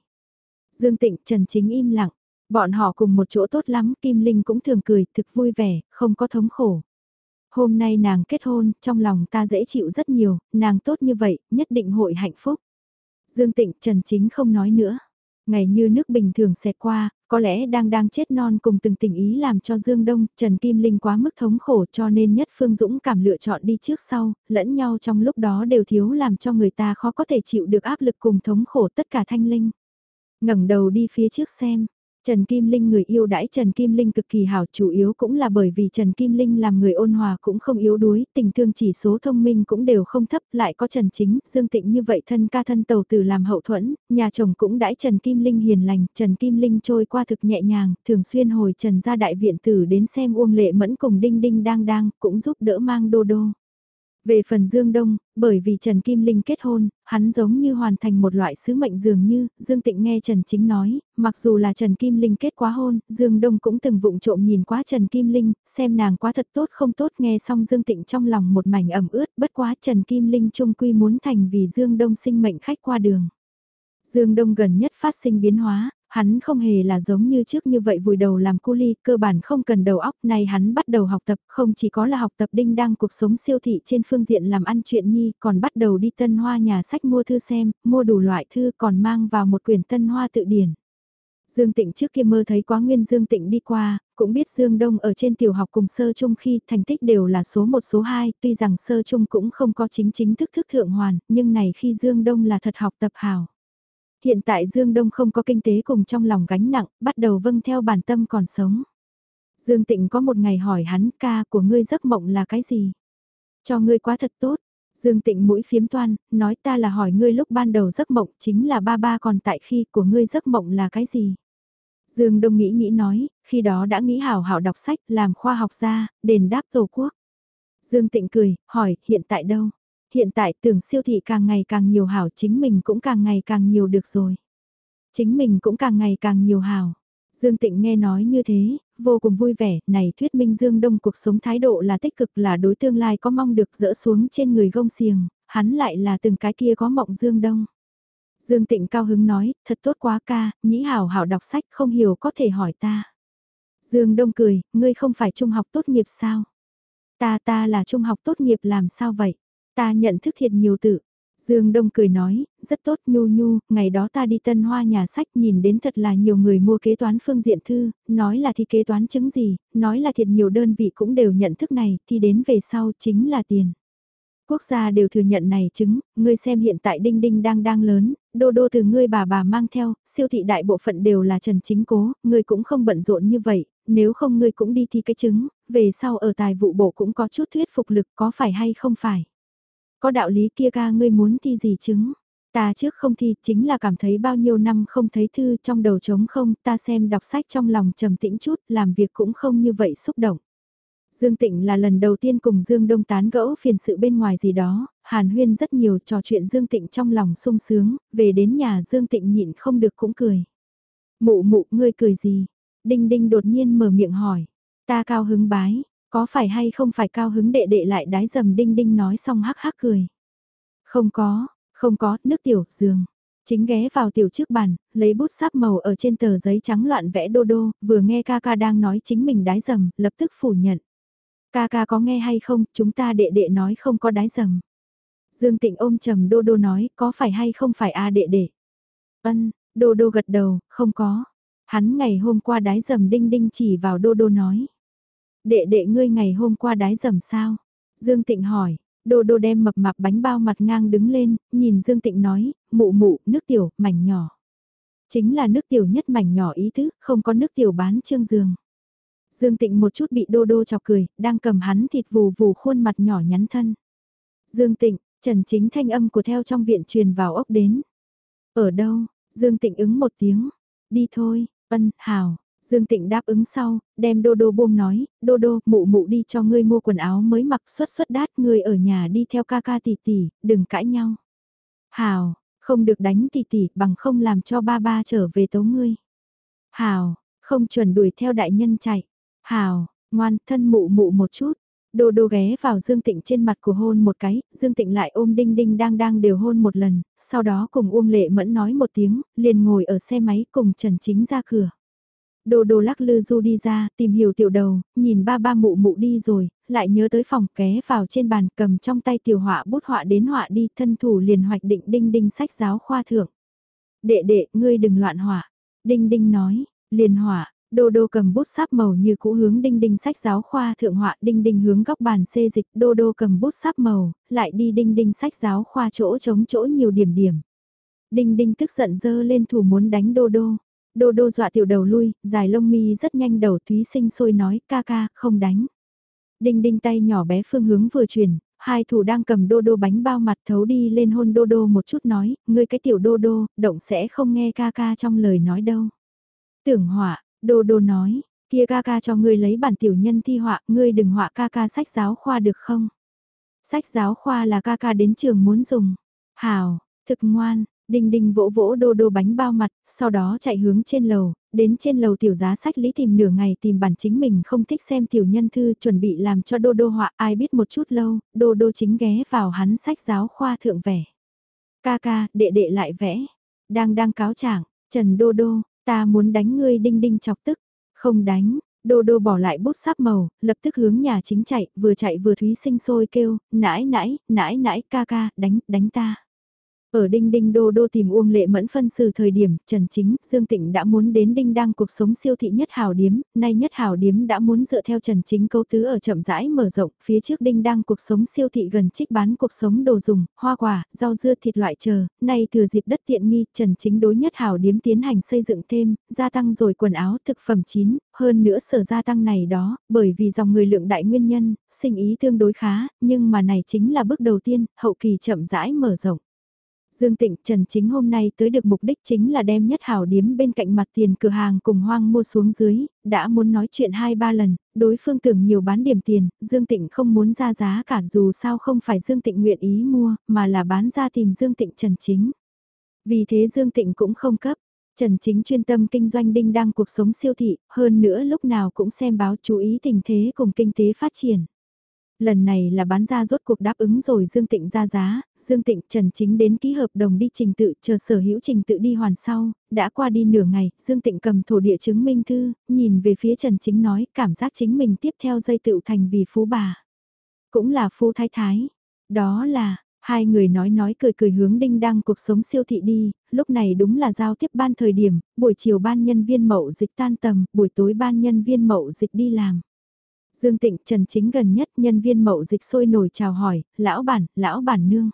S1: Dương Tịnh Trần Chính im lặng, bọn họ cùng một chỗ tốt lắm, Kim Linh cũng thường cười, thực vui vẻ, không có thống khổ. Hôm nay nàng kết hôn, trong lòng ta dễ chịu rất nhiều, nàng tốt như vậy, nhất định hội hạnh phúc. Dương Tịnh Trần Chính không nói nữa. Ngày như nước bình thường xẹt qua, có lẽ đang đang chết non cùng từng tình ý làm cho Dương Đông, Trần Kim Linh quá mức thống khổ cho nên nhất Phương Dũng cảm lựa chọn đi trước sau, lẫn nhau trong lúc đó đều thiếu làm cho người ta khó có thể chịu được áp lực cùng thống khổ tất cả thanh linh. ngẩng đầu đi phía trước xem, Trần Kim Linh người yêu đãi Trần Kim Linh cực kỳ hảo chủ yếu cũng là bởi vì Trần Kim Linh làm người ôn hòa cũng không yếu đuối, tình thương chỉ số thông minh cũng đều không thấp, lại có Trần Chính, Dương Tịnh như vậy thân ca thân tàu từ làm hậu thuẫn, nhà chồng cũng đãi Trần Kim Linh hiền lành, Trần Kim Linh trôi qua thực nhẹ nhàng, thường xuyên hồi Trần ra đại viện tử đến xem Uông Lệ Mẫn cùng Đinh Đinh đang đang, cũng giúp đỡ mang đô đô. Về phần Dương Đông, bởi vì Trần Kim Linh kết hôn, hắn giống như hoàn thành một loại sứ mệnh dường như, Dương Tịnh nghe Trần Chính nói, mặc dù là Trần Kim Linh kết quá hôn, Dương Đông cũng từng vụng trộm nhìn quá Trần Kim Linh, xem nàng quá thật tốt không tốt nghe xong Dương Tịnh trong lòng một mảnh ẩm ướt, bất quá Trần Kim Linh trung quy muốn thành vì Dương Đông sinh mệnh khách qua đường. Dương Đông gần nhất phát sinh biến hóa, hắn không hề là giống như trước như vậy vùi đầu làm cu ly, cơ bản không cần đầu óc, này hắn bắt đầu học tập, không chỉ có là học tập đinh đăng cuộc sống siêu thị trên phương diện làm ăn chuyện nhi, còn bắt đầu đi tân hoa nhà sách mua thư xem, mua đủ loại thư còn mang vào một quyển tân hoa tự điển. Dương Tịnh trước kia mơ thấy quá nguyên Dương Tịnh đi qua, cũng biết Dương Đông ở trên tiểu học cùng sơ trung khi thành tích đều là số 1 số 2, tuy rằng sơ trung cũng không có chính chính thức thức thượng hoàn, nhưng này khi Dương Đông là thật học tập hào. Hiện tại Dương Đông không có kinh tế cùng trong lòng gánh nặng, bắt đầu vâng theo bản tâm còn sống. Dương Tịnh có một ngày hỏi hắn ca của ngươi giấc mộng là cái gì? Cho ngươi quá thật tốt. Dương Tịnh mũi phiếm toan, nói ta là hỏi ngươi lúc ban đầu giấc mộng chính là ba ba còn tại khi của ngươi giấc mộng là cái gì? Dương Đông nghĩ nghĩ nói, khi đó đã nghĩ hảo hảo đọc sách, làm khoa học gia, đền đáp tổ quốc. Dương Tịnh cười, hỏi, hiện tại đâu? Hiện tại tưởng siêu thị càng ngày càng nhiều hảo chính mình cũng càng ngày càng nhiều được rồi. Chính mình cũng càng ngày càng nhiều hảo. Dương Tịnh nghe nói như thế, vô cùng vui vẻ, này thuyết minh Dương Đông cuộc sống thái độ là tích cực là đối tương lai có mong được dỡ xuống trên người gông xiềng, hắn lại là từng cái kia có mộng Dương Đông. Dương Tịnh cao hứng nói, thật tốt quá ca, nhĩ hảo hảo đọc sách không hiểu có thể hỏi ta. Dương Đông cười, ngươi không phải trung học tốt nghiệp sao? Ta ta là trung học tốt nghiệp làm sao vậy? Ta nhận thức thiệt nhiều tự. Dương Đông cười nói, rất tốt nhu nhu, ngày đó ta đi tân hoa nhà sách nhìn đến thật là nhiều người mua kế toán phương diện thư, nói là thi kế toán chứng gì, nói là thiệt nhiều đơn vị cũng đều nhận thức này, thì đến về sau chính là tiền. Quốc gia đều thừa nhận này chứng, ngươi xem hiện tại đinh đinh đang đang lớn, đô đô từ ngươi bà bà mang theo, siêu thị đại bộ phận đều là trần chính cố, ngươi cũng không bận rộn như vậy, nếu không ngươi cũng đi thi cái chứng, về sau ở tài vụ bộ cũng có chút thuyết phục lực có phải hay không phải. Có đạo lý kia ca ngươi muốn thi gì chứng? Ta trước không thi chính là cảm thấy bao nhiêu năm không thấy thư trong đầu trống không, ta xem đọc sách trong lòng trầm tĩnh chút, làm việc cũng không như vậy xúc động. Dương Tịnh là lần đầu tiên cùng Dương Đông tán gẫu phiền sự bên ngoài gì đó, Hàn Huyên rất nhiều trò chuyện Dương Tịnh trong lòng sung sướng, về đến nhà Dương Tịnh nhịn không được cũng cười. Mụ mụ ngươi cười gì? Đinh Đinh đột nhiên mở miệng hỏi. Ta cao hứng bái, có phải hay không phải cao hứng đệ đệ lại đái dầm đinh đinh nói xong hắc hắc cười. Không có, không có, nước tiểu, giường. Chính ghé vào tiểu trước bàn, lấy bút sáp màu ở trên tờ giấy trắng loạn vẽ đô đô, vừa nghe ca ca đang nói chính mình đái dầm, lập tức phủ nhận. Ca ca có nghe hay không, chúng ta đệ đệ nói không có đái dầm. Dương Tịnh ôm trầm đô đô nói, có phải hay không phải a đệ đệ. Ân, đô đô gật đầu, không có. Hắn ngày hôm qua đái dầm đinh đinh chỉ vào đô đô nói. Đệ đệ ngươi ngày hôm qua đái dầm sao? Dương Tịnh hỏi, đô đô đem mập mạp bánh bao mặt ngang đứng lên, nhìn Dương Tịnh nói, mụ mụ, nước tiểu, mảnh nhỏ. Chính là nước tiểu nhất mảnh nhỏ ý tứ, không có nước tiểu bán trương giường. Dương Tịnh một chút bị đô đô chọc cười, đang cầm hắn thịt vù vù khuôn mặt nhỏ nhắn thân. Dương Tịnh, Trần Chính thanh âm của theo trong viện truyền vào ốc đến. Ở đâu? Dương Tịnh ứng một tiếng. Đi thôi, ân, hào. Dương Tịnh đáp ứng sau, đem Đô Đô buông nói, Đô Đô, mụ mụ đi cho ngươi mua quần áo mới mặc xuất xuất đát ngươi ở nhà đi theo ca ca tỷ tỷ, đừng cãi nhau. Hào, không được đánh tỷ tỷ bằng không làm cho ba ba trở về tấu ngươi. Hào, không chuẩn đuổi theo đại nhân chạy. Hào, ngoan, thân mụ mụ một chút. Đô đô ghé vào Dương Tịnh trên mặt của hôn một cái, Dương Tịnh lại ôm Đinh Đinh đang đang đều hôn một lần, sau đó cùng Uông Lệ Mẫn nói một tiếng, liền ngồi ở xe máy cùng Trần Chính ra cửa. Đô đô lắc lư du đi ra, tìm hiểu tiểu đầu, nhìn ba ba mụ mụ đi rồi, lại nhớ tới phòng ké vào trên bàn cầm trong tay tiểu họa bút họa đến họa đi, thân thủ liền hoạch định đinh đinh sách giáo khoa thượng. Đệ đệ, ngươi đừng loạn họa. Đinh đinh nói, liền họa, Đô đô cầm bút sáp màu như cũ hướng đinh đinh sách giáo khoa thượng họa đinh đinh hướng góc bàn xê dịch đô đô cầm bút sáp màu, lại đi đinh đinh sách giáo khoa chỗ chống chỗ nhiều điểm điểm. Đinh đinh tức giận dơ lên thủ muốn đánh đô đô. Đô đô dọa tiểu đầu lui, dài lông mi rất nhanh đầu Thúy sinh sôi nói ca ca, không đánh. Đinh đinh tay nhỏ bé phương hướng vừa chuyển, hai thủ đang cầm đô đô bánh bao mặt thấu đi lên hôn đô đô một chút nói, ngươi cái tiểu đô đô, động sẽ không nghe ca ca trong lời nói đâu. Tưởng họa, đô đô nói, kia ca ca cho ngươi lấy bản tiểu nhân thi họa, ngươi đừng họa ca ca sách giáo khoa được không? Sách giáo khoa là ca ca đến trường muốn dùng. Hào, thực ngoan, Đinh Đinh vỗ vỗ đô đô bánh bao mặt, sau đó chạy hướng trên lầu, đến trên lầu tiểu giá sách lý tìm nửa ngày tìm bản chính mình không thích xem tiểu nhân thư chuẩn bị làm cho đô đô họa ai biết một chút lâu, đô đô chính ghé vào hắn sách giáo khoa thượng vẻ. Ca ca, đệ đệ lại vẽ, đang đang cáo trạng. Trần Đô Đô, ta muốn đánh ngươi. Đinh đinh chọc tức, không đánh, Đô Đô bỏ lại bút sáp màu, lập tức hướng nhà chính chạy, vừa chạy vừa thúy sinh sôi kêu, nãi nãi, nãi nãi, ca ca, đánh, đánh ta. Ở Đinh Đinh Đô Đô tìm Uông Lệ Mẫn phân xử thời điểm, Trần Chính, Dương Tịnh đã muốn đến Đinh Đăng cuộc sống siêu thị nhất hào điếm, nay nhất hào điếm đã muốn dựa theo Trần Chính câu tứ ở chậm rãi mở rộng, phía trước Đinh Đăng cuộc sống siêu thị gần trích bán cuộc sống đồ dùng, hoa quả, rau dưa thịt loại chờ, nay thừa dịp đất tiện nghi, Trần Chính đối nhất hào điếm tiến hành xây dựng thêm, gia tăng rồi quần áo thực phẩm chín, hơn nữa sở gia tăng này đó, bởi vì dòng người lượng đại nguyên nhân, sinh ý tương đối khá, nhưng mà này chính là bước đầu tiên, hậu kỳ chậm rãi mở rộng. Dương Tịnh Trần Chính hôm nay tới được mục đích chính là đem nhất hảo điếm bên cạnh mặt tiền cửa hàng cùng hoang mua xuống dưới, đã muốn nói chuyện hai ba lần, đối phương tưởng nhiều bán điểm tiền, Dương Tịnh không muốn ra giá cả dù sao không phải Dương Tịnh nguyện ý mua, mà là bán ra tìm Dương Tịnh Trần Chính. Vì thế Dương Tịnh cũng không cấp, Trần Chính chuyên tâm kinh doanh đinh đăng cuộc sống siêu thị, hơn nữa lúc nào cũng xem báo chú ý tình thế cùng kinh tế phát triển. Lần này là bán ra rốt cuộc đáp ứng rồi Dương Tịnh ra giá, Dương Tịnh Trần Chính đến ký hợp đồng đi trình tự chờ sở hữu trình tự đi hoàn sau, đã qua đi nửa ngày, Dương Tịnh cầm thổ địa chứng minh thư, nhìn về phía Trần Chính nói cảm giác chính mình tiếp theo dây tự thành vì phú bà. Cũng là phú thái thái. Đó là, hai người nói nói cười cười hướng đinh đăng cuộc sống siêu thị đi, lúc này đúng là giao tiếp ban thời điểm, buổi chiều ban nhân viên mậu dịch tan tầm, buổi tối ban nhân viên mậu dịch đi làm. Dương Tịnh Trần Chính gần nhất nhân viên mậu dịch sôi nổi chào hỏi, lão bản, lão bản nương.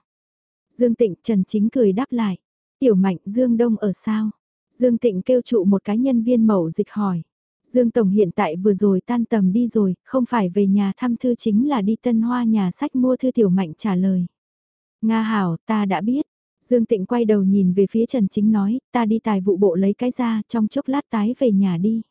S1: Dương Tịnh Trần Chính cười đáp lại, tiểu mạnh Dương Đông ở sao? Dương Tịnh kêu trụ một cái nhân viên mậu dịch hỏi. Dương Tổng hiện tại vừa rồi tan tầm đi rồi, không phải về nhà thăm thư chính là đi tân hoa nhà sách mua thư tiểu mạnh trả lời. Nga hảo, ta đã biết. Dương Tịnh quay đầu nhìn về phía Trần Chính nói, ta đi tài vụ bộ lấy cái ra, trong chốc lát tái về nhà đi.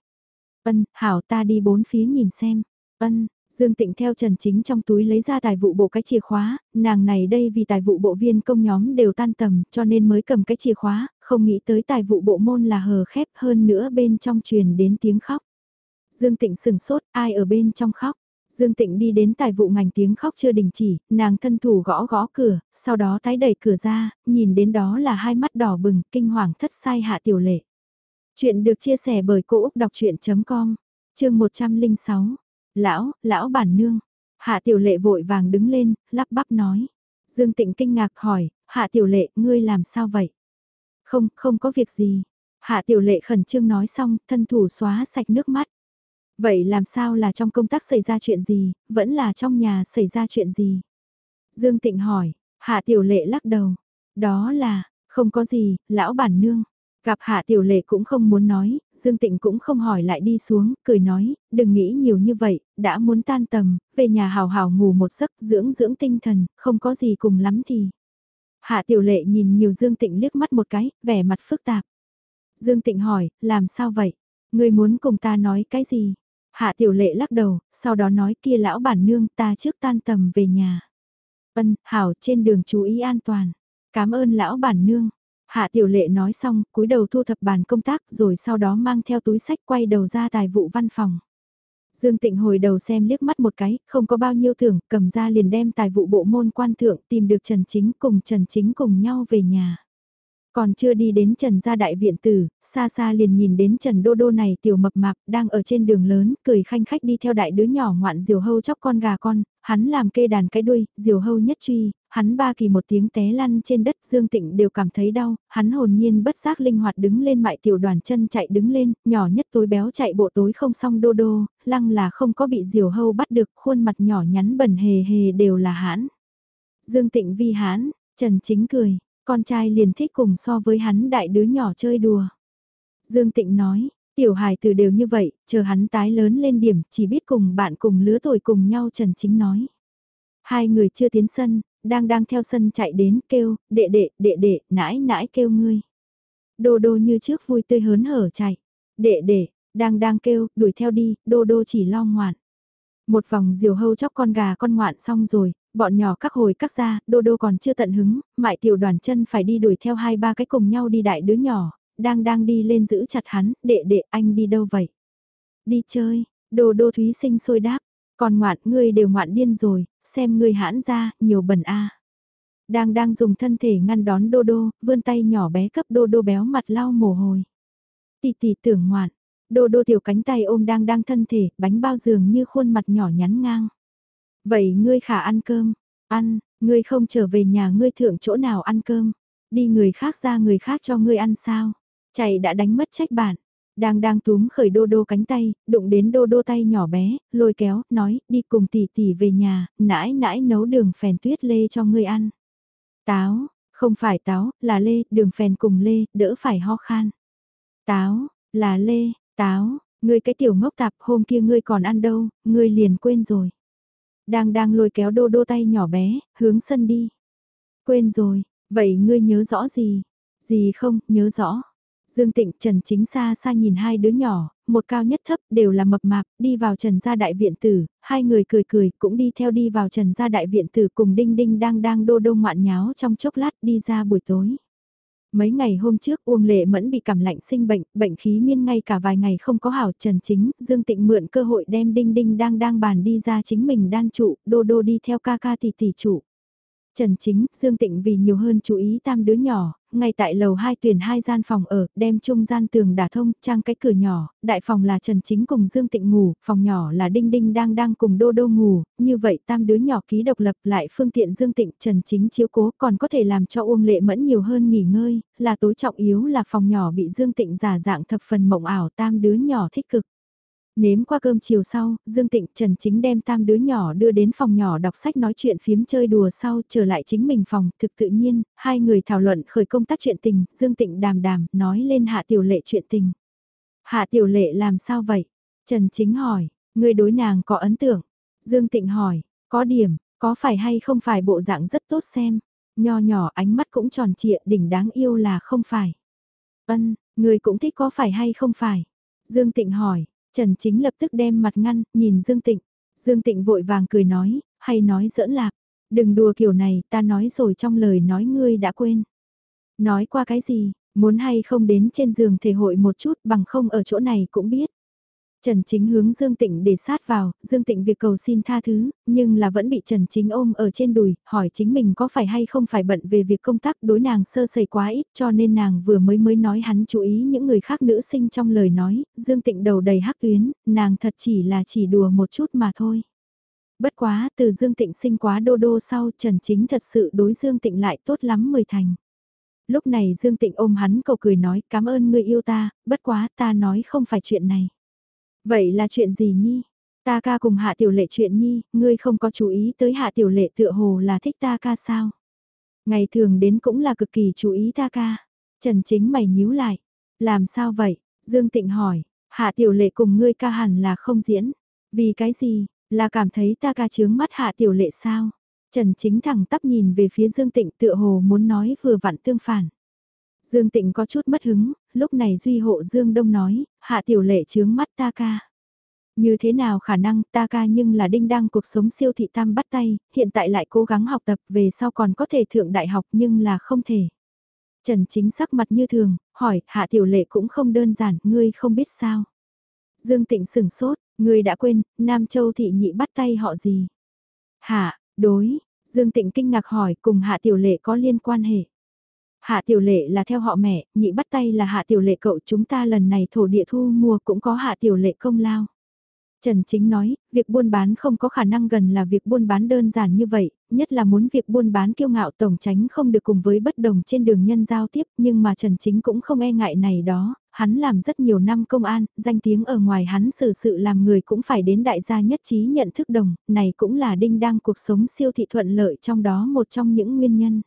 S1: Ân, hảo ta đi bốn phía nhìn xem. Ân, Dương Tịnh theo Trần Chính trong túi lấy ra tài vụ bộ cái chìa khóa, nàng này đây vì tài vụ bộ viên công nhóm đều tan tầm cho nên mới cầm cái chìa khóa, không nghĩ tới tài vụ bộ môn là hờ khép hơn nữa bên trong truyền đến tiếng khóc. Dương Tịnh sừng sốt, ai ở bên trong khóc? Dương Tịnh đi đến tài vụ ngành tiếng khóc chưa đình chỉ, nàng thân thủ gõ gõ cửa, sau đó tái đẩy cửa ra, nhìn đến đó là hai mắt đỏ bừng, kinh hoàng thất sai hạ tiểu lệ. Chuyện được chia sẻ bởi Cô Úc Đọc Chuyện.com, chương 106. Lão, lão bản nương. Hạ tiểu lệ vội vàng đứng lên, lắp bắp nói. Dương tịnh kinh ngạc hỏi, hạ tiểu lệ, ngươi làm sao vậy? Không, không có việc gì. Hạ tiểu lệ khẩn trương nói xong, thân thủ xóa sạch nước mắt. Vậy làm sao là trong công tác xảy ra chuyện gì, vẫn là trong nhà xảy ra chuyện gì? Dương Tịnh hỏi, Hạ Tiểu Lệ lắc đầu. Đó là, không có gì, lão bản nương. Gặp Hạ Tiểu Lệ cũng không muốn nói, Dương Tịnh cũng không hỏi lại đi xuống, cười nói, đừng nghĩ nhiều như vậy, đã muốn tan tầm, về nhà hào hào ngủ một giấc dưỡng dưỡng tinh thần, không có gì cùng lắm thì. Hạ Tiểu Lệ nhìn nhiều Dương Tịnh liếc mắt một cái, vẻ mặt phức tạp. Dương Tịnh hỏi, làm sao vậy? Người muốn cùng ta nói cái gì? Hạ Tiểu Lệ lắc đầu, sau đó nói kia lão bản nương ta trước tan tầm về nhà. Ân, hảo trên đường chú ý an toàn. Cảm ơn lão bản nương. Hạ Tiểu Lệ nói xong, cúi đầu thu thập bàn công tác rồi sau đó mang theo túi sách quay đầu ra tài vụ văn phòng. Dương Tịnh hồi đầu xem liếc mắt một cái, không có bao nhiêu thưởng, cầm ra liền đem tài vụ bộ môn quan thượng tìm được Trần Chính cùng Trần Chính cùng nhau về nhà. Còn chưa đi đến Trần gia đại viện tử, xa xa liền nhìn đến Trần Đô Đô này tiểu mập mạp đang ở trên đường lớn, cười khanh khách đi theo đại đứa nhỏ ngoạn diều hâu chóc con gà con, hắn làm kê đàn cái đuôi, diều hâu nhất truy, hắn ba kỳ một tiếng té lăn trên đất Dương Tịnh đều cảm thấy đau, hắn hồn nhiên bất giác linh hoạt đứng lên mại tiểu đoàn chân chạy đứng lên, nhỏ nhất tối béo chạy bộ tối không xong đô đô, lăng là không có bị diều hâu bắt được, khuôn mặt nhỏ nhắn bẩn hề hề đều là hãn. Dương Tịnh vi hãn, Trần Chính cười, con trai liền thích cùng so với hắn đại đứa nhỏ chơi đùa. Dương Tịnh nói, tiểu hài từ đều như vậy, chờ hắn tái lớn lên điểm, chỉ biết cùng bạn cùng lứa tuổi cùng nhau Trần Chính nói. Hai người chưa tiến sân, đang đang theo sân chạy đến kêu, đệ đệ, đệ đệ, nãi nãi kêu ngươi. Đô đô như trước vui tươi hớn hở chạy. Đệ đệ, đang đang kêu, đuổi theo đi, đô đô chỉ lo ngoạn. Một vòng diều hâu chóc con gà con ngoạn xong rồi, Bọn nhỏ các hồi các ra, đô đô còn chưa tận hứng, mại tiểu đoàn chân phải đi đuổi theo hai ba cái cùng nhau đi đại đứa nhỏ, đang đang đi lên giữ chặt hắn, đệ đệ anh đi đâu vậy? Đi chơi, đô đô thúy sinh sôi đáp, còn ngoạn ngươi đều ngoạn điên rồi, xem ngươi hãn ra, nhiều bẩn a. Đang đang dùng thân thể ngăn đón đô đô, vươn tay nhỏ bé cấp đô đô béo mặt lau mồ hôi. tì tì tưởng ngoạn, đô đô tiểu cánh tay ôm đang đang thân thể, bánh bao giường như khuôn mặt nhỏ nhắn ngang. Vậy ngươi khả ăn cơm, ăn, ngươi không trở về nhà ngươi thượng chỗ nào ăn cơm, đi người khác ra người khác cho ngươi ăn sao, chạy đã đánh mất trách bạn Đang đang túm khởi đô đô cánh tay, đụng đến đô đô tay nhỏ bé, lôi kéo, nói, đi cùng tỷ tỷ về nhà, nãi nãi nấu đường phèn tuyết lê cho ngươi ăn. Táo, không phải táo, là lê, đường phèn cùng lê, đỡ phải ho khan. Táo, là lê, táo, ngươi cái tiểu ngốc tạp hôm kia ngươi còn ăn đâu, ngươi liền quên rồi. Đang đang lôi kéo đô đô tay nhỏ bé, hướng sân đi. Quên rồi, vậy ngươi nhớ rõ gì? Gì không, nhớ rõ. Dương Tịnh Trần Chính xa xa nhìn hai đứa nhỏ, một cao nhất thấp đều là mập mạp, đi vào Trần gia đại viện tử, hai người cười cười cũng đi theo đi vào Trần gia đại viện tử cùng Đinh Đinh đang đang đô đô ngoạn nháo trong chốc lát đi ra buổi tối. Mấy ngày hôm trước Uông Lệ Mẫn bị cảm lạnh sinh bệnh, bệnh khí miên ngay cả vài ngày không có hảo Trần Chính, Dương Tịnh mượn cơ hội đem Đinh Đinh đang đang bàn đi ra chính mình đan trụ, đô đô đi theo ca ca tỷ tỷ trụ. Trần Chính, Dương Tịnh vì nhiều hơn chú ý tam đứa nhỏ, ngay tại lầu 2 tuyển hai gian phòng ở, đem chung gian tường đả thông, trang cái cửa nhỏ, đại phòng là Trần Chính cùng Dương Tịnh ngủ, phòng nhỏ là Đinh Đinh đang đang cùng Đô Đô ngủ, như vậy tam đứa nhỏ ký độc lập lại phương tiện Dương Tịnh Trần Chính chiếu cố còn có thể làm cho Uông Lệ Mẫn nhiều hơn nghỉ ngơi, là tối trọng yếu là phòng nhỏ bị Dương Tịnh giả dạng thập phần mộng ảo tam đứa nhỏ thích cực. Nếm qua cơm chiều sau, Dương Tịnh Trần Chính đem tam đứa nhỏ đưa đến phòng nhỏ đọc sách nói chuyện phiếm chơi đùa sau trở lại chính mình phòng, thực tự nhiên, hai người thảo luận khởi công tác chuyện tình, Dương Tịnh đàm đàm, nói lên hạ tiểu lệ chuyện tình. Hạ tiểu lệ làm sao vậy? Trần Chính hỏi, người đối nàng có ấn tượng? Dương Tịnh hỏi, có điểm, có phải hay không phải bộ dạng rất tốt xem? Nho nhỏ ánh mắt cũng tròn trịa đỉnh đáng yêu là không phải. Ân, người cũng thích có phải hay không phải? Dương Tịnh hỏi, Trần Chính lập tức đem mặt ngăn, nhìn Dương Tịnh. Dương Tịnh vội vàng cười nói, hay nói giỡn lạc. Đừng đùa kiểu này, ta nói rồi trong lời nói ngươi đã quên. Nói qua cái gì, muốn hay không đến trên giường thể hội một chút bằng không ở chỗ này cũng biết. Trần Chính hướng Dương Tịnh để sát vào, Dương Tịnh việc cầu xin tha thứ, nhưng là vẫn bị Trần Chính ôm ở trên đùi, hỏi chính mình có phải hay không phải bận về việc công tác đối nàng sơ sẩy quá ít cho nên nàng vừa mới mới nói hắn chú ý những người khác nữ sinh trong lời nói, Dương Tịnh đầu đầy hắc tuyến, nàng thật chỉ là chỉ đùa một chút mà thôi. Bất quá, từ Dương Tịnh sinh quá đô đô sau Trần Chính thật sự đối Dương Tịnh lại tốt lắm mười thành. Lúc này Dương Tịnh ôm hắn cầu cười nói cảm ơn người yêu ta, bất quá ta nói không phải chuyện này. Vậy là chuyện gì nhi? Ta ca cùng hạ tiểu lệ chuyện nhi, ngươi không có chú ý tới hạ tiểu lệ tựa hồ là thích ta ca sao? Ngày thường đến cũng là cực kỳ chú ý ta ca. Trần chính mày nhíu lại. Làm sao vậy? Dương Tịnh hỏi, hạ tiểu lệ cùng ngươi ca hẳn là không diễn. Vì cái gì? Là cảm thấy ta ca chướng mắt hạ tiểu lệ sao? Trần chính thẳng tắp nhìn về phía Dương Tịnh tựa hồ muốn nói vừa vặn tương phản. Dương Tịnh có chút mất hứng, lúc này Duy hộ Dương Đông nói, hạ tiểu lệ chướng mắt ta ca. Như thế nào khả năng ta ca nhưng là đinh đăng cuộc sống siêu thị tam bắt tay, hiện tại lại cố gắng học tập về sau còn có thể thượng đại học nhưng là không thể. Trần chính sắc mặt như thường, hỏi hạ tiểu lệ cũng không đơn giản, ngươi không biết sao. Dương Tịnh sửng sốt, ngươi đã quên, Nam Châu thị nhị bắt tay họ gì? Hạ, đối, Dương Tịnh kinh ngạc hỏi cùng hạ tiểu lệ có liên quan hệ. Hạ tiểu lệ là theo họ mẹ, nhị bắt tay là hạ tiểu lệ cậu chúng ta lần này thổ địa thu mua cũng có hạ tiểu lệ công lao. Trần Chính nói, việc buôn bán không có khả năng gần là việc buôn bán đơn giản như vậy, nhất là muốn việc buôn bán kiêu ngạo tổng tránh không được cùng với bất đồng trên đường nhân giao tiếp, nhưng mà Trần Chính cũng không e ngại này đó, hắn làm rất nhiều năm công an, danh tiếng ở ngoài hắn xử sự làm người cũng phải đến đại gia nhất trí nhận thức đồng, này cũng là đinh đang cuộc sống siêu thị thuận lợi trong đó một trong những nguyên nhân.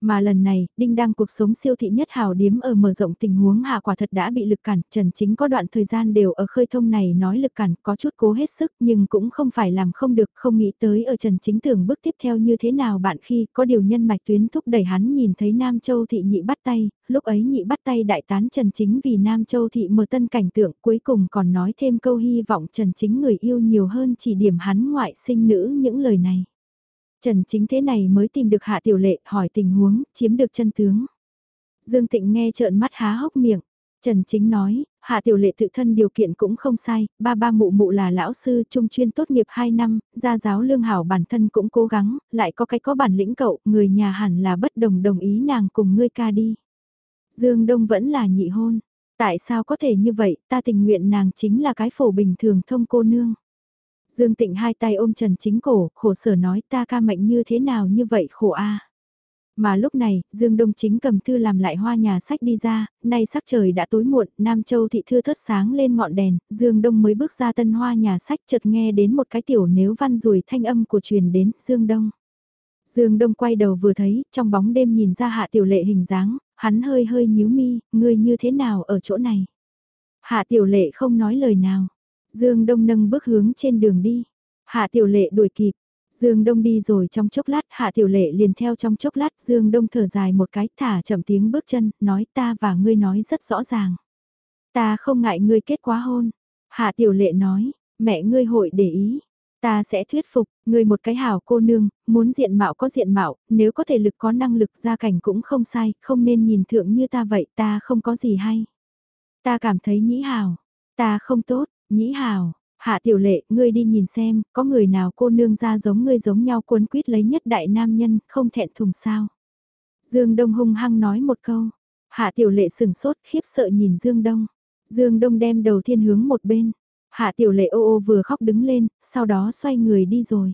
S1: Mà lần này, Đinh Đăng cuộc sống siêu thị nhất hào điếm ở mở rộng tình huống hạ quả thật đã bị lực cản, Trần Chính có đoạn thời gian đều ở khơi thông này nói lực cản có chút cố hết sức nhưng cũng không phải làm không được, không nghĩ tới ở Trần Chính tưởng bước tiếp theo như thế nào bạn khi có điều nhân mạch tuyến thúc đẩy hắn nhìn thấy Nam Châu thị nhị bắt tay, lúc ấy nhị bắt tay đại tán Trần Chính vì Nam Châu thị mở tân cảnh tượng cuối cùng còn nói thêm câu hy vọng Trần Chính người yêu nhiều hơn chỉ điểm hắn ngoại sinh nữ những lời này. Trần Chính thế này mới tìm được Hạ Tiểu Lệ hỏi tình huống, chiếm được chân tướng. Dương Tịnh nghe trợn mắt há hốc miệng. Trần Chính nói, Hạ Tiểu Lệ tự thân điều kiện cũng không sai, ba ba mụ mụ là lão sư trung chuyên tốt nghiệp 2 năm, gia giáo lương hảo bản thân cũng cố gắng, lại có cái có bản lĩnh cậu, người nhà hẳn là bất đồng đồng ý nàng cùng ngươi ca đi. Dương Đông vẫn là nhị hôn, tại sao có thể như vậy, ta tình nguyện nàng chính là cái phổ bình thường thông cô nương. Dương Tịnh hai tay ôm Trần Chính cổ, khổ sở nói ta ca mệnh như thế nào như vậy khổ a. Mà lúc này, Dương Đông Chính cầm thư làm lại hoa nhà sách đi ra, nay sắc trời đã tối muộn, Nam Châu thị thư thất sáng lên ngọn đèn, Dương Đông mới bước ra tân hoa nhà sách chợt nghe đến một cái tiểu nếu văn rùi thanh âm của truyền đến, Dương Đông. Dương Đông quay đầu vừa thấy, trong bóng đêm nhìn ra hạ tiểu lệ hình dáng, hắn hơi hơi nhíu mi, ngươi như thế nào ở chỗ này. Hạ tiểu lệ không nói lời nào. Dương Đông nâng bước hướng trên đường đi. Hạ tiểu lệ đuổi kịp. Dương Đông đi rồi trong chốc lát, Hạ Tiểu Lệ liền theo trong chốc lát, Dương Đông thở dài một cái, thả chậm tiếng bước chân, nói ta và ngươi nói rất rõ ràng. Ta không ngại ngươi kết quá hôn. Hạ Tiểu Lệ nói, mẹ ngươi hội để ý. Ta sẽ thuyết phục, ngươi một cái hảo cô nương, muốn diện mạo có diện mạo, nếu có thể lực có năng lực gia cảnh cũng không sai, không nên nhìn thượng như ta vậy, ta không có gì hay. Ta cảm thấy nhĩ hảo, ta không tốt, nhĩ hào Hạ tiểu lệ, ngươi đi nhìn xem, có người nào cô nương ra giống ngươi giống nhau cuốn quýt lấy nhất đại nam nhân, không thẹn thùng sao. Dương Đông hung hăng nói một câu. Hạ tiểu lệ sừng sốt khiếp sợ nhìn Dương Đông. Dương Đông đem đầu thiên hướng một bên. Hạ tiểu lệ ô ô vừa khóc đứng lên, sau đó xoay người đi rồi.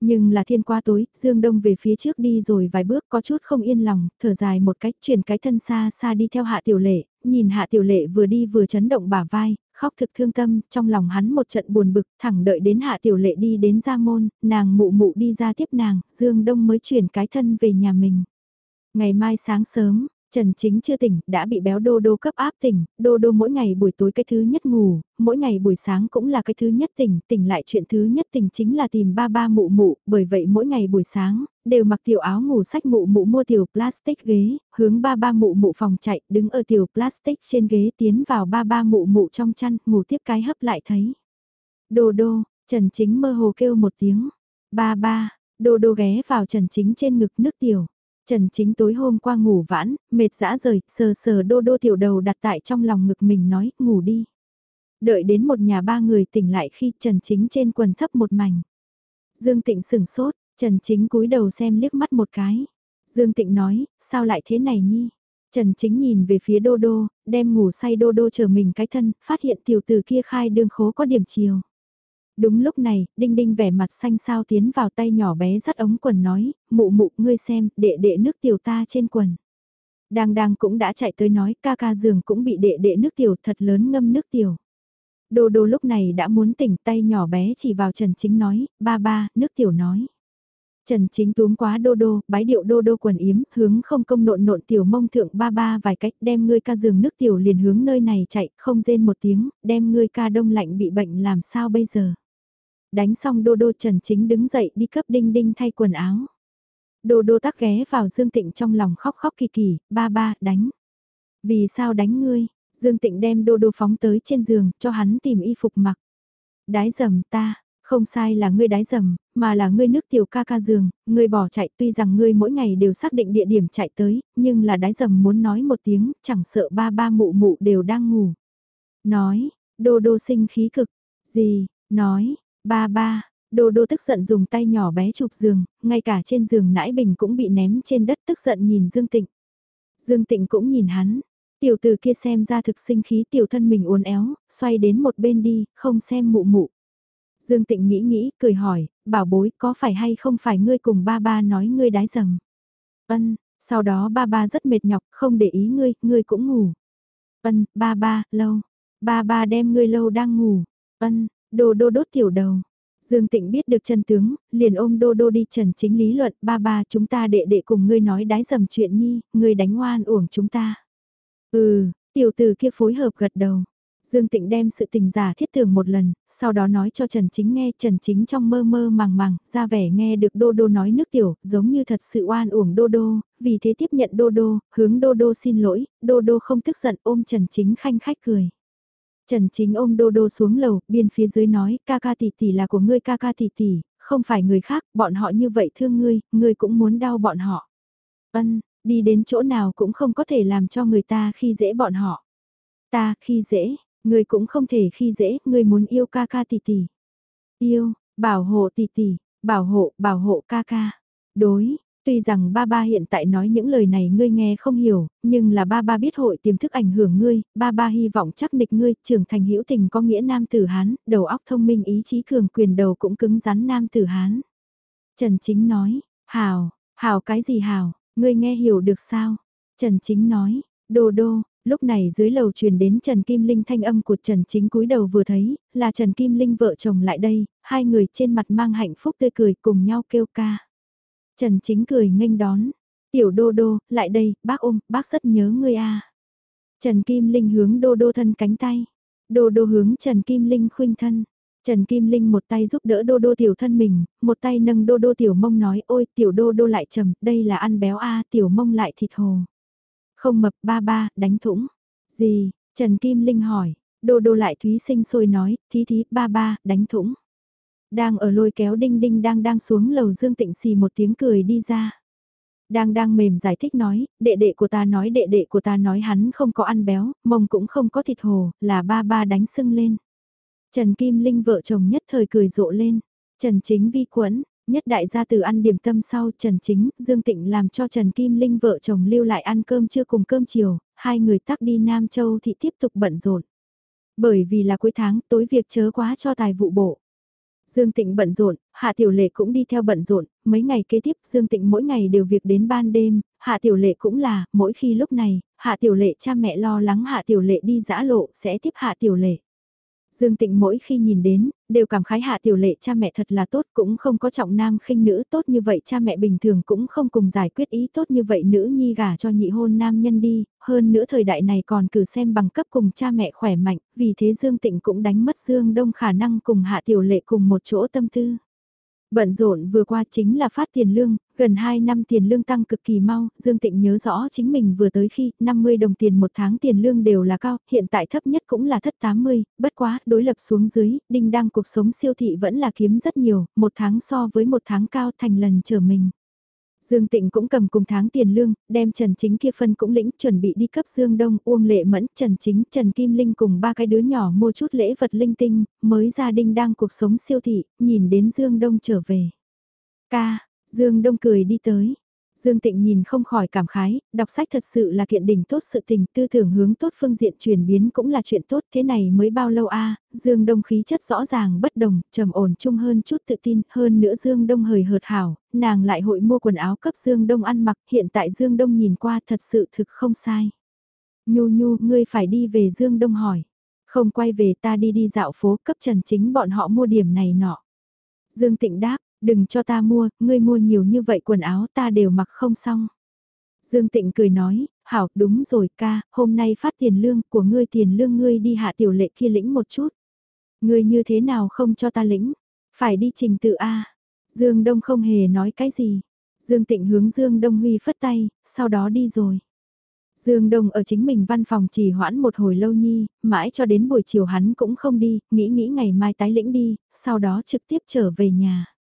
S1: Nhưng là thiên qua tối, Dương Đông về phía trước đi rồi vài bước có chút không yên lòng, thở dài một cách chuyển cái thân xa xa đi theo hạ tiểu lệ, nhìn hạ tiểu lệ vừa đi vừa chấn động bả vai, khóc thực thương tâm, trong lòng hắn một trận buồn bực, thẳng đợi đến hạ tiểu lệ đi đến gia môn, nàng mụ mụ đi ra tiếp nàng, Dương Đông mới chuyển cái thân về nhà mình. Ngày mai sáng sớm, Trần Chính chưa tỉnh, đã bị béo đô đô cấp áp tỉnh, đô đô mỗi ngày buổi tối cái thứ nhất ngủ, mỗi ngày buổi sáng cũng là cái thứ nhất tỉnh, tỉnh lại chuyện thứ nhất tỉnh chính là tìm ba ba mụ mụ, bởi vậy mỗi ngày buổi sáng, đều mặc tiểu áo ngủ sách mụ mụ mua tiểu plastic ghế, hướng ba ba mụ mụ phòng chạy, đứng ở tiểu plastic trên ghế tiến vào ba ba mụ mụ trong chăn, ngủ tiếp cái hấp lại thấy. đồ đô, Trần Chính mơ hồ kêu một tiếng, ba ba, đồ đô ghé vào Trần Chính trên ngực nước tiểu. Trần Chính tối hôm qua ngủ vãn, mệt dã rời, sờ sờ đô đô tiểu đầu đặt tại trong lòng ngực mình nói, ngủ đi. Đợi đến một nhà ba người tỉnh lại khi Trần Chính trên quần thấp một mảnh. Dương Tịnh sửng sốt, Trần Chính cúi đầu xem liếc mắt một cái. Dương Tịnh nói, sao lại thế này nhi? Trần Chính nhìn về phía đô đô, đem ngủ say đô đô chờ mình cái thân, phát hiện tiểu tử kia khai đương khố có điểm chiều. Đúng lúc này, Đinh Đinh vẻ mặt xanh sao tiến vào tay nhỏ bé dắt ống quần nói, mụ mụ ngươi xem, đệ đệ nước tiểu ta trên quần. Đang đang cũng đã chạy tới nói ca ca giường cũng bị đệ đệ nước tiểu thật lớn ngâm nước tiểu. Đô đô lúc này đã muốn tỉnh tay nhỏ bé chỉ vào Trần Chính nói, ba ba, nước tiểu nói. Trần Chính túm quá đô đô, bái điệu đô đô quần yếm, hướng không công nộn nộn tiểu mông thượng ba ba vài cách đem ngươi ca giường nước tiểu liền hướng nơi này chạy, không rên một tiếng, đem ngươi ca đông lạnh bị bệnh làm sao bây giờ. Đánh xong đô đô Trần Chính đứng dậy đi cấp đinh đinh thay quần áo. Đô đô tắc ghé vào Dương Tịnh trong lòng khóc khóc kỳ kỳ, ba ba, đánh. Vì sao đánh ngươi? Dương Tịnh đem đô đô phóng tới trên giường, cho hắn tìm y phục mặc. Đái dầm ta, không sai là ngươi đái dầm, mà là ngươi nước tiểu ca ca giường, ngươi bỏ chạy tuy rằng ngươi mỗi ngày đều xác định địa điểm chạy tới, nhưng là đái dầm muốn nói một tiếng, chẳng sợ ba ba mụ mụ đều đang ngủ. Nói, đô đô sinh khí cực, gì, nói, Ba ba, Đô đô tức giận dùng tay nhỏ bé chụp giường, ngay cả trên giường nãi bình cũng bị ném trên đất tức giận nhìn Dương Tịnh. Dương Tịnh cũng nhìn hắn, tiểu từ kia xem ra thực sinh khí tiểu thân mình uốn éo, xoay đến một bên đi, không xem mụ mụ. Dương Tịnh nghĩ nghĩ, cười hỏi, bảo bối có phải hay không phải ngươi cùng ba ba nói ngươi đái dầm. Ân, sau đó ba ba rất mệt nhọc, không để ý ngươi, ngươi cũng ngủ. Ân, ba ba, lâu. Ba ba đem ngươi lâu đang ngủ. Ân, đồ đô đốt tiểu đầu. Dương Tịnh biết được chân tướng, liền ôm đô đô đi trần chính lý luận, ba ba chúng ta đệ đệ cùng ngươi nói đái dầm chuyện nhi, ngươi đánh oan uổng chúng ta. Ừ, tiểu tử kia phối hợp gật đầu. Dương Tịnh đem sự tình giả thiết tưởng một lần, sau đó nói cho Trần Chính nghe Trần Chính trong mơ mơ màng màng, ra vẻ nghe được Đô Đô nói nước tiểu, giống như thật sự oan uổng Đô Đô, vì thế tiếp nhận Đô Đô, hướng Đô Đô xin lỗi, Đô Đô không tức giận ôm Trần Chính khanh khách cười. Trần Chính ôm Đô Đô xuống lầu, biên phía dưới nói, ca ca tỷ tỷ là của ngươi ca ca tỷ tỷ, không phải người khác, bọn họ như vậy thương ngươi, ngươi cũng muốn đau bọn họ. Ân, đi đến chỗ nào cũng không có thể làm cho người ta khi dễ bọn họ. Ta khi dễ, ngươi cũng không thể khi dễ, ngươi muốn yêu ca ca tỷ tỷ. Yêu, bảo hộ tỷ tỷ, bảo hộ, bảo hộ ca ca. Đối, Tuy rằng ba ba hiện tại nói những lời này ngươi nghe không hiểu, nhưng là ba ba biết hội tiềm thức ảnh hưởng ngươi, ba ba hy vọng chắc nịch ngươi, trưởng thành hữu tình có nghĩa nam tử Hán, đầu óc thông minh ý chí cường quyền đầu cũng cứng rắn nam tử Hán. Trần Chính nói, hào, hào cái gì hào, ngươi nghe hiểu được sao? Trần Chính nói, đô đô, lúc này dưới lầu truyền đến Trần Kim Linh thanh âm của Trần Chính cúi đầu vừa thấy, là Trần Kim Linh vợ chồng lại đây, hai người trên mặt mang hạnh phúc tươi cười cùng nhau kêu ca. Trần Chính cười nghênh đón. Tiểu đô đô, lại đây, bác ôm, bác rất nhớ ngươi a. Trần Kim Linh hướng đô đô thân cánh tay. Đô đô hướng Trần Kim Linh khuynh thân. Trần Kim Linh một tay giúp đỡ đô đô tiểu thân mình, một tay nâng đô đô tiểu mông nói ôi tiểu đô đô lại trầm, đây là ăn béo a tiểu mông lại thịt hồ. Không mập ba ba, đánh thủng. Gì, Trần Kim Linh hỏi, đô đô lại thúy sinh sôi nói, thí thí ba ba, đánh thủng. Đang ở lôi kéo đinh đinh đang đang xuống lầu Dương Tịnh xì một tiếng cười đi ra. Đang đang mềm giải thích nói, đệ đệ của ta nói đệ đệ của ta nói hắn không có ăn béo, mông cũng không có thịt hồ, là ba ba đánh sưng lên. Trần Kim Linh vợ chồng nhất thời cười rộ lên. Trần Chính vi quẫn, nhất đại gia từ ăn điểm tâm sau Trần Chính, Dương Tịnh làm cho Trần Kim Linh vợ chồng lưu lại ăn cơm trưa cùng cơm chiều, hai người tắc đi Nam Châu thì tiếp tục bận rộn. Bởi vì là cuối tháng tối việc chớ quá cho tài vụ bộ. Dương Tịnh bận rộn, Hạ Tiểu Lệ cũng đi theo bận rộn, mấy ngày kế tiếp Dương Tịnh mỗi ngày đều việc đến ban đêm, Hạ Tiểu Lệ cũng là, mỗi khi lúc này, Hạ Tiểu Lệ cha mẹ lo lắng Hạ Tiểu Lệ đi dã lộ sẽ tiếp Hạ Tiểu Lệ. Dương Tịnh mỗi khi nhìn đến, đều cảm khái hạ tiểu lệ cha mẹ thật là tốt cũng không có trọng nam khinh nữ tốt như vậy cha mẹ bình thường cũng không cùng giải quyết ý tốt như vậy nữ nhi gả cho nhị hôn nam nhân đi, hơn nữa thời đại này còn cử xem bằng cấp cùng cha mẹ khỏe mạnh, vì thế Dương Tịnh cũng đánh mất Dương Đông khả năng cùng hạ tiểu lệ cùng một chỗ tâm tư. Bận rộn vừa qua chính là phát tiền lương, gần 2 năm tiền lương tăng cực kỳ mau, Dương Tịnh nhớ rõ chính mình vừa tới khi 50 đồng tiền một tháng tiền lương đều là cao, hiện tại thấp nhất cũng là thất 80, bất quá, đối lập xuống dưới, đinh đang cuộc sống siêu thị vẫn là kiếm rất nhiều, một tháng so với một tháng cao thành lần trở mình. Dương Tịnh cũng cầm cùng tháng tiền lương, đem Trần Chính kia phân cũng lĩnh chuẩn bị đi cấp Dương Đông, Uông Lệ Mẫn, Trần Chính, Trần Kim Linh cùng ba cái đứa nhỏ mua chút lễ vật linh tinh, mới gia đình đang cuộc sống siêu thị, nhìn đến Dương Đông trở về. Ca, Dương Đông cười đi tới, Dương Tịnh nhìn không khỏi cảm khái, đọc sách thật sự là kiện đỉnh tốt sự tình, tư tưởng hướng tốt phương diện chuyển biến cũng là chuyện tốt, thế này mới bao lâu a Dương Đông khí chất rõ ràng bất đồng, trầm ổn chung hơn chút tự tin, hơn nữa Dương Đông hời hợt hảo, nàng lại hội mua quần áo cấp Dương Đông ăn mặc, hiện tại Dương Đông nhìn qua thật sự thực không sai. Nhu Nhu, ngươi phải đi về Dương Đông hỏi. Không quay về ta đi đi dạo phố cấp trần chính bọn họ mua điểm này nọ. Dương Tịnh đáp, Đừng cho ta mua, ngươi mua nhiều như vậy quần áo ta đều mặc không xong. Dương Tịnh cười nói, hảo, đúng rồi ca, hôm nay phát tiền lương của ngươi tiền lương ngươi đi hạ tiểu lệ kia lĩnh một chút. Ngươi như thế nào không cho ta lĩnh, phải đi trình tự A. Dương Đông không hề nói cái gì. Dương Tịnh hướng Dương Đông Huy phất tay, sau đó đi rồi. Dương Đông ở chính mình văn phòng trì hoãn một hồi lâu nhi, mãi cho đến buổi chiều hắn cũng không đi, nghĩ nghĩ ngày mai tái lĩnh đi, sau đó trực tiếp trở về nhà.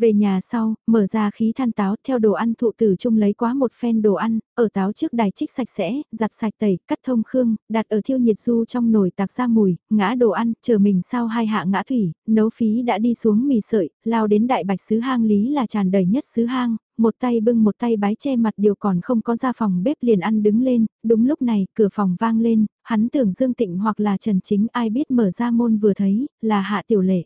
S1: Về nhà sau, mở ra khí than táo theo đồ ăn thụ tử chung lấy quá một phen đồ ăn, ở táo trước đài trích sạch sẽ, giặt sạch tẩy, cắt thông khương, đặt ở thiêu nhiệt du trong nồi tạc ra mùi, ngã đồ ăn, chờ mình sau hai hạ ngã thủy, nấu phí đã đi xuống mì sợi, lao đến đại bạch sứ hang lý là tràn đầy nhất sứ hang, một tay bưng một tay bái che mặt điều còn không có ra phòng bếp liền ăn đứng lên, đúng lúc này, cửa phòng vang lên, hắn tưởng Dương Tịnh hoặc là Trần Chính ai biết mở ra môn vừa thấy, là hạ tiểu lệ.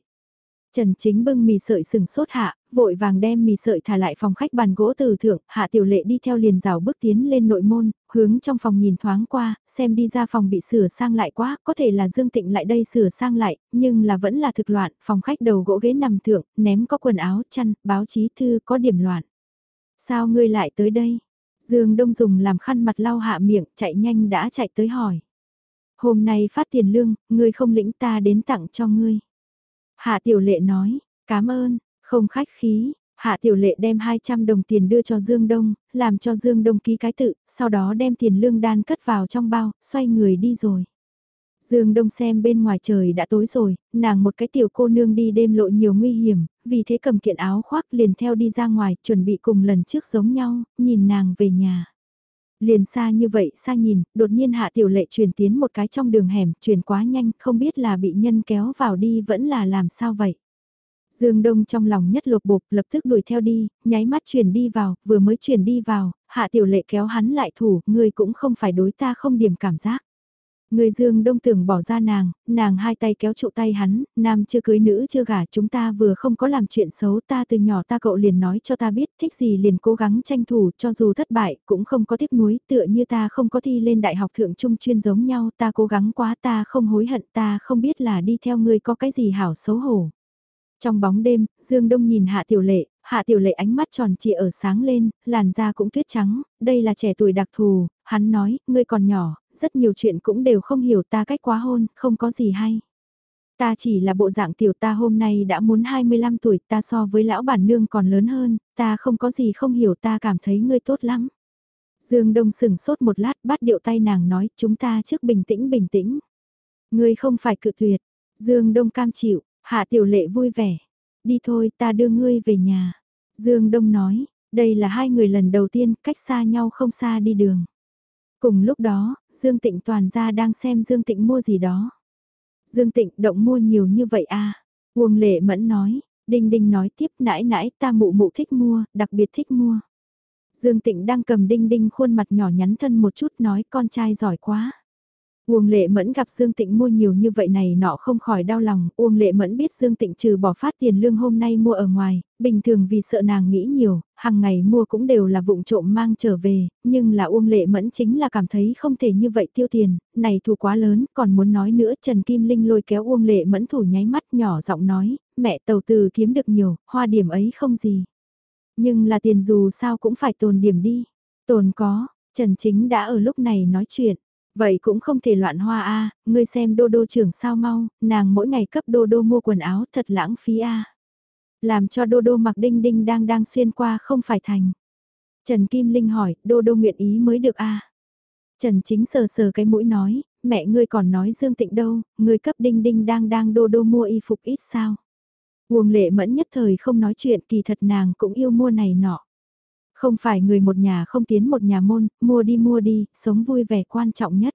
S1: Trần Chính bưng mì sợi sừng sốt hạ, vội vàng đem mì sợi thả lại phòng khách bàn gỗ từ thượng, hạ tiểu lệ đi theo liền rào bước tiến lên nội môn, hướng trong phòng nhìn thoáng qua, xem đi ra phòng bị sửa sang lại quá, có thể là Dương Tịnh lại đây sửa sang lại, nhưng là vẫn là thực loạn, phòng khách đầu gỗ ghế nằm thượng, ném có quần áo, chăn, báo chí thư có điểm loạn. Sao ngươi lại tới đây? Dương Đông dùng làm khăn mặt lau hạ miệng, chạy nhanh đã chạy tới hỏi. Hôm nay phát tiền lương, ngươi không lĩnh ta đến tặng cho ngươi. Hạ Tiểu Lệ nói, cảm ơn, không khách khí, Hạ Tiểu Lệ đem 200 đồng tiền đưa cho Dương Đông, làm cho Dương Đông ký cái tự, sau đó đem tiền lương đan cất vào trong bao, xoay người đi rồi. Dương Đông xem bên ngoài trời đã tối rồi, nàng một cái tiểu cô nương đi đêm lộ nhiều nguy hiểm, vì thế cầm kiện áo khoác liền theo đi ra ngoài, chuẩn bị cùng lần trước giống nhau, nhìn nàng về nhà. Liền xa như vậy xa nhìn, đột nhiên hạ tiểu lệ truyền tiến một cái trong đường hẻm, truyền quá nhanh, không biết là bị nhân kéo vào đi vẫn là làm sao vậy. Dương Đông trong lòng nhất lột bột lập tức đuổi theo đi, nháy mắt chuyển đi vào, vừa mới chuyển đi vào, hạ tiểu lệ kéo hắn lại thủ, người cũng không phải đối ta không điểm cảm giác. Người Dương Đông tưởng bỏ ra nàng, nàng hai tay kéo trụ tay hắn, nam chưa cưới nữ chưa gả chúng ta vừa không có làm chuyện xấu ta từ nhỏ ta cậu liền nói cho ta biết thích gì liền cố gắng tranh thủ cho dù thất bại cũng không có tiếc nuối tựa như ta không có thi lên đại học thượng trung chuyên giống nhau ta cố gắng quá ta không hối hận ta không biết là đi theo ngươi có cái gì hảo xấu hổ. Trong bóng đêm, Dương Đông nhìn Hạ Tiểu Lệ, Hạ Tiểu Lệ ánh mắt tròn trịa ở sáng lên, làn da cũng tuyết trắng, đây là trẻ tuổi đặc thù, hắn nói, ngươi còn nhỏ, rất nhiều chuyện cũng đều không hiểu ta cách quá hôn, không có gì hay. Ta chỉ là bộ dạng tiểu ta hôm nay đã muốn 25 tuổi, ta so với lão bản nương còn lớn hơn, ta không có gì không hiểu ta cảm thấy ngươi tốt lắm. Dương Đông sừng sốt một lát bắt điệu tay nàng nói chúng ta trước bình tĩnh bình tĩnh. Ngươi không phải cự tuyệt. Dương Đông cam chịu, Hạ Tiểu Lệ vui vẻ. Đi thôi ta đưa ngươi về nhà. Dương Đông nói, đây là hai người lần đầu tiên cách xa nhau không xa đi đường. Cùng lúc đó, Dương Tịnh toàn ra đang xem Dương Tịnh mua gì đó. Dương Tịnh động mua nhiều như vậy à? Uông Lệ Mẫn nói, Đinh Đinh nói tiếp nãi nãi ta mụ mụ thích mua, đặc biệt thích mua. Dương Tịnh đang cầm Đinh Đinh khuôn mặt nhỏ nhắn thân một chút nói con trai giỏi quá. Uông Lệ Mẫn gặp Dương Tịnh mua nhiều như vậy này nọ không khỏi đau lòng, Uông Lệ Mẫn biết Dương Tịnh trừ bỏ phát tiền lương hôm nay mua ở ngoài, bình thường vì sợ nàng nghĩ nhiều, hàng ngày mua cũng đều là vụng trộm mang trở về, nhưng là Uông Lệ Mẫn chính là cảm thấy không thể như vậy tiêu tiền, này thù quá lớn, còn muốn nói nữa Trần Kim Linh lôi kéo Uông Lệ Mẫn thủ nháy mắt nhỏ giọng nói, mẹ tàu từ kiếm được nhiều, hoa điểm ấy không gì. Nhưng là tiền dù sao cũng phải tồn điểm đi. Tồn có, Trần Chính đã ở lúc này nói chuyện. Vậy cũng không thể loạn hoa a, ngươi xem đô đô trưởng sao mau, nàng mỗi ngày cấp đô đô mua quần áo thật lãng phí a. Làm cho đô đô mặc đinh đinh đang đang xuyên qua không phải thành. Trần Kim Linh hỏi, đô đô nguyện ý mới được a. Trần Chính sờ sờ cái mũi nói, mẹ ngươi còn nói Dương Tịnh đâu, ngươi cấp đinh đinh đang đang đô đô mua y phục ít sao. Uông lệ mẫn nhất thời không nói chuyện kỳ thật nàng cũng yêu mua này nọ. Không phải người một nhà không tiến một nhà môn, mua đi mua đi, sống vui vẻ quan trọng nhất.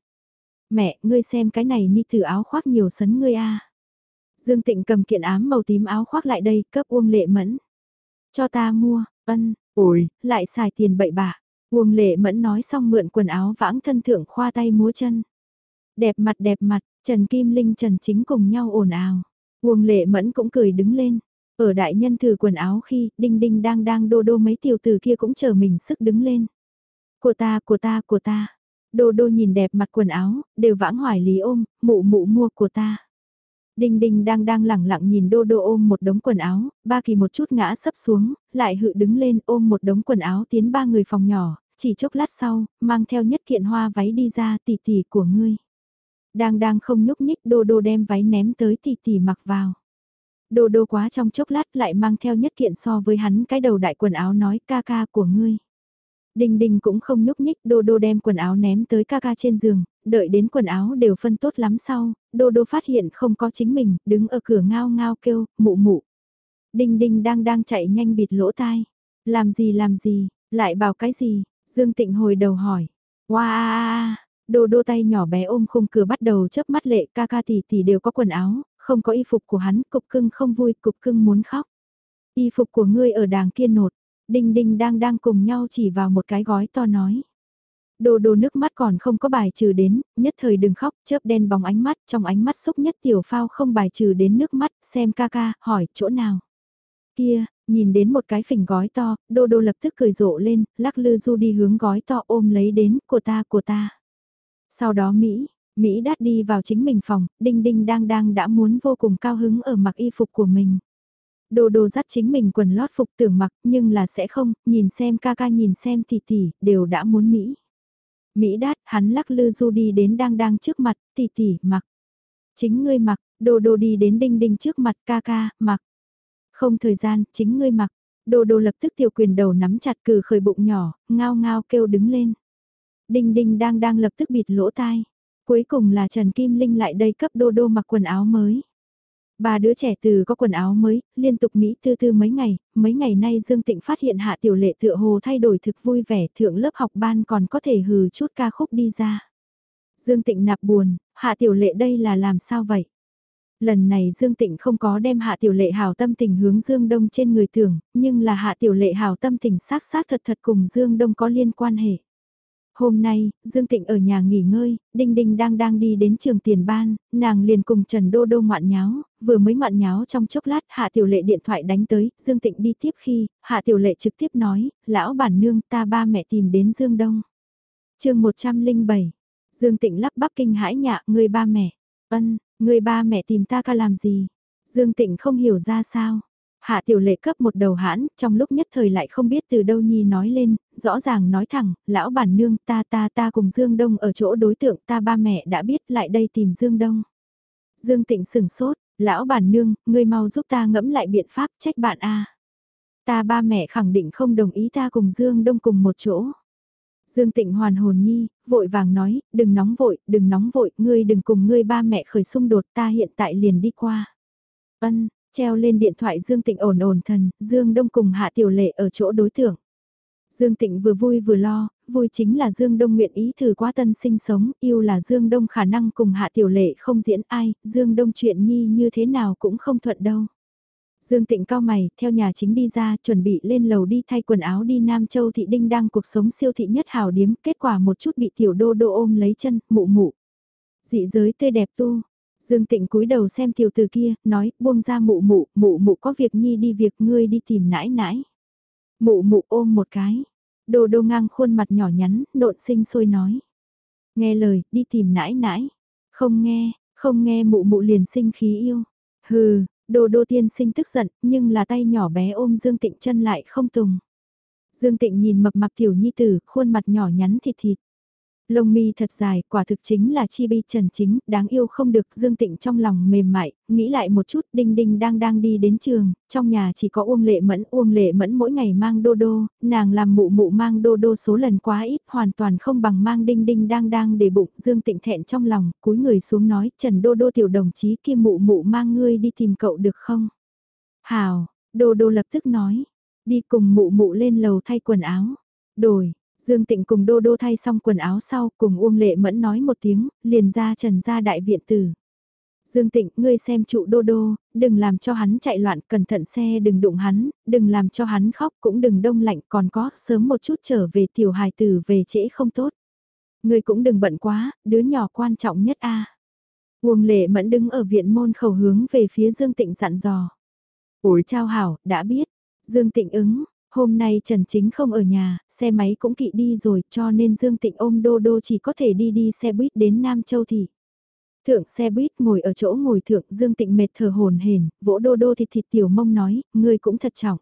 S1: Mẹ, ngươi xem cái này ni thử áo khoác nhiều sấn ngươi a. Dương Tịnh cầm kiện ám màu tím áo khoác lại đây, cấp Uông Lệ Mẫn. Cho ta mua, ân, ôi, lại xài tiền bậy bạ. Uông Lệ Mẫn nói xong mượn quần áo vãng thân thượng khoa tay múa chân. Đẹp mặt đẹp mặt, Trần Kim Linh Trần Chính cùng nhau ồn ào. Uông Lệ Mẫn cũng cười đứng lên. Ở đại nhân thử quần áo khi, đinh đinh đang đang đô đô mấy tiểu tử kia cũng chờ mình sức đứng lên. Của ta, của ta, của ta. Đô đô nhìn đẹp mặt quần áo, đều vãng hoài lý ôm, mụ mụ mua của ta. Đinh đinh đang đang lẳng lặng nhìn đô đô ôm một đống quần áo, ba kỳ một chút ngã sấp xuống, lại hự đứng lên ôm một đống quần áo tiến ba người phòng nhỏ, chỉ chốc lát sau, mang theo nhất kiện hoa váy đi ra tỷ tỷ của ngươi. Đang đang không nhúc nhích đô đô đem váy ném tới tỷ tỷ mặc vào. Đô đô quá trong chốc lát lại mang theo nhất kiện so với hắn cái đầu đại quần áo nói ca ca của ngươi. Đình đình cũng không nhúc nhích, đô đô đem quần áo ném tới ca ca trên giường, đợi đến quần áo đều phân tốt lắm sau, đô đô phát hiện không có chính mình, đứng ở cửa ngao ngao kêu, mụ mụ. đình đình đang đang chạy nhanh bịt lỗ tai. Làm gì làm gì, lại bảo cái gì, Dương Tịnh hồi đầu hỏi. Wow, đô đô tay nhỏ bé ôm khung cửa bắt đầu chớp mắt lệ ca ca tỷ tỷ đều có quần áo, không có y phục của hắn, cục cưng không vui, cục cưng muốn khóc. Y phục của ngươi ở đàng kia nột, đinh đinh đang đang cùng nhau chỉ vào một cái gói to nói. Đồ đồ nước mắt còn không có bài trừ đến, nhất thời đừng khóc, chớp đen bóng ánh mắt, trong ánh mắt xúc nhất tiểu phao không bài trừ đến nước mắt, xem ca ca, hỏi, chỗ nào. Kia, nhìn đến một cái phình gói to, đô đô lập tức cười rộ lên, lắc lư du đi hướng gói to ôm lấy đến, của ta, của ta. Sau đó Mỹ, Mỹ đát đi vào chính mình phòng, đinh đinh đang đang đã muốn vô cùng cao hứng ở mặc y phục của mình. Đồ đồ dắt chính mình quần lót phục tưởng mặc nhưng là sẽ không, nhìn xem ca ca nhìn xem tỷ tỷ, đều đã muốn Mỹ. Mỹ đát, hắn lắc lư du đi đến đang đang trước mặt, tỷ tỷ, mặc. Chính ngươi mặc, đồ đồ đi đến đinh đinh trước mặt ca ca, mặc. Không thời gian, chính ngươi mặc. Đồ đồ lập tức tiêu quyền đầu nắm chặt cử khởi bụng nhỏ, ngao ngao kêu đứng lên. Đinh đinh đang đang lập tức bịt lỗ tai. Cuối cùng là Trần Kim Linh lại đây cấp đô đô mặc quần áo mới. Ba đứa trẻ từ có quần áo mới, liên tục Mỹ tư tư mấy ngày, mấy ngày nay Dương Tịnh phát hiện hạ tiểu lệ tựa hồ thay đổi thực vui vẻ thượng lớp học ban còn có thể hừ chút ca khúc đi ra. Dương Tịnh nạp buồn, hạ tiểu lệ đây là làm sao vậy? Lần này Dương Tịnh không có đem hạ tiểu lệ hào tâm tình hướng Dương Đông trên người tưởng, nhưng là hạ tiểu lệ hào tâm tình xác xác thật thật cùng Dương Đông có liên quan hệ. Hôm nay, Dương Tịnh ở nhà nghỉ ngơi, Đinh Đinh đang đang đi đến trường tiền ban, nàng liền cùng Trần Đô Đô ngoạn nháo, vừa mới ngoạn nháo trong chốc lát Hạ Tiểu Lệ điện thoại đánh tới, Dương Tịnh đi tiếp khi, Hạ Tiểu Lệ trực tiếp nói, lão bản nương ta ba mẹ tìm đến Dương Đông. chương 107, Dương Tịnh lắp bắp kinh hãi nhạ, người ba mẹ, ân, người ba mẹ tìm ta ca làm gì? Dương Tịnh không hiểu ra sao. Hạ tiểu lệ cấp một đầu hãn, trong lúc nhất thời lại không biết từ đâu nhi nói lên, rõ ràng nói thẳng, lão bản nương ta ta ta cùng Dương Đông ở chỗ đối tượng ta ba mẹ đã biết lại đây tìm Dương Đông. Dương Tịnh sừng sốt, lão bản nương, ngươi mau giúp ta ngẫm lại biện pháp trách bạn a. Ta ba mẹ khẳng định không đồng ý ta cùng Dương Đông cùng một chỗ. Dương Tịnh hoàn hồn nhi, vội vàng nói, đừng nóng vội, đừng nóng vội, ngươi đừng cùng ngươi ba mẹ khởi xung đột ta hiện tại liền đi qua. Ân, treo lên điện thoại Dương Tịnh ổn ổn thần, Dương Đông cùng Hạ Tiểu Lệ ở chỗ đối tượng. Dương Tịnh vừa vui vừa lo, vui chính là Dương Đông nguyện ý thử quá tân sinh sống, yêu là Dương Đông khả năng cùng Hạ Tiểu Lệ không diễn ai, Dương Đông chuyện nhi như thế nào cũng không thuận đâu. Dương Tịnh cao mày, theo nhà chính đi ra, chuẩn bị lên lầu đi thay quần áo đi Nam Châu Thị Đinh đang cuộc sống siêu thị nhất hào điếm, kết quả một chút bị tiểu đô đô ôm lấy chân, mụ mụ. Dị giới tươi đẹp tu. Dương Tịnh cúi đầu xem tiểu từ kia, nói, buông ra mụ mụ, mụ mụ có việc nhi đi việc ngươi đi tìm nãi nãi. Mụ mụ ôm một cái. Đồ đô ngang khuôn mặt nhỏ nhắn, nộn sinh sôi nói. Nghe lời, đi tìm nãi nãi. Không nghe, không nghe mụ mụ liền sinh khí yêu. Hừ, Đồ đô tiên sinh tức giận, nhưng là tay nhỏ bé ôm Dương Tịnh chân lại không tùng. Dương Tịnh nhìn mập mạp tiểu nhi tử, khuôn mặt nhỏ nhắn thịt thịt. Lông mi thật dài, quả thực chính là chi bi trần chính, đáng yêu không được, Dương Tịnh trong lòng mềm mại, nghĩ lại một chút, Đinh Đinh đang đang đi đến trường, trong nhà chỉ có Uông Lệ Mẫn, Uông Lệ Mẫn mỗi ngày mang đô đô, nàng làm mụ mụ mang đô đô số lần quá ít, hoàn toàn không bằng mang Đinh Đinh đang đang để bụng, Dương Tịnh thẹn trong lòng, cúi người xuống nói, Trần Đô Đô tiểu đồng chí kia mụ mụ mang ngươi đi tìm cậu được không? Hào, Đô Đô lập tức nói, đi cùng mụ mụ lên lầu thay quần áo, đổi Dương Tịnh cùng Đô Đô thay xong quần áo sau cùng Uông Lệ Mẫn nói một tiếng, liền ra trần ra đại viện tử. Dương Tịnh, ngươi xem trụ Đô Đô, đừng làm cho hắn chạy loạn, cẩn thận xe đừng đụng hắn, đừng làm cho hắn khóc cũng đừng đông lạnh còn có, sớm một chút trở về tiểu hài tử về trễ không tốt. Ngươi cũng đừng bận quá, đứa nhỏ quan trọng nhất a. Uông Lệ Mẫn đứng ở viện môn khẩu hướng về phía Dương Tịnh dặn dò. Ủi trao hảo, đã biết. Dương Tịnh ứng, Hôm nay Trần Chính không ở nhà, xe máy cũng kỵ đi rồi cho nên Dương Tịnh ôm Đô Đô chỉ có thể đi đi xe buýt đến Nam Châu Thị. Thượng xe buýt ngồi ở chỗ ngồi thượng Dương Tịnh mệt thở hồn hển, vỗ Đô Đô thịt thịt tiểu mông nói, ngươi cũng thật trọng.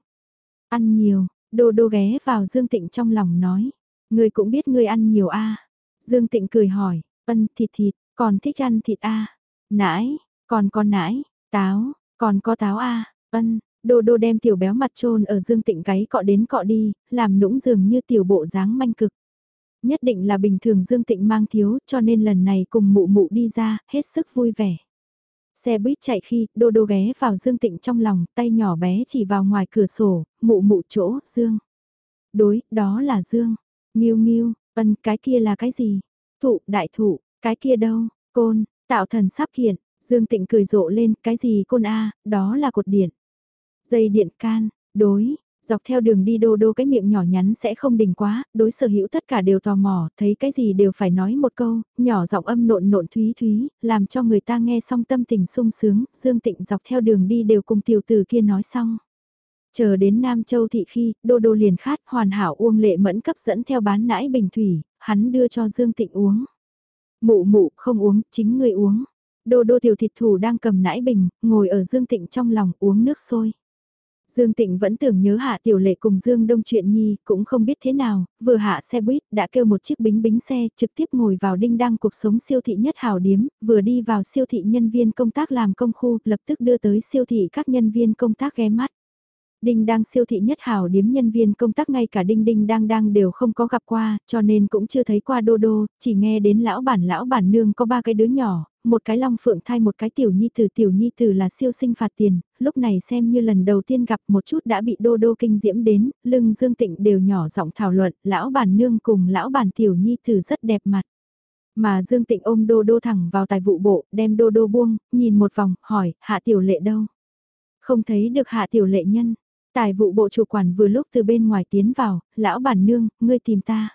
S1: Ăn nhiều, Đô Đô ghé vào Dương Tịnh trong lòng nói, ngươi cũng biết ngươi ăn nhiều a. Dương Tịnh cười hỏi, ân thịt thịt, còn thích ăn thịt a? Nãi, còn có nãi, táo, còn có táo a. Ân, Đô đô đem tiểu béo mặt trôn ở dương tịnh gáy cọ đến cọ đi, làm nũng dường như tiểu bộ dáng manh cực. Nhất định là bình thường dương tịnh mang thiếu cho nên lần này cùng mụ mụ đi ra, hết sức vui vẻ. Xe buýt chạy khi, đô đô ghé vào Dương Tịnh trong lòng, tay nhỏ bé chỉ vào ngoài cửa sổ, mụ mụ chỗ, Dương. Đối, đó là Dương. Nghiêu nghiêu, ân, cái kia là cái gì? Thụ, đại thụ, cái kia đâu? Côn, tạo thần sắp kiện, Dương Tịnh cười rộ lên, cái gì côn A, đó là cột điện. Dây điện can, đối, dọc theo đường đi đô đô cái miệng nhỏ nhắn sẽ không đình quá, đối sở hữu tất cả đều tò mò, thấy cái gì đều phải nói một câu, nhỏ giọng âm nộn nộn thúy thúy, làm cho người ta nghe xong tâm tình sung sướng, Dương Tịnh dọc theo đường đi đều cùng tiểu tử kia nói xong. Chờ đến Nam Châu thị khi, đô đô liền khát hoàn hảo uông lệ mẫn cấp dẫn theo bán nãi bình thủy, hắn đưa cho Dương Tịnh uống. Mụ mụ không uống, chính người uống. Đô đô tiểu thịt thủ đang cầm nãi bình, ngồi ở Dương Tịnh trong lòng uống nước sôi. Dương Tịnh vẫn tưởng nhớ hạ tiểu lệ cùng Dương Đông chuyện nhi, cũng không biết thế nào, vừa hạ xe buýt, đã kêu một chiếc bính bính xe, trực tiếp ngồi vào đinh đăng cuộc sống siêu thị nhất hào điếm, vừa đi vào siêu thị nhân viên công tác làm công khu, lập tức đưa tới siêu thị các nhân viên công tác ghé mắt. Đinh đang siêu thị nhất hảo điếm nhân viên công tác ngay cả đinh đinh đang đang đều không có gặp qua, cho nên cũng chưa thấy qua đô đô, chỉ nghe đến lão bản lão bản nương có ba cái đứa nhỏ, một cái long phượng thai một cái tiểu nhi tử tiểu nhi tử là siêu sinh phạt tiền, lúc này xem như lần đầu tiên gặp một chút đã bị đô đô kinh diễm đến, lưng dương tịnh đều nhỏ giọng thảo luận, lão bản nương cùng lão bản tiểu nhi tử rất đẹp mặt. Mà Dương Tịnh ôm Đô Đô thẳng vào tài vụ bộ, đem Đô Đô buông, nhìn một vòng, hỏi, Hạ Tiểu Lệ đâu? Không thấy được Hạ Tiểu Lệ nhân. Tài vụ bộ chủ quản vừa lúc từ bên ngoài tiến vào, lão bản nương, ngươi tìm ta.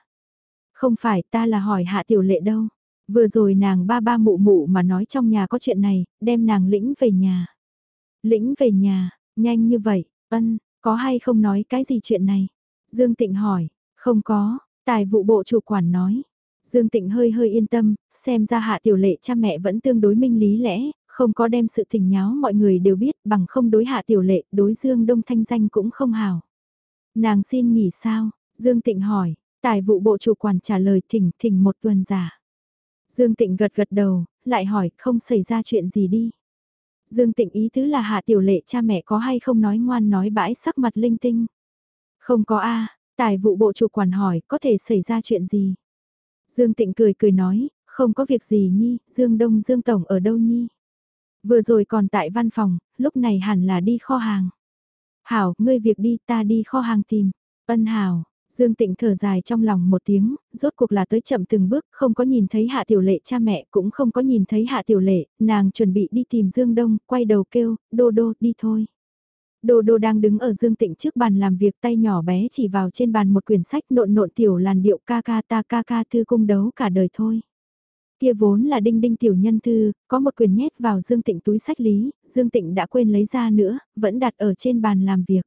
S1: Không phải ta là hỏi Hạ Tiểu Lệ đâu. Vừa rồi nàng ba ba mụ mụ mà nói trong nhà có chuyện này, đem nàng lĩnh về nhà. Lĩnh về nhà, nhanh như vậy, ân, có hay không nói cái gì chuyện này? Dương Tịnh hỏi, không có, tài vụ bộ chủ quản nói. Dương Tịnh hơi hơi yên tâm, xem ra hạ tiểu lệ cha mẹ vẫn tương đối minh lý lẽ, không có đem sự tình nháo mọi người đều biết bằng không đối hạ tiểu lệ, đối Dương Đông thanh danh cũng không hào. Nàng xin nghỉ sao? Dương Tịnh hỏi, tài vụ bộ chủ quản trả lời thỉnh thỉnh một tuần giả. Dương Tịnh gật gật đầu, lại hỏi không xảy ra chuyện gì đi. Dương Tịnh ý tứ là hạ tiểu lệ cha mẹ có hay không nói ngoan nói bãi sắc mặt linh tinh. Không có a tài vụ bộ chủ quản hỏi có thể xảy ra chuyện gì. Dương Tịnh cười cười nói, không có việc gì Nhi, Dương Đông Dương Tổng ở đâu Nhi? Vừa rồi còn tại văn phòng, lúc này hẳn là đi kho hàng. Hảo, ngươi việc đi ta đi kho hàng tìm. Ân Hảo, Dương Tịnh thở dài trong lòng một tiếng, rốt cuộc là tới chậm từng bước, không có nhìn thấy Hạ Tiểu Lệ cha mẹ, cũng không có nhìn thấy Hạ Tiểu Lệ, nàng chuẩn bị đi tìm Dương Đông, quay đầu kêu, đô đô, đi thôi. Đô đô đang đứng ở Dương Tịnh trước bàn làm việc tay nhỏ bé chỉ vào trên bàn một quyển sách nộn nộn tiểu làn điệu ca ca ta ca ca thư cung đấu cả đời thôi. Kia vốn là đinh đinh tiểu nhân thư, có một quyển nhét vào Dương Tịnh túi sách lý, Dương Tịnh đã quên lấy ra nữa, vẫn đặt ở trên bàn làm việc.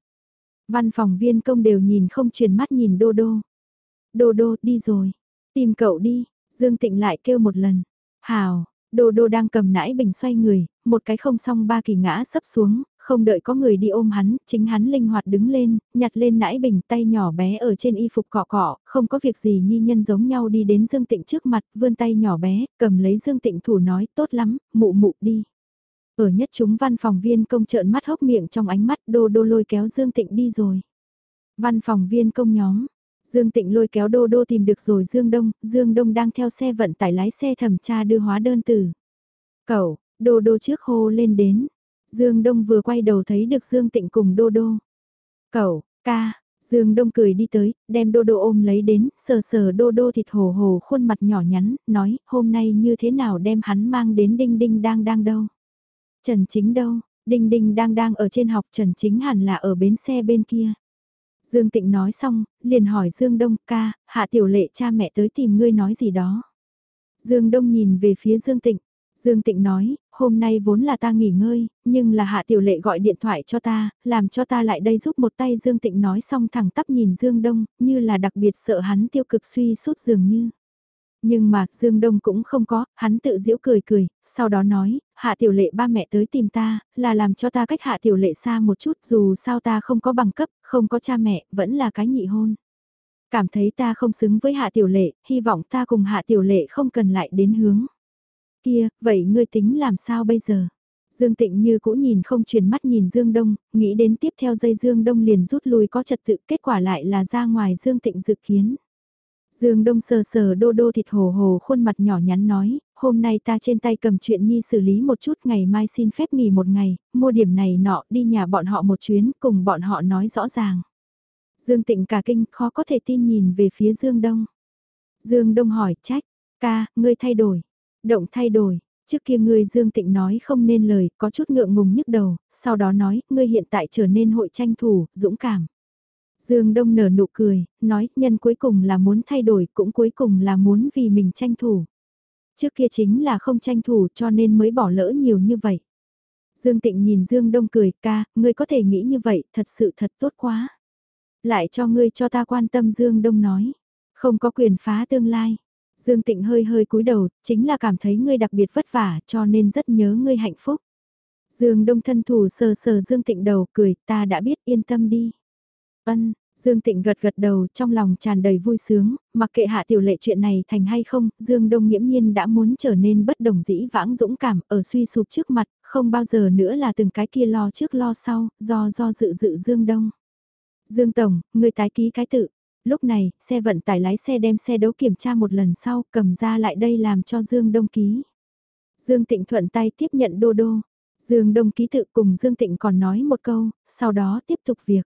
S1: Văn phòng viên công đều nhìn không chuyển mắt nhìn đô đô. Đô đô đi rồi, tìm cậu đi, Dương Tịnh lại kêu một lần. Hào, Đô đô đang cầm nãi bình xoay người, một cái không xong ba kỳ ngã sấp xuống, không đợi có người đi ôm hắn, chính hắn linh hoạt đứng lên, nhặt lên nãi bình tay nhỏ bé ở trên y phục cọ cọ, không có việc gì nhi nhân giống nhau đi đến Dương Tịnh trước mặt, vươn tay nhỏ bé, cầm lấy Dương Tịnh thủ nói, tốt lắm, mụ mụ đi. Ở nhất chúng văn phòng viên công trợn mắt hốc miệng trong ánh mắt đô đô lôi kéo Dương Tịnh đi rồi. Văn phòng viên công nhóm, Dương Tịnh lôi kéo đô đô tìm được rồi Dương Đông, Dương Đông đang theo xe vận tải lái xe thẩm tra đưa hóa đơn từ. Cậu, đô đô trước hô lên đến, Dương Đông vừa quay đầu thấy được Dương Tịnh cùng Đô Đô. Cậu, ca, Dương Đông cười đi tới, đem Đô Đô ôm lấy đến, sờ sờ Đô Đô thịt hồ hồ khuôn mặt nhỏ nhắn, nói, hôm nay như thế nào đem hắn mang đến Đinh Đinh đang đang đâu. Trần Chính đâu, Đinh Đinh đang đang ở trên học Trần Chính hẳn là ở bến xe bên kia. Dương Tịnh nói xong, liền hỏi Dương Đông ca, hạ tiểu lệ cha mẹ tới tìm ngươi nói gì đó. Dương Đông nhìn về phía Dương Tịnh, Dương Tịnh nói, hôm nay vốn là ta nghỉ ngơi, nhưng là Hạ Tiểu Lệ gọi điện thoại cho ta, làm cho ta lại đây giúp một tay Dương Tịnh nói xong thẳng tắp nhìn Dương Đông, như là đặc biệt sợ hắn tiêu cực suy sút dường như. Nhưng mà Dương Đông cũng không có, hắn tự giễu cười cười, sau đó nói, Hạ Tiểu Lệ ba mẹ tới tìm ta, là làm cho ta cách Hạ Tiểu Lệ xa một chút dù sao ta không có bằng cấp, không có cha mẹ, vẫn là cái nhị hôn. Cảm thấy ta không xứng với Hạ Tiểu Lệ, hy vọng ta cùng Hạ Tiểu Lệ không cần lại đến hướng kia, vậy ngươi tính làm sao bây giờ? Dương Tịnh như cũ nhìn không chuyển mắt nhìn Dương Đông, nghĩ đến tiếp theo dây Dương Đông liền rút lui có trật tự, kết quả lại là ra ngoài Dương Tịnh dự kiến. Dương Đông sờ sờ đô đô thịt hồ hồ khuôn mặt nhỏ nhắn nói, hôm nay ta trên tay cầm chuyện nhi xử lý một chút ngày mai xin phép nghỉ một ngày, mua điểm này nọ đi nhà bọn họ một chuyến cùng bọn họ nói rõ ràng. Dương Tịnh cả kinh khó có thể tin nhìn về phía Dương Đông. Dương Đông hỏi trách, ca, ngươi thay đổi, Động thay đổi, trước kia ngươi Dương Tịnh nói không nên lời, có chút ngượng ngùng nhức đầu, sau đó nói, ngươi hiện tại trở nên hội tranh thủ, dũng cảm. Dương Đông nở nụ cười, nói, nhân cuối cùng là muốn thay đổi, cũng cuối cùng là muốn vì mình tranh thủ. Trước kia chính là không tranh thủ cho nên mới bỏ lỡ nhiều như vậy. Dương Tịnh nhìn Dương Đông cười, ca, ngươi có thể nghĩ như vậy, thật sự thật tốt quá. Lại cho ngươi cho ta quan tâm Dương Đông nói, không có quyền phá tương lai. Dương Tịnh hơi hơi cúi đầu, chính là cảm thấy ngươi đặc biệt vất vả cho nên rất nhớ ngươi hạnh phúc. Dương Đông thân thủ sờ sờ Dương Tịnh đầu cười ta đã biết yên tâm đi. Ân, Dương Tịnh gật gật đầu trong lòng tràn đầy vui sướng, mặc kệ hạ tiểu lệ chuyện này thành hay không, Dương Đông nghiễm nhiên đã muốn trở nên bất đồng dĩ vãng dũng cảm ở suy sụp trước mặt, không bao giờ nữa là từng cái kia lo trước lo sau, do do dự dự Dương Đông. Dương Tổng, người tái ký cái tự. Lúc này, xe vận tải lái xe đem xe đấu kiểm tra một lần sau, cầm ra lại đây làm cho Dương Đông ký. Dương Tịnh thuận tay tiếp nhận đô đô. Dương Đông ký tự cùng Dương Tịnh còn nói một câu, sau đó tiếp tục việc.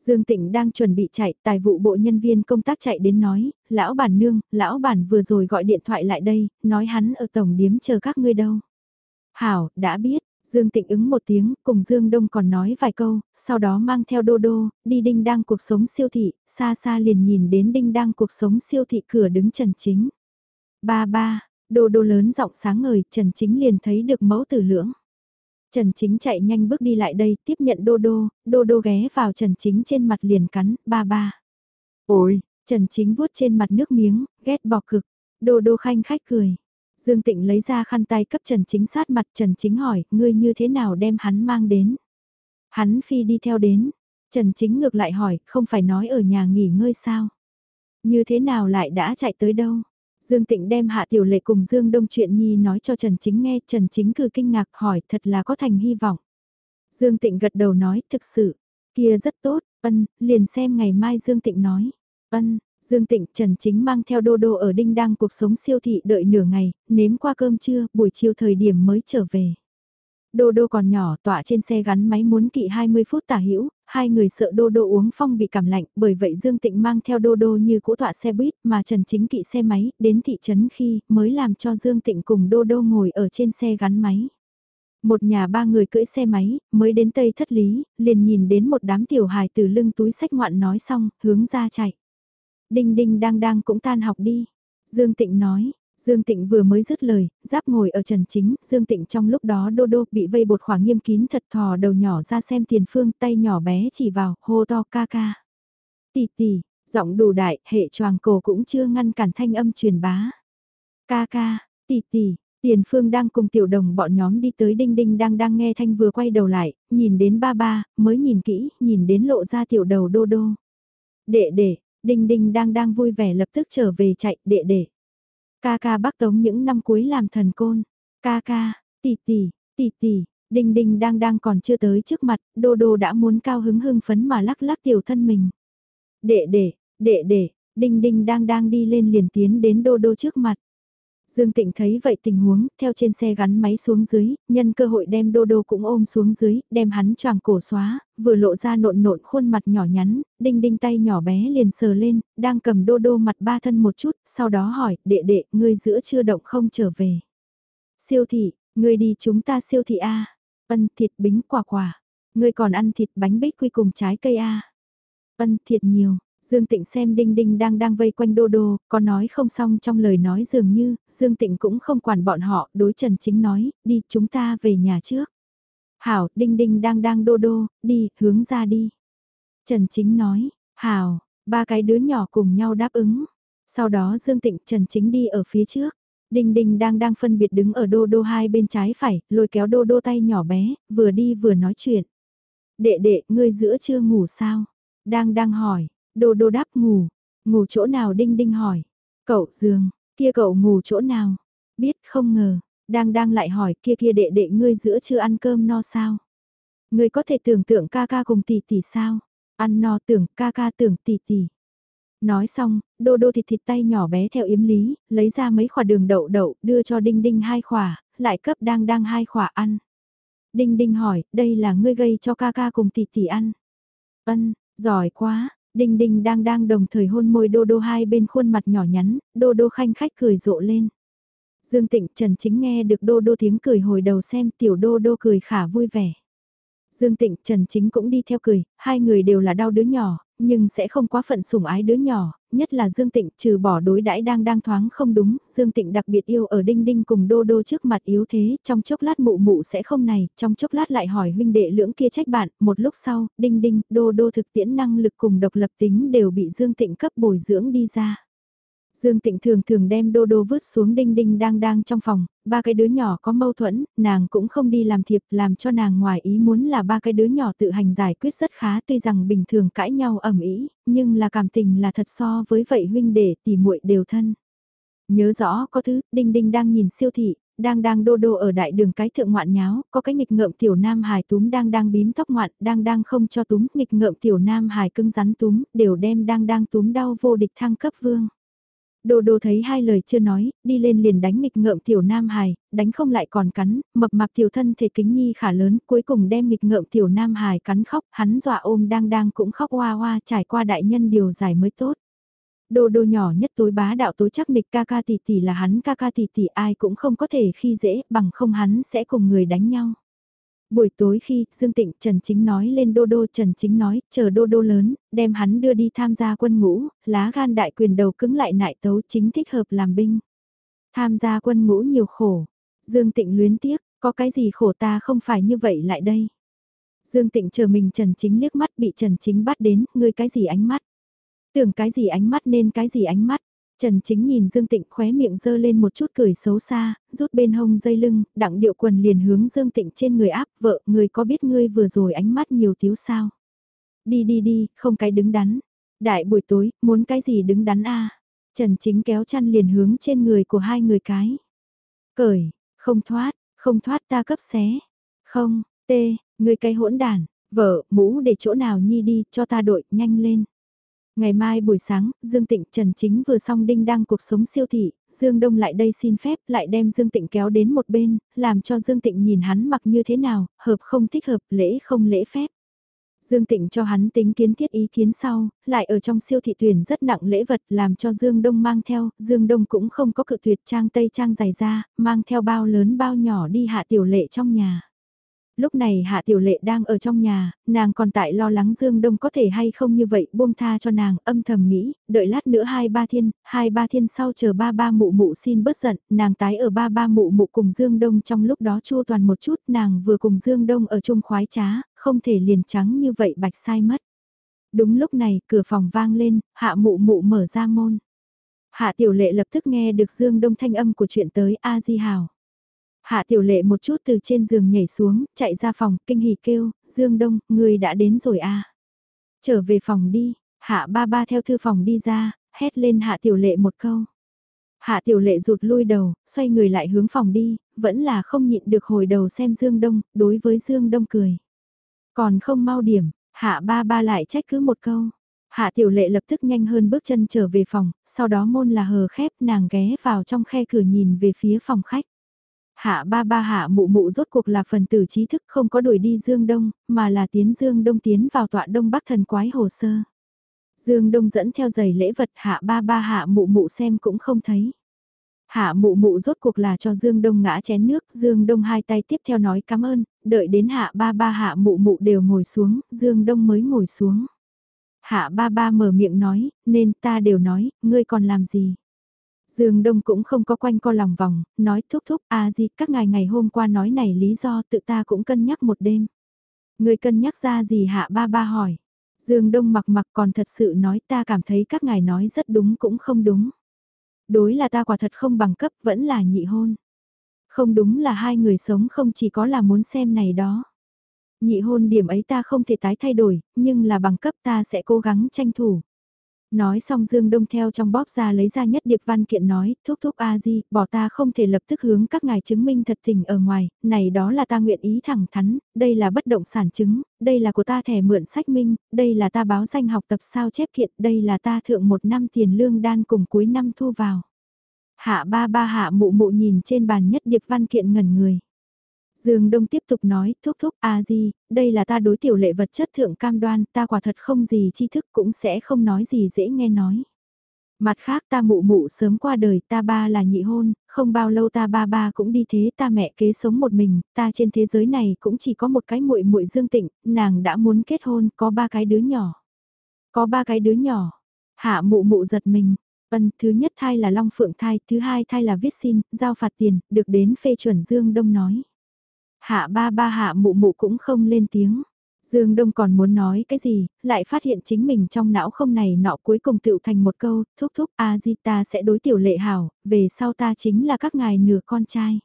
S1: Dương Tịnh đang chuẩn bị chạy, tài vụ bộ nhân viên công tác chạy đến nói, lão bản nương, lão bản vừa rồi gọi điện thoại lại đây, nói hắn ở tổng điếm chờ các ngươi đâu. Hảo, đã biết, Dương Tịnh ứng một tiếng, cùng Dương Đông còn nói vài câu, sau đó mang theo Đô Đô, đi đinh đang cuộc sống siêu thị, xa xa liền nhìn đến đinh đang cuộc sống siêu thị cửa đứng Trần Chính. Ba ba, Đô Đô lớn giọng sáng ngời, Trần Chính liền thấy được mẫu tử lưỡng. Trần Chính chạy nhanh bước đi lại đây, tiếp nhận Đô Đô, Đô Đô ghé vào Trần Chính trên mặt liền cắn, ba ba. Ôi, Trần Chính vuốt trên mặt nước miếng, ghét bỏ cực, Đô Đô khanh khách cười. Dương Tịnh lấy ra khăn tay cấp Trần Chính sát mặt Trần Chính hỏi, ngươi như thế nào đem hắn mang đến? Hắn phi đi theo đến. Trần Chính ngược lại hỏi, không phải nói ở nhà nghỉ ngơi sao? Như thế nào lại đã chạy tới đâu? Dương Tịnh đem Hạ Tiểu Lệ cùng Dương Đông chuyện nhi nói cho Trần Chính nghe, Trần Chính cử kinh ngạc hỏi thật là có thành hy vọng. Dương Tịnh gật đầu nói, thực sự, kia rất tốt, ân, liền xem ngày mai Dương Tịnh nói, ân, Dương Tịnh Trần Chính mang theo Đô Đô ở đinh đang cuộc sống siêu thị đợi nửa ngày, nếm qua cơm trưa, buổi chiều thời điểm mới trở về. Đô Đô còn nhỏ tọa trên xe gắn máy muốn kỵ 20 phút tả hữu hai người sợ Đô Đô uống phong bị cảm lạnh, bởi vậy Dương Tịnh mang theo Đô Đô như cũ tọa xe buýt mà Trần Chính kỵ xe máy, đến thị trấn khi mới làm cho Dương Tịnh cùng Đô Đô ngồi ở trên xe gắn máy. Một nhà ba người cưỡi xe máy, mới đến Tây Thất Lý, liền nhìn đến một đám tiểu hài từ lưng túi sách ngoạn nói xong, hướng ra chạy. Đinh đinh đang đang cũng tan học đi. Dương Tịnh nói, Dương Tịnh vừa mới dứt lời, giáp ngồi ở trần chính, Dương Tịnh trong lúc đó đô đô bị vây bột khoảng nghiêm kín thật thò đầu nhỏ ra xem tiền phương, tay nhỏ bé chỉ vào, hô to ca ca. Tì tì, giọng đủ đại, hệ choàng cổ cũng chưa ngăn cản thanh âm truyền bá. Ca ca, tì tì, tiền phương đang cùng tiểu đồng bọn nhóm đi tới đinh đinh đang đang nghe thanh vừa quay đầu lại, nhìn đến ba ba, mới nhìn kỹ, nhìn đến lộ ra tiểu đầu đô đô. Đệ đệ, Đinh đinh đang đang vui vẻ lập tức trở về chạy đệ đệ. Ca ca bác tống những năm cuối làm thần côn. Ca ca, tỷ tỷ, tỷ tỷ, đinh đinh đang đang còn chưa tới trước mặt, đô đô đã muốn cao hứng hưng phấn mà lắc lắc tiểu thân mình. Đệ đệ, đệ đệ, đinh đinh đang đang đi lên liền tiến đến đô đô trước mặt. Dương Tịnh thấy vậy tình huống, theo trên xe gắn máy xuống dưới, nhân cơ hội đem Đô Đô cũng ôm xuống dưới, đem hắn choàng cổ xóa, vừa lộ ra nộn nộn khuôn mặt nhỏ nhắn, đinh đinh tay nhỏ bé liền sờ lên, đang cầm Đô Đô mặt ba thân một chút, sau đó hỏi, đệ đệ, ngươi giữa chưa động không trở về. Siêu thị, ngươi đi chúng ta siêu thị A, ân thịt bính quả quả, ngươi còn ăn thịt bánh bích quy cùng trái cây A. Ân thịt nhiều, Dương Tịnh xem Đinh Đinh đang đang vây quanh Đô Đô, có nói không xong trong lời nói dường như, Dương Tịnh cũng không quản bọn họ, đối Trần Chính nói, đi chúng ta về nhà trước. Hảo, Đinh Đinh đang đang Đô Đô, đi, hướng ra đi. Trần Chính nói, Hảo, ba cái đứa nhỏ cùng nhau đáp ứng. Sau đó Dương Tịnh Trần Chính đi ở phía trước. Đinh Đinh đang đang phân biệt đứng ở Đô Đô hai bên trái phải, lôi kéo Đô Đô tay nhỏ bé, vừa đi vừa nói chuyện. Đệ đệ, ngươi giữa chưa ngủ sao? Đang đang hỏi, Đô đô đáp ngủ, ngủ chỗ nào đinh đinh hỏi. Cậu giường, kia cậu ngủ chỗ nào? Biết không ngờ, đang đang lại hỏi kia kia đệ đệ ngươi giữa chưa ăn cơm no sao? Ngươi có thể tưởng tượng ca ca cùng tỷ tỷ sao? Ăn no tưởng ca ca tưởng tỷ tỷ. Nói xong, đô đô thịt thịt tay nhỏ bé theo yếm lý, lấy ra mấy khỏa đường đậu đậu, đưa cho đinh đinh hai khỏa, lại cấp đang đang hai khỏa ăn. Đinh đinh hỏi, đây là ngươi gây cho ca ca cùng tỷ tỷ ăn. Ân, giỏi quá, Đinh đinh đang đang đồng thời hôn môi đô đô hai bên khuôn mặt nhỏ nhắn, đô đô khanh khách cười rộ lên. Dương Tịnh Trần Chính nghe được đô đô tiếng cười hồi đầu xem tiểu đô đô cười khả vui vẻ. Dương Tịnh Trần Chính cũng đi theo cười, hai người đều là đau đứa nhỏ, nhưng sẽ không quá phận sủng ái đứa nhỏ, nhất là Dương Tịnh trừ bỏ đối đãi đang đang thoáng không đúng, Dương Tịnh đặc biệt yêu ở Đinh Đinh cùng Đô Đô trước mặt yếu thế, trong chốc lát mụ mụ sẽ không này, trong chốc lát lại hỏi huynh đệ lưỡng kia trách bạn, một lúc sau, Đinh Đinh, Đô Đô thực tiễn năng lực cùng độc lập tính đều bị Dương Tịnh cấp bồi dưỡng đi ra. Dương Tịnh thường thường đem đô đô vứt xuống đinh đinh đang đang trong phòng, ba cái đứa nhỏ có mâu thuẫn, nàng cũng không đi làm thiệp làm cho nàng ngoài ý muốn là ba cái đứa nhỏ tự hành giải quyết rất khá tuy rằng bình thường cãi nhau ẩm ý, nhưng là cảm tình là thật so với vậy huynh đệ tỷ muội đều thân. Nhớ rõ có thứ, đinh đinh đang nhìn siêu thị, đang đang đô đô ở đại đường cái thượng ngoạn nháo, có cái nghịch ngợm tiểu nam hài túm đang đang bím tóc ngoạn, đang đang không cho túm, nghịch ngợm tiểu nam hài cưng rắn túm, đều đem đang đang túm đau vô địch thăng cấp vương. Đô đô thấy hai lời chưa nói, đi lên liền đánh nghịch ngợm tiểu nam hài, đánh không lại còn cắn, mập mạp tiểu thân thể kính nhi khả lớn, cuối cùng đem nghịch ngợm tiểu nam hài cắn khóc, hắn dọa ôm đang đang cũng khóc hoa hoa trải qua đại nhân điều giải mới tốt. Đô đô nhỏ nhất tối bá đạo tối chắc nịch ca ca tỷ tỷ là hắn ca ca tỷ tỷ ai cũng không có thể khi dễ bằng không hắn sẽ cùng người đánh nhau. Buổi tối khi Dương Tịnh Trần Chính nói lên Đô Đô Trần Chính nói chờ Đô Đô lớn, đem hắn đưa đi tham gia quân ngũ, lá gan đại quyền đầu cứng lại nại tấu chính thích hợp làm binh. Tham gia quân ngũ nhiều khổ. Dương Tịnh luyến tiếc, có cái gì khổ ta không phải như vậy lại đây. Dương Tịnh chờ mình Trần Chính liếc mắt bị Trần Chính bắt đến, ngươi cái gì ánh mắt. Tưởng cái gì ánh mắt nên cái gì ánh mắt. Trần Chính nhìn Dương Tịnh khóe miệng dơ lên một chút cười xấu xa, rút bên hông dây lưng, đặng điệu quần liền hướng Dương Tịnh trên người áp vợ, người có biết ngươi vừa rồi ánh mắt nhiều thiếu sao. Đi đi đi, không cái đứng đắn. Đại buổi tối, muốn cái gì đứng đắn a Trần Chính kéo chăn liền hướng trên người của hai người cái. Cởi, không thoát, không thoát ta cấp xé. Không, tê, người cái hỗn đàn, vợ, mũ để chỗ nào nhi đi, cho ta đội, nhanh lên. Ngày mai buổi sáng, Dương Tịnh Trần Chính vừa xong đinh đăng cuộc sống siêu thị, Dương Đông lại đây xin phép lại đem Dương Tịnh kéo đến một bên, làm cho Dương Tịnh nhìn hắn mặc như thế nào, hợp không thích hợp, lễ không lễ phép. Dương Tịnh cho hắn tính kiến thiết ý kiến sau, lại ở trong siêu thị tuyển rất nặng lễ vật làm cho Dương Đông mang theo, Dương Đông cũng không có cự tuyệt trang tây trang dài ra, mang theo bao lớn bao nhỏ đi hạ tiểu lệ trong nhà lúc này Hạ Tiểu Lệ đang ở trong nhà, nàng còn tại lo lắng Dương Đông có thể hay không như vậy buông tha cho nàng, âm thầm nghĩ, đợi lát nữa hai ba thiên, hai ba thiên sau chờ ba ba mụ mụ xin bớt giận, nàng tái ở ba ba mụ mụ cùng Dương Đông trong lúc đó chua toàn một chút, nàng vừa cùng Dương Đông ở chung khoái trá, không thể liền trắng như vậy bạch sai mất. Đúng lúc này, cửa phòng vang lên, hạ mụ mụ mở ra môn. Hạ Tiểu Lệ lập tức nghe được Dương Đông thanh âm của chuyện tới A Di Hào. Hạ tiểu lệ một chút từ trên giường nhảy xuống, chạy ra phòng, kinh hỉ kêu, Dương Đông, người đã đến rồi à. Trở về phòng đi, hạ ba ba theo thư phòng đi ra, hét lên hạ tiểu lệ một câu. Hạ tiểu lệ rụt lui đầu, xoay người lại hướng phòng đi, vẫn là không nhịn được hồi đầu xem Dương Đông, đối với Dương Đông cười. Còn không mau điểm, hạ ba ba lại trách cứ một câu. Hạ tiểu lệ lập tức nhanh hơn bước chân trở về phòng, sau đó môn là hờ khép nàng ghé vào trong khe cửa nhìn về phía phòng khách. Hạ ba ba hạ mụ mụ rốt cuộc là phần tử trí thức không có đuổi đi Dương Đông, mà là tiến Dương Đông tiến vào tọa Đông Bắc thần quái hồ sơ. Dương Đông dẫn theo giày lễ vật hạ ba ba hạ mụ mụ xem cũng không thấy. Hạ mụ mụ rốt cuộc là cho Dương Đông ngã chén nước, Dương Đông hai tay tiếp theo nói cảm ơn, đợi đến hạ ba ba hạ mụ mụ đều ngồi xuống, Dương Đông mới ngồi xuống. Hạ ba ba mở miệng nói, nên ta đều nói, ngươi còn làm gì? Dương Đông cũng không có quanh co lòng vòng, nói thúc thúc a à gì các ngài ngày hôm qua nói này lý do tự ta cũng cân nhắc một đêm. Người cân nhắc ra gì hạ ba ba hỏi. Dương Đông mặc mặc còn thật sự nói ta cảm thấy các ngài nói rất đúng cũng không đúng. Đối là ta quả thật không bằng cấp vẫn là nhị hôn. Không đúng là hai người sống không chỉ có là muốn xem này đó. Nhị hôn điểm ấy ta không thể tái thay đổi, nhưng là bằng cấp ta sẽ cố gắng tranh thủ. Nói xong Dương Đông theo trong bóp ra lấy ra nhất điệp văn kiện nói, thúc thúc a di, bỏ ta không thể lập tức hướng các ngài chứng minh thật tình ở ngoài, này đó là ta nguyện ý thẳng thắn, đây là bất động sản chứng, đây là của ta thẻ mượn sách minh, đây là ta báo danh học tập sao chép kiện, đây là ta thượng một năm tiền lương đan cùng cuối năm thu vào. Hạ ba ba hạ mụ mụ nhìn trên bàn nhất điệp văn kiện ngẩn người. Dương Đông tiếp tục nói, thúc thúc, a di, đây là ta đối tiểu lệ vật chất thượng cam đoan, ta quả thật không gì tri thức cũng sẽ không nói gì dễ nghe nói. Mặt khác ta mụ mụ sớm qua đời, ta ba là nhị hôn, không bao lâu ta ba ba cũng đi thế, ta mẹ kế sống một mình, ta trên thế giới này cũng chỉ có một cái muội muội Dương Tịnh, nàng đã muốn kết hôn, có ba cái đứa nhỏ. Có ba cái đứa nhỏ. Hạ mụ mụ giật mình, Ân, thứ nhất thai là Long Phượng thai, thứ hai thai là viết xin, giao phạt tiền, được đến phê chuẩn Dương Đông nói. Hạ ba ba hạ mụ mụ cũng không lên tiếng. Dương Đông còn muốn nói cái gì, lại phát hiện chính mình trong não không này nọ cuối cùng tựu thành một câu, thúc thúc a di ta sẽ đối tiểu lệ hảo, về sau ta chính là các ngài nửa con trai.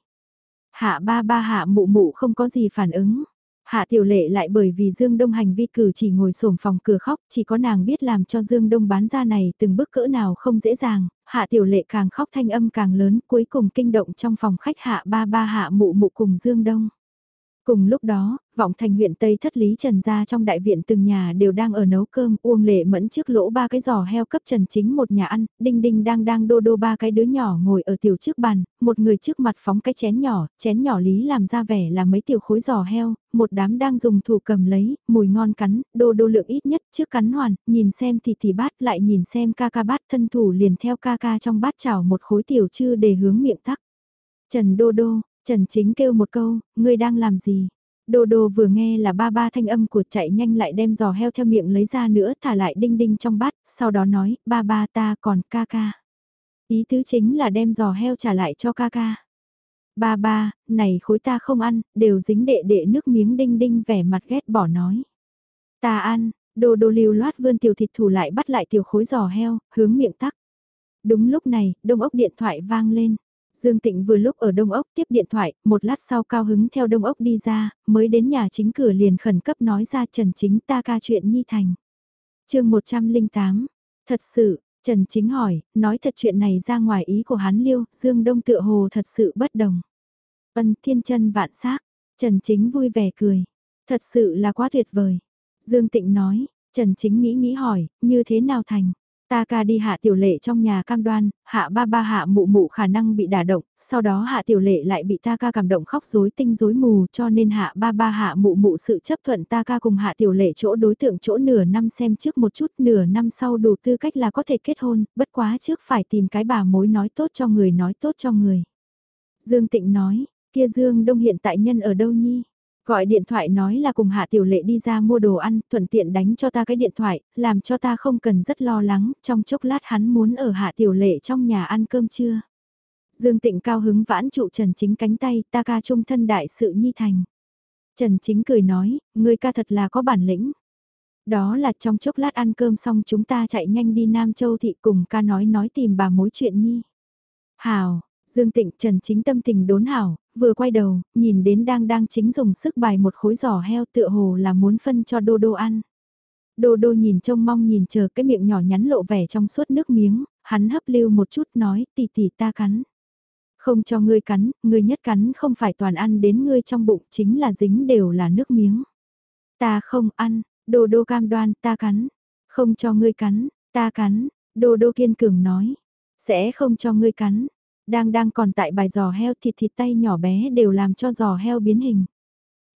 S1: Hạ ba ba hạ mụ mụ không có gì phản ứng. Hạ tiểu lệ lại bởi vì Dương Đông hành vi cử chỉ ngồi sổm phòng cửa khóc, chỉ có nàng biết làm cho Dương Đông bán ra này từng bước cỡ nào không dễ dàng, hạ tiểu lệ càng khóc thanh âm càng lớn cuối cùng kinh động trong phòng khách hạ ba ba hạ mụ mụ cùng Dương Đông. Cùng lúc đó, vọng thành huyện Tây thất lý trần ra trong đại viện từng nhà đều đang ở nấu cơm, uông lệ mẫn trước lỗ ba cái giò heo cấp trần chính một nhà ăn, đinh đinh đang đang đô đô ba cái đứa nhỏ ngồi ở tiểu trước bàn, một người trước mặt phóng cái chén nhỏ, chén nhỏ lý làm ra vẻ là mấy tiểu khối giò heo, một đám đang dùng thủ cầm lấy, mùi ngon cắn, đô đô lượng ít nhất trước cắn hoàn, nhìn xem thì thì bát lại nhìn xem ca ca bát thân thủ liền theo ca ca trong bát chảo một khối tiểu chư để hướng miệng tắc. Trần đô đô, Trần Chính kêu một câu, ngươi đang làm gì? Đồ đồ vừa nghe là ba ba thanh âm của chạy nhanh lại đem giò heo theo miệng lấy ra nữa thả lại đinh đinh trong bát, sau đó nói, ba ba ta còn ca ca. Ý tứ chính là đem giò heo trả lại cho ca ca. Ba ba, này khối ta không ăn, đều dính đệ đệ nước miếng đinh đinh vẻ mặt ghét bỏ nói. Ta ăn, đồ đồ liều loát vươn tiểu thịt thủ lại bắt lại tiểu khối giò heo, hướng miệng tắc. Đúng lúc này, đông ốc điện thoại vang lên. Dương Tịnh vừa lúc ở Đông Ốc tiếp điện thoại, một lát sau cao hứng theo Đông Ốc đi ra, mới đến nhà chính cửa liền khẩn cấp nói ra Trần Chính ta ca chuyện Nhi Thành. chương 108, thật sự, Trần Chính hỏi, nói thật chuyện này ra ngoài ý của hắn liêu, Dương Đông tựa hồ thật sự bất đồng. Ân thiên chân vạn xác Trần Chính vui vẻ cười, thật sự là quá tuyệt vời. Dương Tịnh nói, Trần Chính nghĩ nghĩ hỏi, như thế nào thành? Ta ca đi hạ tiểu lệ trong nhà cam đoan, hạ ba ba hạ mụ mụ khả năng bị đả động, sau đó hạ tiểu lệ lại bị ta ca cảm động khóc rối tinh rối mù cho nên hạ ba ba hạ mụ mụ sự chấp thuận ta ca cùng hạ tiểu lệ chỗ đối tượng chỗ nửa năm xem trước một chút nửa năm sau đủ tư cách là có thể kết hôn, bất quá trước phải tìm cái bà mối nói tốt cho người nói tốt cho người. Dương Tịnh nói, kia Dương Đông hiện tại nhân ở đâu nhi? Gọi điện thoại nói là cùng Hạ Tiểu Lệ đi ra mua đồ ăn, thuận tiện đánh cho ta cái điện thoại, làm cho ta không cần rất lo lắng, trong chốc lát hắn muốn ở Hạ Tiểu Lệ trong nhà ăn cơm trưa. Dương Tịnh cao hứng vãn trụ Trần Chính cánh tay, ta ca trung thân đại sự nhi thành. Trần Chính cười nói, người ca thật là có bản lĩnh. Đó là trong chốc lát ăn cơm xong chúng ta chạy nhanh đi Nam Châu thị cùng ca nói nói tìm bà mối chuyện nhi. Hào, Dương Tịnh Trần Chính tâm tình đốn hảo, vừa quay đầu, nhìn đến đang đang chính dùng sức bài một khối giò heo tựa hồ là muốn phân cho Đô Đô ăn. Đô Đô nhìn trông mong nhìn chờ cái miệng nhỏ nhắn lộ vẻ trong suốt nước miếng, hắn hấp lưu một chút nói tì tì ta cắn. Không cho ngươi cắn, ngươi nhất cắn không phải toàn ăn đến ngươi trong bụng chính là dính đều là nước miếng. Ta không ăn, Đô Đô cam đoan ta cắn. Không cho ngươi cắn, ta cắn, Đô Đô kiên cường nói. Sẽ không cho ngươi cắn, đang đang còn tại bài giò heo thịt thịt tay nhỏ bé đều làm cho giò heo biến hình.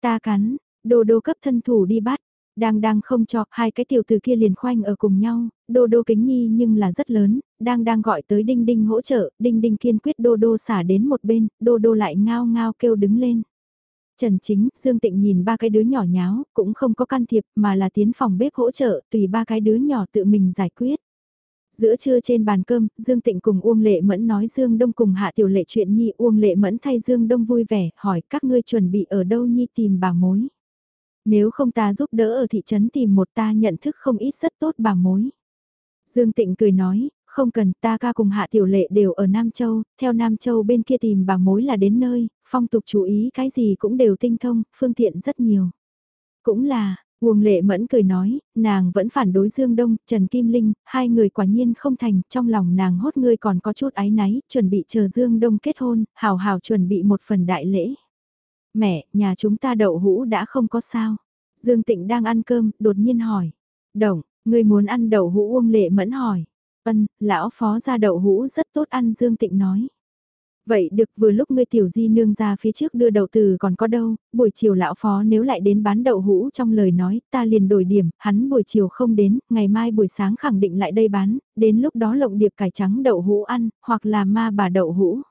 S1: Ta cắn, đồ đồ cấp thân thủ đi bắt, đang đang không cho, hai cái tiểu từ kia liền khoanh ở cùng nhau, đô đô kính nhi nhưng là rất lớn, đang đang gọi tới đinh đinh hỗ trợ, đinh đinh kiên quyết đô đô xả đến một bên, đô đô lại ngao ngao kêu đứng lên. Trần Chính, Dương Tịnh nhìn ba cái đứa nhỏ nháo, cũng không có can thiệp mà là tiến phòng bếp hỗ trợ, tùy ba cái đứa nhỏ tự mình giải quyết. Giữa trưa trên bàn cơm, Dương Tịnh cùng Uông Lệ Mẫn nói Dương Đông cùng Hạ Tiểu Lệ chuyện Nhi Uông Lệ Mẫn thay Dương Đông vui vẻ, hỏi các ngươi chuẩn bị ở đâu Nhi tìm bà mối. Nếu không ta giúp đỡ ở thị trấn tìm một ta nhận thức không ít rất tốt bà mối. Dương Tịnh cười nói, không cần ta ca cùng Hạ Tiểu Lệ đều ở Nam Châu, theo Nam Châu bên kia tìm bà mối là đến nơi, phong tục chú ý cái gì cũng đều tinh thông, phương tiện rất nhiều. Cũng là, Uông lệ mẫn cười nói, nàng vẫn phản đối Dương Đông, Trần Kim Linh, hai người quả nhiên không thành, trong lòng nàng hốt ngươi còn có chút ái náy, chuẩn bị chờ Dương Đông kết hôn, hào hào chuẩn bị một phần đại lễ. Mẹ, nhà chúng ta đậu hũ đã không có sao. Dương Tịnh đang ăn cơm, đột nhiên hỏi. Đồng, ngươi muốn ăn đậu hũ Uông lệ mẫn hỏi. Vân, lão phó ra đậu hũ rất tốt ăn Dương Tịnh nói. Vậy được vừa lúc ngươi tiểu di nương ra phía trước đưa đậu từ còn có đâu, buổi chiều lão phó nếu lại đến bán đậu hũ trong lời nói, ta liền đổi điểm, hắn buổi chiều không đến, ngày mai buổi sáng khẳng định lại đây bán, đến lúc đó lộng điệp cải trắng đậu hũ ăn, hoặc là ma bà đậu hũ.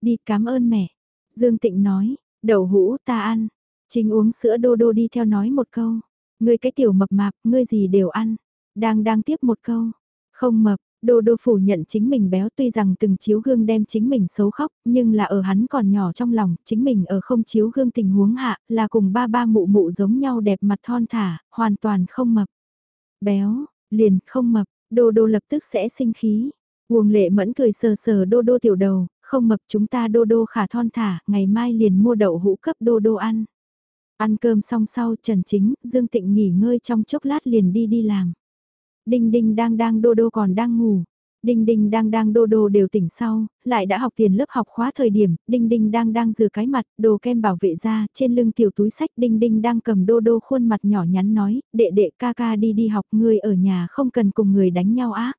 S1: Đi cảm ơn mẹ. Dương Tịnh nói, đậu hũ ta ăn. Trình uống sữa đô đô đi theo nói một câu. Ngươi cái tiểu mập mạp, ngươi gì đều ăn. Đang đang tiếp một câu. Không mập, Đô đô phủ nhận chính mình béo tuy rằng từng chiếu gương đem chính mình xấu khóc, nhưng là ở hắn còn nhỏ trong lòng, chính mình ở không chiếu gương tình huống hạ, là cùng ba ba mụ mụ giống nhau đẹp mặt thon thả, hoàn toàn không mập. Béo, liền, không mập, đô đô lập tức sẽ sinh khí. Nguồn lệ mẫn cười sờ sờ đô đô tiểu đầu, không mập chúng ta đô đô khả thon thả, ngày mai liền mua đậu hũ cấp đô đô ăn. Ăn cơm xong sau Trần Chính, Dương Tịnh nghỉ ngơi trong chốc lát liền đi đi làm. Đinh đinh đang đang đô đô còn đang ngủ. Đinh đinh đang đang đô đô đều tỉnh sau, lại đã học tiền lớp học khóa thời điểm, đinh đinh đang đang rửa cái mặt, đồ kem bảo vệ ra, trên lưng tiểu túi sách đinh đinh đang cầm đô đô khuôn mặt nhỏ nhắn nói, đệ đệ ca ca đi đi học, người ở nhà không cần cùng người đánh nhau á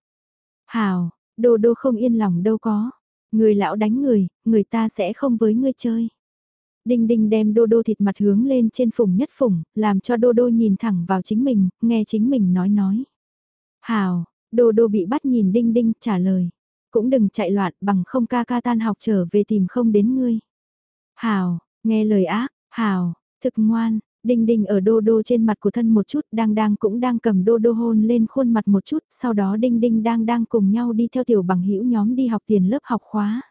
S1: Hào, đô đô không yên lòng đâu có, người lão đánh người, người ta sẽ không với ngươi chơi. Đinh đinh đem đô đô thịt mặt hướng lên trên phùng nhất phùng, làm cho đô đô nhìn thẳng vào chính mình, nghe chính mình nói nói. Hào, đô đô bị bắt nhìn đinh đinh trả lời. Cũng đừng chạy loạn bằng không ca ca tan học trở về tìm không đến ngươi. Hào, nghe lời ác, hào, thực ngoan, đinh đinh ở đô đô trên mặt của thân một chút đang đang cũng đang cầm đô đô hôn lên khuôn mặt một chút. Sau đó đinh đinh đang đang cùng nhau đi theo tiểu bằng hữu nhóm đi học tiền lớp học khóa.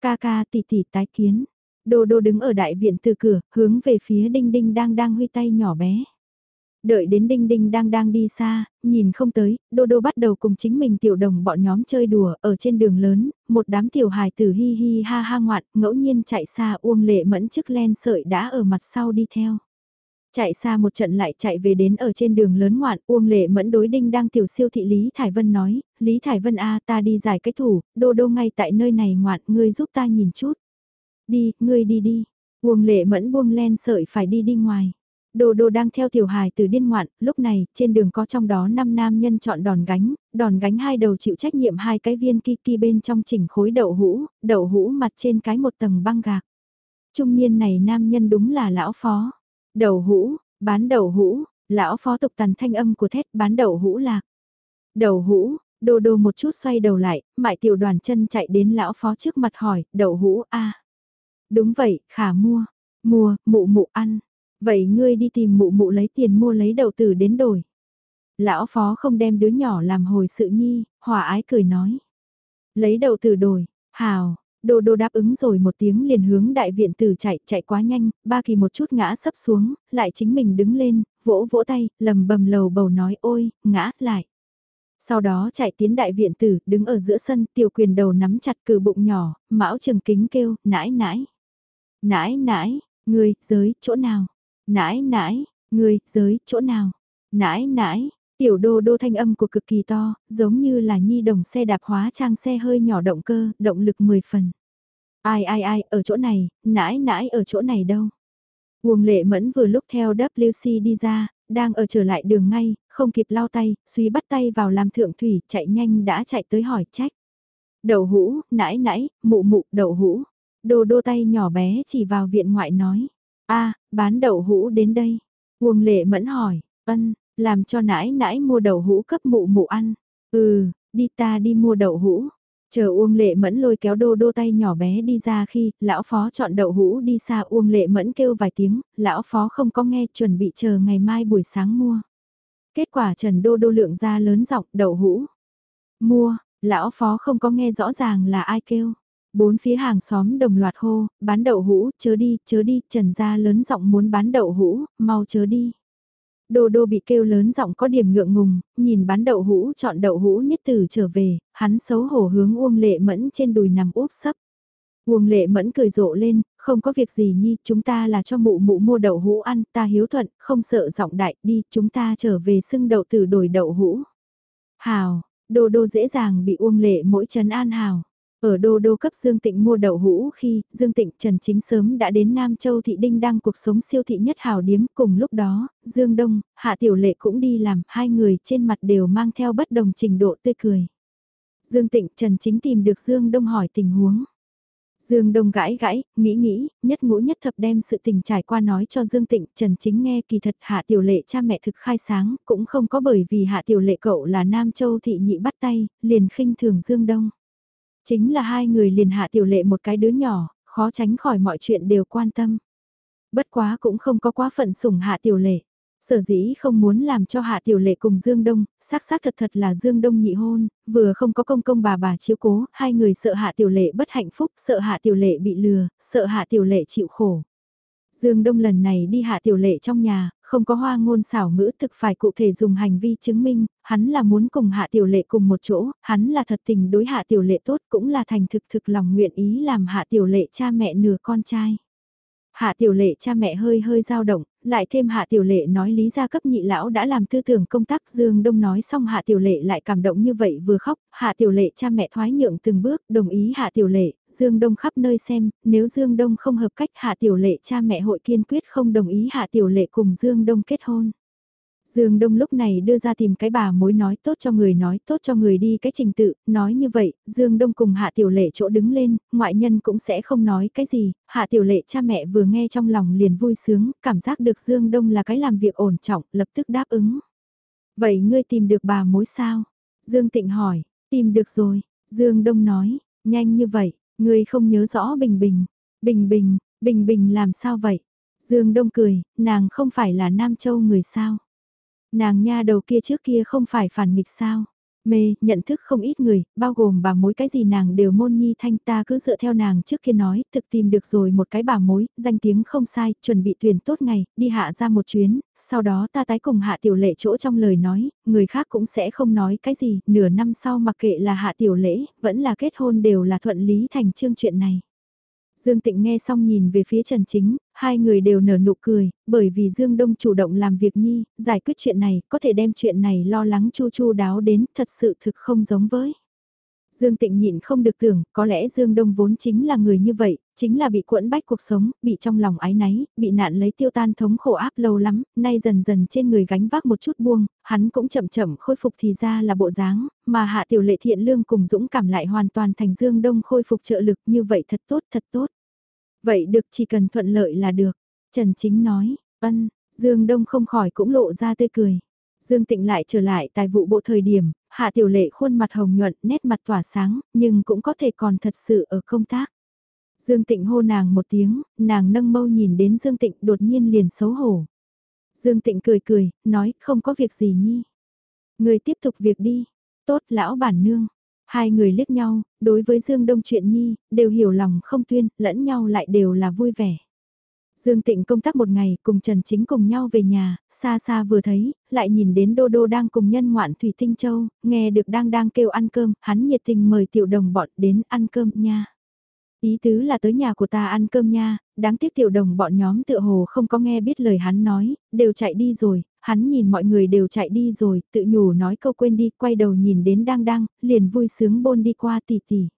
S1: Ca ca tỷ tỷ tái kiến. Đô đô đứng ở đại viện từ cửa, hướng về phía đinh đinh đang đang huy tay nhỏ bé. Đợi đến Đinh Đinh đang đang đi xa, nhìn không tới, Đô Đô bắt đầu cùng chính mình tiểu đồng bọn nhóm chơi đùa ở trên đường lớn, một đám tiểu hài tử hi hi ha ha ngoạn, ngẫu nhiên chạy xa Uông Lệ Mẫn chiếc len sợi đã ở mặt sau đi theo. Chạy xa một trận lại chạy về đến ở trên đường lớn ngoạn, Uông Lệ Mẫn đối Đinh đang tiểu siêu thị Lý Thải Vân nói, Lý Thải Vân a ta đi giải cái thủ, Đô Đô ngay tại nơi này ngoạn, ngươi giúp ta nhìn chút. Đi, ngươi đi đi. Uông Lệ Mẫn buông len sợi phải đi đi ngoài. Đồ đồ đang theo tiểu hài từ điên ngoạn, lúc này, trên đường có trong đó 5 nam nhân chọn đòn gánh, đòn gánh hai đầu chịu trách nhiệm hai cái viên kiki bên trong chỉnh khối đậu hũ, đậu hũ mặt trên cái một tầng băng gạc. Trung niên này nam nhân đúng là lão phó. Đậu hũ, bán đậu hũ, lão phó tục tàn thanh âm của thét bán đậu hũ lạc. Đậu hũ, đồ đồ một chút xoay đầu lại, mại tiểu đoàn chân chạy đến lão phó trước mặt hỏi, đậu hũ a Đúng vậy, khả mua, mua, mụ mụ ăn. Vậy ngươi đi tìm mụ mụ lấy tiền mua lấy đậu tử đến đổi. Lão phó không đem đứa nhỏ làm hồi sự nhi, hòa ái cười nói. Lấy đậu tử đổi, hào, Đô đô đáp ứng rồi một tiếng liền hướng đại viện tử chạy, chạy quá nhanh, ba kỳ một chút ngã sấp xuống, lại chính mình đứng lên, vỗ vỗ tay, lầm bầm lầu bầu nói ôi, ngã, lại. Sau đó chạy tiến đại viện tử, đứng ở giữa sân, tiểu quyền đầu nắm chặt cử bụng nhỏ, mão trường kính kêu, nãi nãi. Nãi nãi, người, giới, chỗ nào? Nãi nãi, người, giới, chỗ nào? Nãi nãi, tiểu đô đô thanh âm của cực kỳ to, giống như là nhi đồng xe đạp hóa trang xe hơi nhỏ động cơ, động lực 10 phần. Ai ai ai, ở chỗ này, nãi nãi ở chỗ này đâu? Uông lệ mẫn vừa lúc theo WC đi ra, đang ở trở lại đường ngay, không kịp lau tay, suy bắt tay vào làm thượng thủy, chạy nhanh đã chạy tới hỏi trách. Đậu hũ, nãi nãi, mụ mụ, đậu hũ. Đô đô tay nhỏ bé chỉ vào viện ngoại nói a bán đậu hũ đến đây. Uông lệ mẫn hỏi, ân, làm cho nãi nãi mua đậu hũ cấp mụ mụ ăn. Ừ, đi ta đi mua đậu hũ. Chờ Uông Lệ Mẫn lôi kéo đô đô tay nhỏ bé đi ra khi, lão phó chọn đậu hũ đi xa Uông Lệ Mẫn kêu vài tiếng, lão phó không có nghe chuẩn bị chờ ngày mai buổi sáng mua. Kết quả Trần Đô đô lượng ra lớn giọng đậu hũ. Mua, lão phó không có nghe rõ ràng là ai kêu. Bốn phía hàng xóm đồng loạt hô, bán đậu hũ, chớ đi, chớ đi, trần gia lớn giọng muốn bán đậu hũ, mau chớ đi. Đô đô bị kêu lớn giọng có điểm ngượng ngùng, nhìn bán đậu hũ chọn đậu hũ nhất tử trở về, hắn xấu hổ hướng Uông Lệ Mẫn trên đùi nằm úp sấp. Uông Lệ Mẫn cười rộ lên, không có việc gì nhi, chúng ta là cho mụ mụ mua đậu hũ ăn, ta hiếu thuận, không sợ giọng đại, đi, chúng ta trở về xưng đậu tử đổi đậu hũ. Hào, đô đô dễ dàng bị Uông Lệ mỗi chấn an hào. Ở đô đô cấp Dương Tịnh mua đậu hũ khi Dương Tịnh Trần Chính sớm đã đến Nam Châu Thị Đinh đang cuộc sống siêu thị nhất hào điếm cùng lúc đó, Dương Đông, Hạ Tiểu Lệ cũng đi làm, hai người trên mặt đều mang theo bất đồng trình độ tươi cười. Dương Tịnh Trần Chính tìm được Dương Đông hỏi tình huống. Dương Đông gãi gãi, nghĩ nghĩ, nhất ngũ nhất thập đem sự tình trải qua nói cho Dương Tịnh, Trần Chính nghe kỳ thật Hạ Tiểu Lệ cha mẹ thực khai sáng, cũng không có bởi vì Hạ Tiểu Lệ cậu là Nam Châu Thị nhị bắt tay, liền khinh thường Dương Đông. Chính là hai người liền hạ tiểu lệ một cái đứa nhỏ, khó tránh khỏi mọi chuyện đều quan tâm. Bất quá cũng không có quá phận sủng hạ tiểu lệ. Sở dĩ không muốn làm cho Hạ Tiểu Lệ cùng Dương Đông, xác xác thật thật là Dương Đông nhị hôn, vừa không có công công bà bà chiếu cố, hai người sợ Hạ Tiểu Lệ bất hạnh phúc, sợ Hạ Tiểu Lệ bị lừa, sợ Hạ Tiểu Lệ chịu khổ. Dương Đông lần này đi Hạ Tiểu Lệ trong nhà, không có hoa ngôn xảo ngữ thực phải cụ thể dùng hành vi chứng minh, hắn là muốn cùng Hạ Tiểu Lệ cùng một chỗ, hắn là thật tình đối Hạ Tiểu Lệ tốt cũng là thành thực thực lòng nguyện ý làm Hạ Tiểu Lệ cha mẹ nửa con trai. Hạ tiểu lệ cha mẹ hơi hơi dao động, lại thêm hạ tiểu lệ nói lý gia cấp nhị lão đã làm tư tưởng công tác Dương Đông nói xong hạ tiểu lệ lại cảm động như vậy vừa khóc, hạ tiểu lệ cha mẹ thoái nhượng từng bước đồng ý hạ tiểu lệ, Dương Đông khắp nơi xem, nếu Dương Đông không hợp cách hạ tiểu lệ cha mẹ hội kiên quyết không đồng ý hạ tiểu lệ cùng Dương Đông kết hôn. Dương Đông lúc này đưa ra tìm cái bà mối nói tốt cho người nói tốt cho người đi cái trình tự, nói như vậy, Dương Đông cùng Hạ Tiểu Lệ chỗ đứng lên, ngoại nhân cũng sẽ không nói cái gì, Hạ Tiểu Lệ cha mẹ vừa nghe trong lòng liền vui sướng, cảm giác được Dương Đông là cái làm việc ổn trọng, lập tức đáp ứng. Vậy ngươi tìm được bà mối sao? Dương Tịnh hỏi, tìm được rồi, Dương Đông nói, nhanh như vậy, ngươi không nhớ rõ Bình Bình, Bình Bình, Bình Bình làm sao vậy? Dương Đông cười, nàng không phải là Nam Châu người sao? Nàng nha đầu kia trước kia không phải phản nghịch sao. Mê, nhận thức không ít người, bao gồm bà mối cái gì nàng đều môn nhi thanh ta cứ dựa theo nàng trước kia nói, thực tìm được rồi một cái bà mối, danh tiếng không sai, chuẩn bị tuyển tốt ngày, đi hạ ra một chuyến, sau đó ta tái cùng hạ tiểu lệ chỗ trong lời nói, người khác cũng sẽ không nói cái gì, nửa năm sau mặc kệ là hạ tiểu lễ, vẫn là kết hôn đều là thuận lý thành chương chuyện này. Dương Tịnh nghe xong nhìn về phía Trần Chính, hai người đều nở nụ cười, bởi vì Dương Đông chủ động làm việc nhi, giải quyết chuyện này, có thể đem chuyện này lo lắng chu chu đáo đến, thật sự thực không giống với. Dương Tịnh nhịn không được tưởng, có lẽ Dương Đông vốn chính là người như vậy, chính là bị cuộn bách cuộc sống, bị trong lòng ái náy, bị nạn lấy tiêu tan thống khổ áp lâu lắm, nay dần dần trên người gánh vác một chút buông, hắn cũng chậm chậm khôi phục thì ra là bộ dáng, mà hạ tiểu lệ thiện lương cùng dũng cảm lại hoàn toàn thành Dương Đông khôi phục trợ lực như vậy thật tốt thật tốt. Vậy được chỉ cần thuận lợi là được, Trần Chính nói, ân, Dương Đông không khỏi cũng lộ ra tươi cười. Dương Tịnh lại trở lại tài vụ bộ thời điểm, Hạ Tiểu Lệ khuôn mặt hồng nhuận, nét mặt tỏa sáng, nhưng cũng có thể còn thật sự ở công tác. Dương Tịnh hô nàng một tiếng, nàng nâng mâu nhìn đến Dương Tịnh đột nhiên liền xấu hổ. Dương Tịnh cười cười, nói không có việc gì nhi. Người tiếp tục việc đi. Tốt lão bản nương. Hai người liếc nhau, đối với Dương Đông chuyện nhi, đều hiểu lòng không tuyên, lẫn nhau lại đều là vui vẻ. Dương Tịnh công tác một ngày cùng Trần Chính cùng nhau về nhà, xa xa vừa thấy, lại nhìn đến Đô Đô đang cùng nhân ngoạn Thủy Tinh Châu, nghe được đang đang kêu ăn cơm, hắn nhiệt tình mời tiểu đồng bọn đến ăn cơm nha. Ý tứ là tới nhà của ta ăn cơm nha, đáng tiếc tiểu đồng bọn nhóm tựa hồ không có nghe biết lời hắn nói, đều chạy đi rồi, hắn nhìn mọi người đều chạy đi rồi, tự nhủ nói câu quên đi, quay đầu nhìn đến đang đang, liền vui sướng bôn đi qua tỷ tỷ.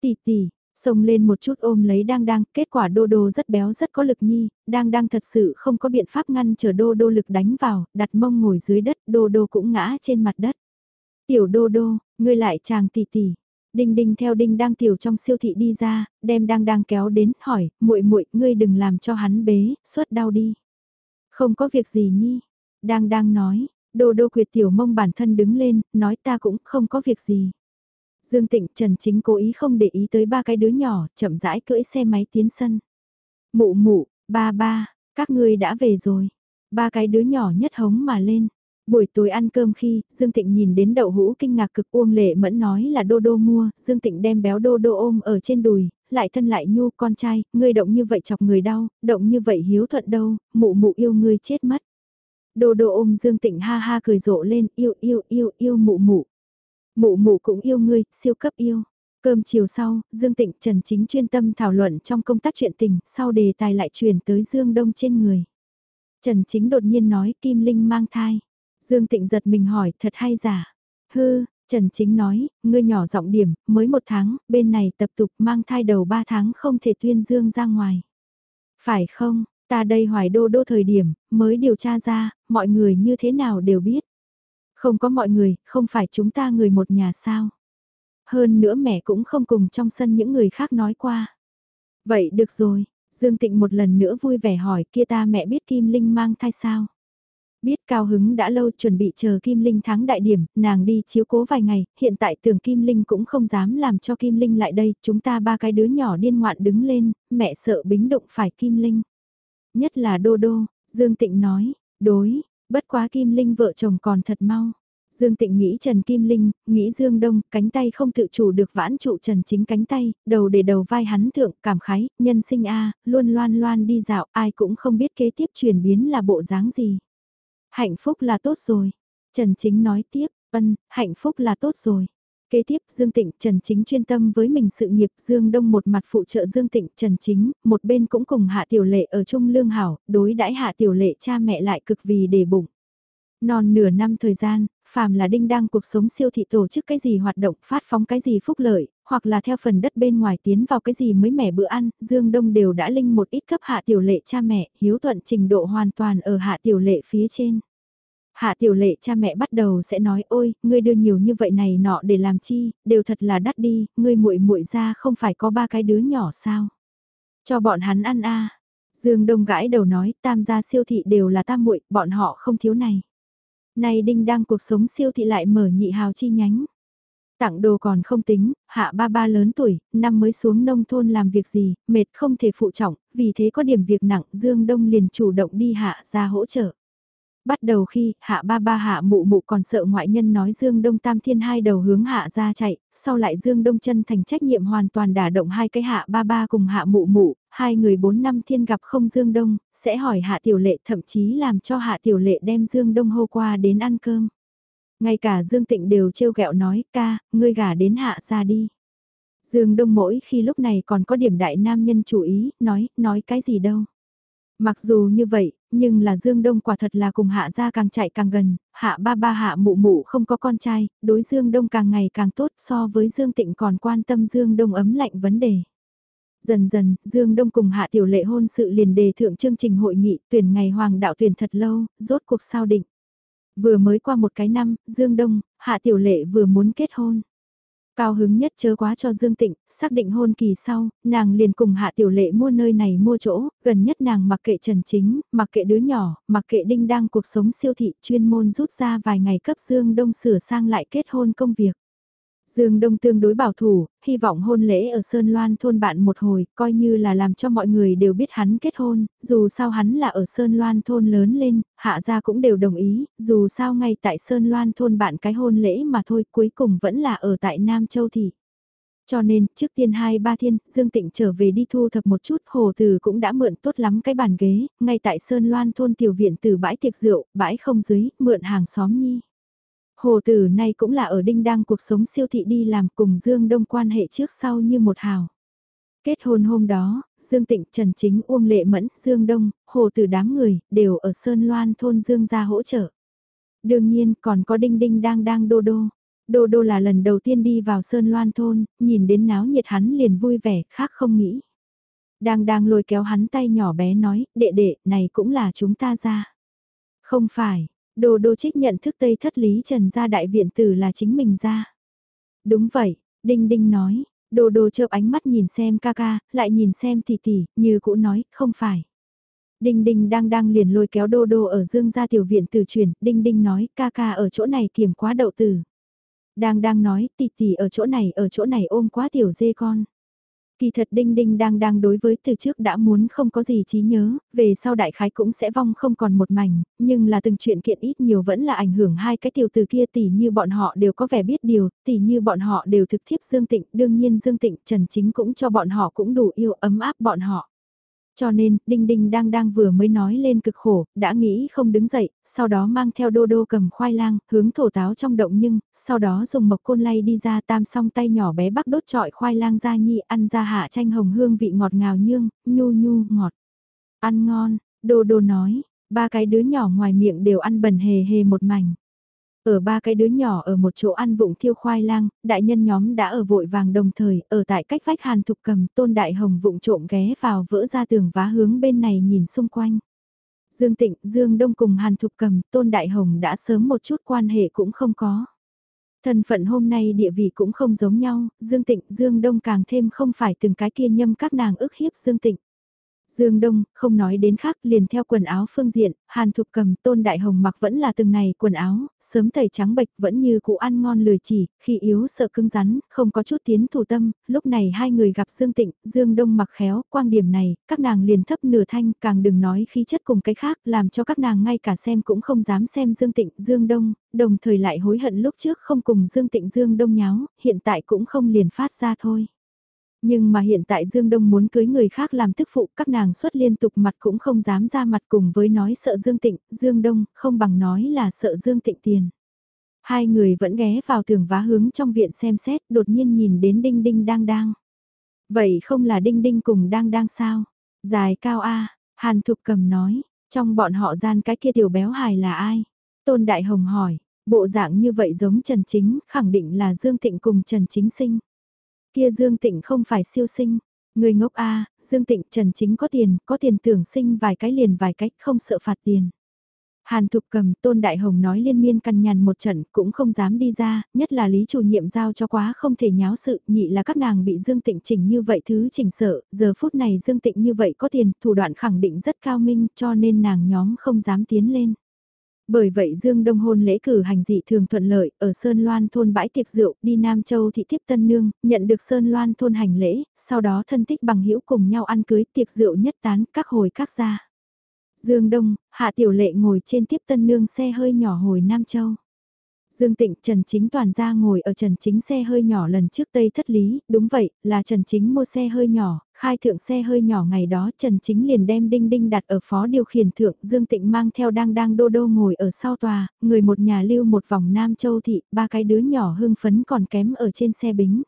S1: Tỷ tỷ, Xông lên một chút ôm lấy đang đang, kết quả đô đô rất béo rất có lực nhi, đang đang thật sự không có biện pháp ngăn chờ đô đô lực đánh vào, đặt mông ngồi dưới đất, đô đô cũng ngã trên mặt đất. Tiểu đô đô, ngươi lại chàng tỷ tỷ. Đinh đinh theo đinh đang tiểu trong siêu thị đi ra, đem đang đang kéo đến, hỏi, muội muội ngươi đừng làm cho hắn bế, suốt đau đi. Không có việc gì nhi, đang đang nói, đô đô quyệt tiểu mông bản thân đứng lên, nói ta cũng không có việc gì. Dương Tịnh Trần Chính cố ý không để ý tới ba cái đứa nhỏ, chậm rãi cưỡi xe máy tiến sân. Mụ mụ, ba ba, các ngươi đã về rồi. Ba cái đứa nhỏ nhất hống mà lên. Buổi tối ăn cơm khi, Dương Tịnh nhìn đến đậu hũ kinh ngạc cực Uông Lệ Mẫn nói là Đô Đô mua, Dương Tịnh đem béo Đô Đô ôm ở trên đùi, lại thân lại nhu con trai, ngươi động như vậy chọc người đau, động như vậy hiếu thuận đâu, mụ mụ yêu ngươi chết mất. Đô Đô ôm Dương Tịnh ha ha cười rộ lên, yêu yêu yêu yêu mụ mụ. Mụ mụ cũng yêu ngươi, siêu cấp yêu. Cơm chiều sau, Dương Tịnh Trần Chính chuyên tâm thảo luận trong công tác chuyện tình, sau đề tài lại truyền tới Dương Đông trên người. Trần Chính đột nhiên nói Kim Linh mang thai. Dương Tịnh giật mình hỏi thật hay giả. Hư, Trần Chính nói, ngươi nhỏ giọng điểm, mới một tháng, bên này tập tục mang thai đầu ba tháng không thể tuyên Dương ra ngoài. Phải không, ta đây hoài đô đô thời điểm, mới điều tra ra, mọi người như thế nào đều biết. Không có mọi người, không phải chúng ta người một nhà sao. Hơn nữa mẹ cũng không cùng trong sân những người khác nói qua. Vậy được rồi, Dương Tịnh một lần nữa vui vẻ hỏi kia ta mẹ biết Kim Linh mang thai sao. Biết cao hứng đã lâu chuẩn bị chờ Kim Linh thắng đại điểm, nàng đi chiếu cố vài ngày, hiện tại tưởng Kim Linh cũng không dám làm cho Kim Linh lại đây, chúng ta ba cái đứa nhỏ điên ngoạn đứng lên, mẹ sợ bính động phải Kim Linh. Nhất là Đô Đô, Dương Tịnh nói, đối, Bất quá Kim Linh vợ chồng còn thật mau. Dương Tịnh nghĩ Trần Kim Linh, nghĩ Dương Đông, cánh tay không tự chủ được vãn trụ Trần chính cánh tay, đầu để đầu vai hắn thượng, cảm khái, nhân sinh a luôn loan loan đi dạo, ai cũng không biết kế tiếp chuyển biến là bộ dáng gì. Hạnh phúc là tốt rồi. Trần Chính nói tiếp, ân, hạnh phúc là tốt rồi. Kế tiếp Dương Tịnh Trần Chính chuyên tâm với mình sự nghiệp Dương Đông một mặt phụ trợ Dương Tịnh Trần Chính, một bên cũng cùng Hạ Tiểu Lệ ở chung lương hảo, đối đãi Hạ Tiểu Lệ cha mẹ lại cực vì để bụng. Non nửa năm thời gian, phàm là đinh đang cuộc sống siêu thị tổ chức cái gì hoạt động phát phóng cái gì phúc lợi, hoặc là theo phần đất bên ngoài tiến vào cái gì mới mẻ bữa ăn, Dương Đông đều đã linh một ít cấp hạ tiểu lệ cha mẹ, hiếu thuận trình độ hoàn toàn ở hạ tiểu lệ phía trên. Hạ tiểu lệ cha mẹ bắt đầu sẽ nói ôi, ngươi đưa nhiều như vậy này nọ để làm chi, đều thật là đắt đi, ngươi muội muội ra không phải có ba cái đứa nhỏ sao. Cho bọn hắn ăn a Dương Đông gãi đầu nói tam gia siêu thị đều là tam muội bọn họ không thiếu này. Nay đinh đang cuộc sống siêu thị lại mở nhị hào chi nhánh. Tặng đồ còn không tính, hạ ba ba lớn tuổi, năm mới xuống nông thôn làm việc gì, mệt không thể phụ trọng, vì thế có điểm việc nặng Dương Đông liền chủ động đi hạ ra hỗ trợ. Bắt đầu khi hạ ba ba hạ mụ mụ còn sợ ngoại nhân nói Dương Đông Tam Thiên hai đầu hướng hạ ra chạy, sau lại Dương Đông chân thành trách nhiệm hoàn toàn đả động hai cái hạ ba ba cùng hạ mụ mụ, hai người bốn năm thiên gặp không Dương Đông, sẽ hỏi hạ tiểu lệ thậm chí làm cho hạ tiểu lệ đem Dương Đông hô qua đến ăn cơm. Ngay cả Dương Tịnh đều trêu ghẹo nói ca, ngươi gả đến hạ ra đi. Dương Đông mỗi khi lúc này còn có điểm đại nam nhân chú ý, nói, nói cái gì đâu. Mặc dù như vậy, nhưng là Dương Đông quả thật là cùng hạ gia càng chạy càng gần, hạ ba ba hạ mụ mụ không có con trai, đối Dương Đông càng ngày càng tốt so với Dương Tịnh còn quan tâm Dương Đông ấm lạnh vấn đề. Dần dần, Dương Đông cùng hạ tiểu lệ hôn sự liền đề thượng chương trình hội nghị tuyển ngày hoàng đạo tuyển thật lâu, rốt cuộc sao định. Vừa mới qua một cái năm, Dương Đông, hạ tiểu lệ vừa muốn kết hôn. Cao hứng nhất chớ quá cho Dương Tịnh, xác định hôn kỳ sau, nàng liền cùng Hạ Tiểu Lệ mua nơi này mua chỗ, gần nhất nàng mặc kệ Trần Chính, mặc kệ đứa nhỏ, mặc kệ đinh đang cuộc sống siêu thị chuyên môn rút ra vài ngày cấp Dương Đông sửa sang lại kết hôn công việc. Dương Đông tương đối bảo thủ, hy vọng hôn lễ ở Sơn Loan thôn bạn một hồi, coi như là làm cho mọi người đều biết hắn kết hôn, dù sao hắn là ở Sơn Loan thôn lớn lên, hạ gia cũng đều đồng ý, dù sao ngay tại Sơn Loan thôn bạn cái hôn lễ mà thôi, cuối cùng vẫn là ở tại Nam Châu Thị. Cho nên, trước tiên hai ba thiên, Dương Tịnh trở về đi thu thập một chút, Hồ Từ cũng đã mượn tốt lắm cái bàn ghế, ngay tại Sơn Loan thôn tiểu viện từ bãi tiệc rượu, bãi không dưới, mượn hàng xóm nhi. Hồ Tử nay cũng là ở đinh đang cuộc sống siêu thị đi làm cùng Dương Đông quan hệ trước sau như một hào. Kết hôn hôm đó, Dương Tịnh, Trần Chính, Uông Lệ Mẫn, Dương Đông, Hồ Tử đám người, đều ở Sơn Loan thôn Dương ra hỗ trợ. Đương nhiên còn có Đinh Đinh đang đang đô đô. Đô đô là lần đầu tiên đi vào Sơn Loan thôn, nhìn đến náo nhiệt hắn liền vui vẻ, khác không nghĩ. Đang đang lôi kéo hắn tay nhỏ bé nói, đệ đệ, này cũng là chúng ta ra. Không phải, Đồ đô trích nhận thức Tây thất lý trần gia đại viện tử là chính mình ra. Đúng vậy, Đinh Đinh nói, đồ đô chợp ánh mắt nhìn xem ca ca, lại nhìn xem tỷ tỷ, như cũ nói, không phải. Đinh Đinh đang đang liền lôi kéo đô đô ở dương gia tiểu viện tử chuyển, Đinh Đinh nói, ca ca ở chỗ này kiểm quá đậu tử. Đang đang nói, tỷ tỷ ở chỗ này, ở chỗ này ôm quá tiểu dê con. Kỳ thật Đinh Đinh đang đang đối với từ trước đã muốn không có gì trí nhớ, về sau đại khái cũng sẽ vong không còn một mảnh, nhưng là từng chuyện kiện ít nhiều vẫn là ảnh hưởng hai cái tiểu từ kia tỷ như bọn họ đều có vẻ biết điều, tỷ như bọn họ đều thực thiếp Dương Tịnh, đương nhiên Dương Tịnh Trần Chính cũng cho bọn họ cũng đủ yêu ấm áp bọn họ. Cho nên, Đinh Đinh đang đang vừa mới nói lên cực khổ, đã nghĩ không đứng dậy, sau đó mang theo đô đô cầm khoai lang, hướng thổ táo trong động nhưng, sau đó dùng mộc côn lay đi ra tam song tay nhỏ bé bắc đốt trọi khoai lang ra nhi ăn ra hạ chanh hồng hương vị ngọt ngào nhưng nhu nhu ngọt. Ăn ngon, đô đô nói, ba cái đứa nhỏ ngoài miệng đều ăn bẩn hề hề một mảnh. Ở ba cái đứa nhỏ ở một chỗ ăn vụng thiêu khoai lang, đại nhân nhóm đã ở vội vàng đồng thời, ở tại cách vách hàn thục cầm tôn đại hồng vụng trộm ghé vào vỡ ra tường vá hướng bên này nhìn xung quanh. Dương Tịnh, Dương Đông cùng hàn thục cầm, tôn đại hồng đã sớm một chút quan hệ cũng không có. Thân phận hôm nay địa vị cũng không giống nhau, Dương Tịnh, Dương Đông càng thêm không phải từng cái kia nhâm các nàng ức hiếp Dương Tịnh. Dương Đông, không nói đến khác liền theo quần áo phương diện, Hàn Thục cầm tôn đại hồng mặc vẫn là từng này quần áo, sớm tẩy trắng bệch vẫn như cụ ăn ngon lười chỉ, khi yếu sợ cứng rắn, không có chút tiến thủ tâm, lúc này hai người gặp Dương Tịnh, Dương Đông mặc khéo, quang điểm này, các nàng liền thấp nửa thanh, càng đừng nói khí chất cùng cái khác, làm cho các nàng ngay cả xem cũng không dám xem Dương Tịnh, Dương Đông, đồng thời lại hối hận lúc trước không cùng Dương Tịnh Dương Đông nháo, hiện tại cũng không liền phát ra thôi. Nhưng mà hiện tại Dương Đông muốn cưới người khác làm thức phụ các nàng xuất liên tục mặt cũng không dám ra mặt cùng với nói sợ Dương Tịnh, Dương Đông không bằng nói là sợ Dương Tịnh tiền. Hai người vẫn ghé vào tường vá hướng trong viện xem xét đột nhiên nhìn đến Đinh Đinh đang đang. Vậy không là Đinh Đinh cùng đang đang sao? Dài cao A, Hàn Thục cầm nói, trong bọn họ gian cái kia tiểu béo hài là ai? Tôn Đại Hồng hỏi, bộ dạng như vậy giống Trần Chính, khẳng định là Dương Tịnh cùng Trần Chính sinh. Kia Dương Tịnh không phải siêu sinh. Người ngốc A, Dương Tịnh Trần Chính có tiền, có tiền tưởng sinh vài cái liền vài cách, không sợ phạt tiền. Hàn Thục cầm Tôn Đại Hồng nói liên miên căn nhằn một trận cũng không dám đi ra, nhất là lý chủ nhiệm giao cho quá không thể nháo sự, nhị là các nàng bị Dương Tịnh chỉnh như vậy thứ chỉnh sợ, giờ phút này Dương Tịnh như vậy có tiền, thủ đoạn khẳng định rất cao minh cho nên nàng nhóm không dám tiến lên. Bởi vậy Dương Đông hôn lễ cử hành dị thường thuận lợi, ở Sơn Loan thôn bãi tiệc rượu, đi Nam Châu thị tiếp tân nương, nhận được Sơn Loan thôn hành lễ, sau đó thân tích bằng hữu cùng nhau ăn cưới tiệc rượu nhất tán các hồi các gia. Dương Đông, Hạ Tiểu Lệ ngồi trên tiếp tân nương xe hơi nhỏ hồi Nam Châu. Dương Tịnh Trần Chính toàn ra ngồi ở Trần Chính xe hơi nhỏ lần trước Tây Thất Lý, đúng vậy, là Trần Chính mua xe hơi nhỏ, khai thượng xe hơi nhỏ ngày đó Trần Chính liền đem đinh đinh đặt ở phó điều khiển thượng, Dương Tịnh mang theo đang đang đô đô ngồi ở sau tòa, người một nhà lưu một vòng Nam Châu Thị, ba cái đứa nhỏ hưng phấn còn kém ở trên xe bính.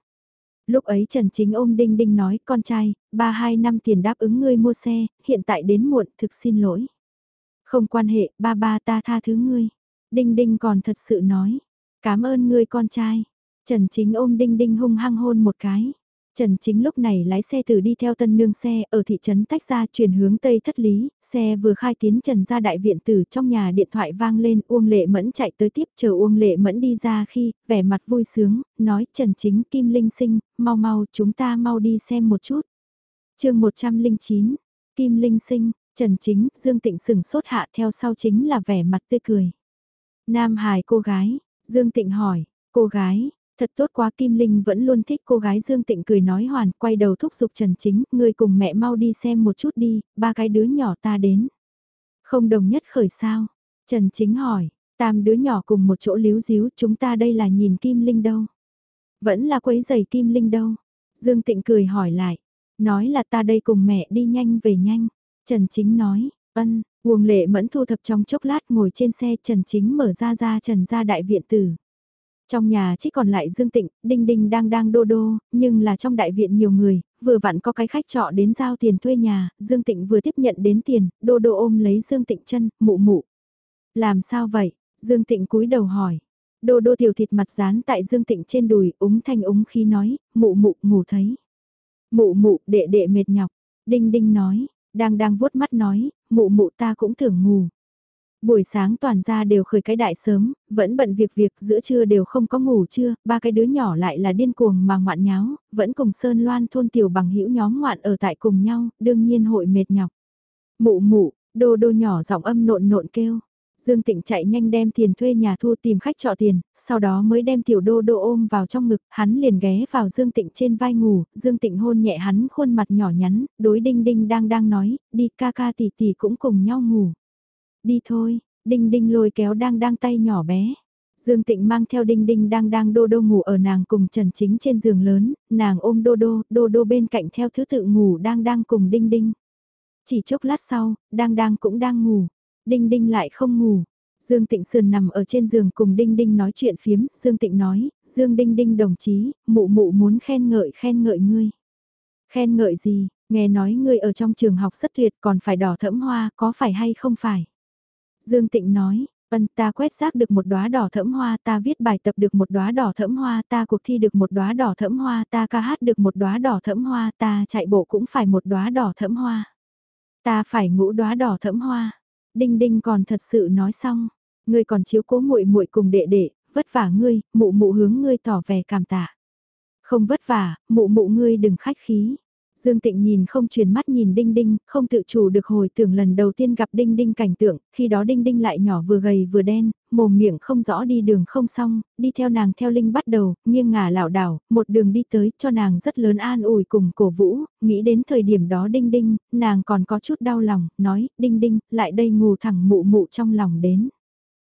S1: Lúc ấy Trần Chính ôm Đinh Đinh nói, con trai, ba hai năm tiền đáp ứng ngươi mua xe, hiện tại đến muộn, thực xin lỗi. Không quan hệ, ba ba ta tha thứ ngươi. Đinh Đinh còn thật sự nói, cảm ơn ngươi con trai. Trần Chính ôm Đinh Đinh hung hăng hôn một cái. Trần Chính lúc này lái xe từ đi theo tân nương xe ở thị trấn tách ra chuyển hướng Tây Thất Lý, xe vừa khai tiến Trần ra đại viện tử trong nhà điện thoại vang lên Uông Lệ Mẫn chạy tới tiếp chờ Uông Lệ Mẫn đi ra khi, vẻ mặt vui sướng, nói Trần Chính Kim Linh Sinh, mau mau chúng ta mau đi xem một chút. chương 109, Kim Linh Sinh, Trần Chính, Dương Tịnh sừng sốt hạ theo sau chính là vẻ mặt tươi cười. Nam Hải cô gái, Dương Tịnh hỏi, cô gái, thật tốt quá Kim Linh vẫn luôn thích cô gái Dương Tịnh cười nói hoàn, quay đầu thúc giục Trần Chính, người cùng mẹ mau đi xem một chút đi, ba cái đứa nhỏ ta đến. Không đồng nhất khởi sao? Trần Chính hỏi, tam đứa nhỏ cùng một chỗ líu díu, chúng ta đây là nhìn Kim Linh đâu? Vẫn là quấy giày Kim Linh đâu? Dương Tịnh cười hỏi lại, nói là ta đây cùng mẹ đi nhanh về nhanh. Trần Chính nói, ân, Uông Lệ Mẫn thu thập trong chốc lát ngồi trên xe Trần Chính mở ra ra Trần ra đại viện tử. Trong nhà chỉ còn lại Dương Tịnh, Đinh Đinh đang đang đô đô, nhưng là trong đại viện nhiều người, vừa vặn có cái khách trọ đến giao tiền thuê nhà, Dương Tịnh vừa tiếp nhận đến tiền, đô đô ôm lấy Dương Tịnh chân, mụ mụ. Làm sao vậy? Dương Tịnh cúi đầu hỏi. Đô đô tiểu thịt mặt dán tại Dương Tịnh trên đùi, úng thanh úng khi nói, mụ mụ ngủ thấy. Mụ mụ, đệ đệ mệt nhọc. Đinh Đinh nói, đang đang vuốt mắt nói, mụ mụ ta cũng tưởng ngủ. Buổi sáng toàn ra đều khởi cái đại sớm, vẫn bận việc việc giữa trưa đều không có ngủ trưa, ba cái đứa nhỏ lại là điên cuồng mà ngoạn nháo, vẫn cùng Sơn Loan thôn tiểu bằng hữu nhóm ngoạn ở tại cùng nhau, đương nhiên hội mệt nhọc. Mụ mụ, đô đô nhỏ giọng âm nộn nộn kêu. Dương Tịnh chạy nhanh đem tiền thuê nhà thu tìm khách trọ tiền, sau đó mới đem tiểu đô đô ôm vào trong ngực, hắn liền ghé vào Dương Tịnh trên vai ngủ, Dương Tịnh hôn nhẹ hắn khuôn mặt nhỏ nhắn, đối đinh đinh đang đang nói, đi ca ca tỷ tỷ cũng cùng nhau ngủ. Đi thôi, đinh đinh lôi kéo đang đang tay nhỏ bé. Dương Tịnh mang theo đinh đinh đang đang đô đô ngủ ở nàng cùng Trần Chính trên giường lớn, nàng ôm đô đô, đô đô bên cạnh theo thứ tự ngủ đang đang cùng đinh đinh. Chỉ chốc lát sau, đang đang cũng đang ngủ, đinh đinh lại không ngủ. Dương Tịnh Sườn nằm ở trên giường cùng Đinh Đinh nói chuyện phiếm, Dương Tịnh nói, Dương Đinh Đinh đồng chí, mụ mụ muốn khen ngợi khen ngợi ngươi. Khen ngợi gì, nghe nói ngươi ở trong trường học rất tuyệt còn phải đỏ thẫm hoa, có phải hay không phải? Dương Tịnh nói, ân ta quét rác được một đóa đỏ thẫm hoa, ta viết bài tập được một đóa đỏ thẫm hoa, ta cuộc thi được một đóa đỏ thẫm hoa, ta ca hát được một đóa đỏ thẫm hoa, ta chạy bộ cũng phải một đóa đỏ thẫm hoa. Ta phải ngũ đóa đỏ thẫm hoa. Đinh Đinh còn thật sự nói xong, ngươi còn chiếu cố muội muội cùng đệ đệ, vất vả ngươi, mụ mụ hướng ngươi tỏ vẻ cảm tạ. Không vất vả, mụ mụ ngươi đừng khách khí. Dương Tịnh nhìn không truyền mắt nhìn Đinh Đinh, không tự chủ được hồi tưởng lần đầu tiên gặp Đinh Đinh cảnh tượng, khi đó Đinh Đinh lại nhỏ vừa gầy vừa đen, mồm miệng không rõ đi đường không xong, đi theo nàng theo Linh bắt đầu, nghiêng ngả lảo đảo, một đường đi tới cho nàng rất lớn an ủi cùng cổ vũ, nghĩ đến thời điểm đó Đinh Đinh, nàng còn có chút đau lòng, nói, Đinh Đinh, lại đây ngủ thẳng mụ mụ trong lòng đến.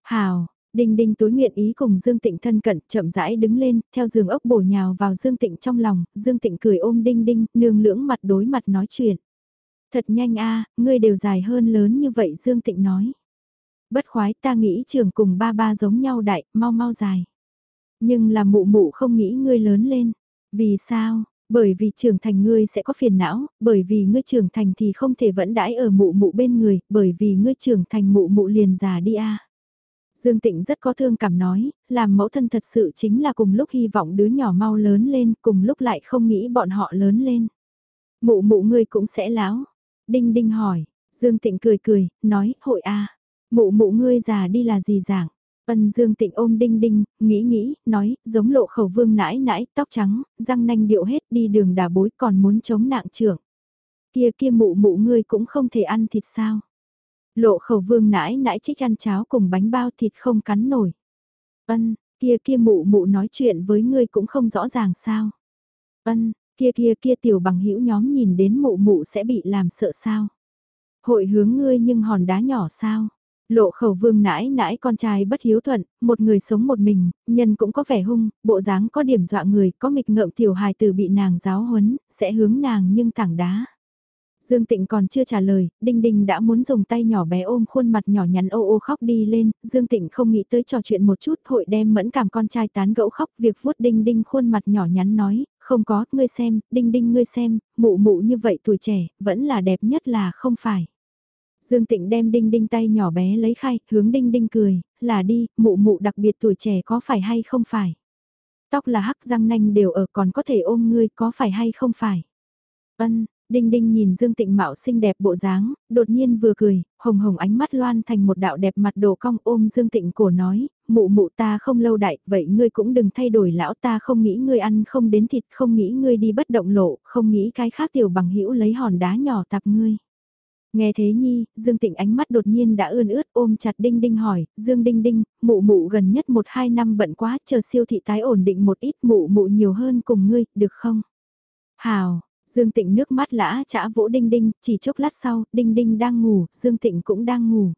S1: Hào, Đinh đinh tối nguyện ý cùng Dương Tịnh thân cận, chậm rãi đứng lên, theo giường ốc bổ nhào vào Dương Tịnh trong lòng, Dương Tịnh cười ôm đinh đinh, nương lưỡng mặt đối mặt nói chuyện. Thật nhanh a ngươi đều dài hơn lớn như vậy Dương Tịnh nói. Bất khoái ta nghĩ trường cùng ba ba giống nhau đại, mau mau dài. Nhưng là mụ mụ không nghĩ ngươi lớn lên. Vì sao? Bởi vì trưởng thành ngươi sẽ có phiền não, bởi vì ngươi trưởng thành thì không thể vẫn đãi ở mụ mụ bên người, bởi vì ngươi trưởng thành mụ mụ liền già đi a. Dương Tịnh rất có thương cảm nói, làm mẫu thân thật sự chính là cùng lúc hy vọng đứa nhỏ mau lớn lên, cùng lúc lại không nghĩ bọn họ lớn lên. Mụ mụ ngươi cũng sẽ láo. Đinh Đinh hỏi, Dương Tịnh cười cười, nói, hội a mụ mụ ngươi già đi là gì dạng? Ân Dương Tịnh ôm Đinh Đinh, nghĩ nghĩ, nói, giống lộ khẩu vương nãi nãi, tóc trắng, răng nanh điệu hết đi đường đà bối còn muốn chống nạng trưởng. Kia kia mụ mụ ngươi cũng không thể ăn thịt sao? Lộ khẩu vương nãi nãi trích ăn cháo cùng bánh bao thịt không cắn nổi. Ân, kia kia mụ mụ nói chuyện với ngươi cũng không rõ ràng sao. Ân, kia kia kia tiểu bằng hữu nhóm nhìn đến mụ mụ sẽ bị làm sợ sao. Hội hướng ngươi nhưng hòn đá nhỏ sao. Lộ khẩu vương nãi nãi con trai bất hiếu thuận, một người sống một mình, nhân cũng có vẻ hung, bộ dáng có điểm dọa người, có nghịch ngợm tiểu hài từ bị nàng giáo huấn, sẽ hướng nàng nhưng thẳng đá. Dương Tịnh còn chưa trả lời, Đinh Đinh đã muốn dùng tay nhỏ bé ôm khuôn mặt nhỏ nhắn ô ô khóc đi lên, Dương Tịnh không nghĩ tới trò chuyện một chút, hội đem mẫn cảm con trai tán gẫu khóc, việc vuốt Đinh Đinh khuôn mặt nhỏ nhắn nói, không có, ngươi xem, Đinh Đinh ngươi xem, mụ mụ như vậy tuổi trẻ, vẫn là đẹp nhất là không phải. Dương Tịnh đem Đinh Đinh tay nhỏ bé lấy khai, hướng Đinh Đinh cười, là đi, mụ mụ đặc biệt tuổi trẻ có phải hay không phải. Tóc là hắc răng nanh đều ở còn có thể ôm ngươi có phải hay không phải. Ân, Đinh Đinh nhìn Dương Tịnh Mạo xinh đẹp bộ dáng, đột nhiên vừa cười, hồng hồng ánh mắt loan thành một đạo đẹp mặt đồ cong ôm Dương Tịnh cổ nói, mụ mụ ta không lâu đại, vậy ngươi cũng đừng thay đổi lão ta không nghĩ ngươi ăn không đến thịt, không nghĩ ngươi đi bất động lộ, không nghĩ cái khác tiểu bằng hữu lấy hòn đá nhỏ tạp ngươi. Nghe thế nhi, Dương Tịnh ánh mắt đột nhiên đã ươn ướt ôm chặt Đinh Đinh hỏi, Dương Đinh Đinh, mụ mụ gần nhất một hai năm bận quá, chờ siêu thị tái ổn định một ít mụ mụ nhiều hơn cùng ngươi, được không? Hào, Dương Tịnh nước mắt lã chả vỗ Đinh Đinh, chỉ chốc lát sau, Đinh Đinh đang ngủ, Dương Tịnh cũng đang ngủ.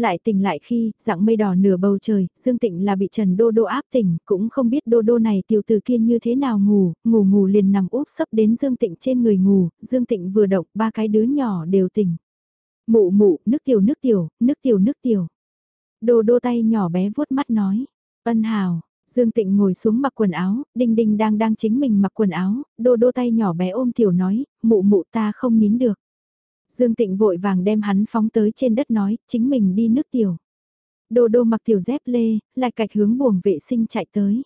S1: Lại tỉnh lại khi, dạng mây đỏ nửa bầu trời, Dương Tịnh là bị Trần Đô Đô áp tỉnh, cũng không biết Đô Đô này tiểu từ kia như thế nào ngủ, ngủ ngủ liền nằm úp sấp đến Dương Tịnh trên người ngủ, Dương Tịnh vừa động, ba cái đứa nhỏ đều tỉnh. Mụ mụ, nước tiểu nước tiểu, nước tiểu nước tiểu. Đô Đô tay nhỏ bé vuốt mắt nói, ân hào, Dương Tịnh ngồi xuống mặc quần áo, Đinh Đinh đang đang chính mình mặc quần áo, đô đô tay nhỏ bé ôm tiểu nói, mụ mụ ta không nín được. Dương Tịnh vội vàng đem hắn phóng tới trên đất nói, chính mình đi nước tiểu. Đô đô mặc tiểu dép lê, lại cạch hướng buồng vệ sinh chạy tới.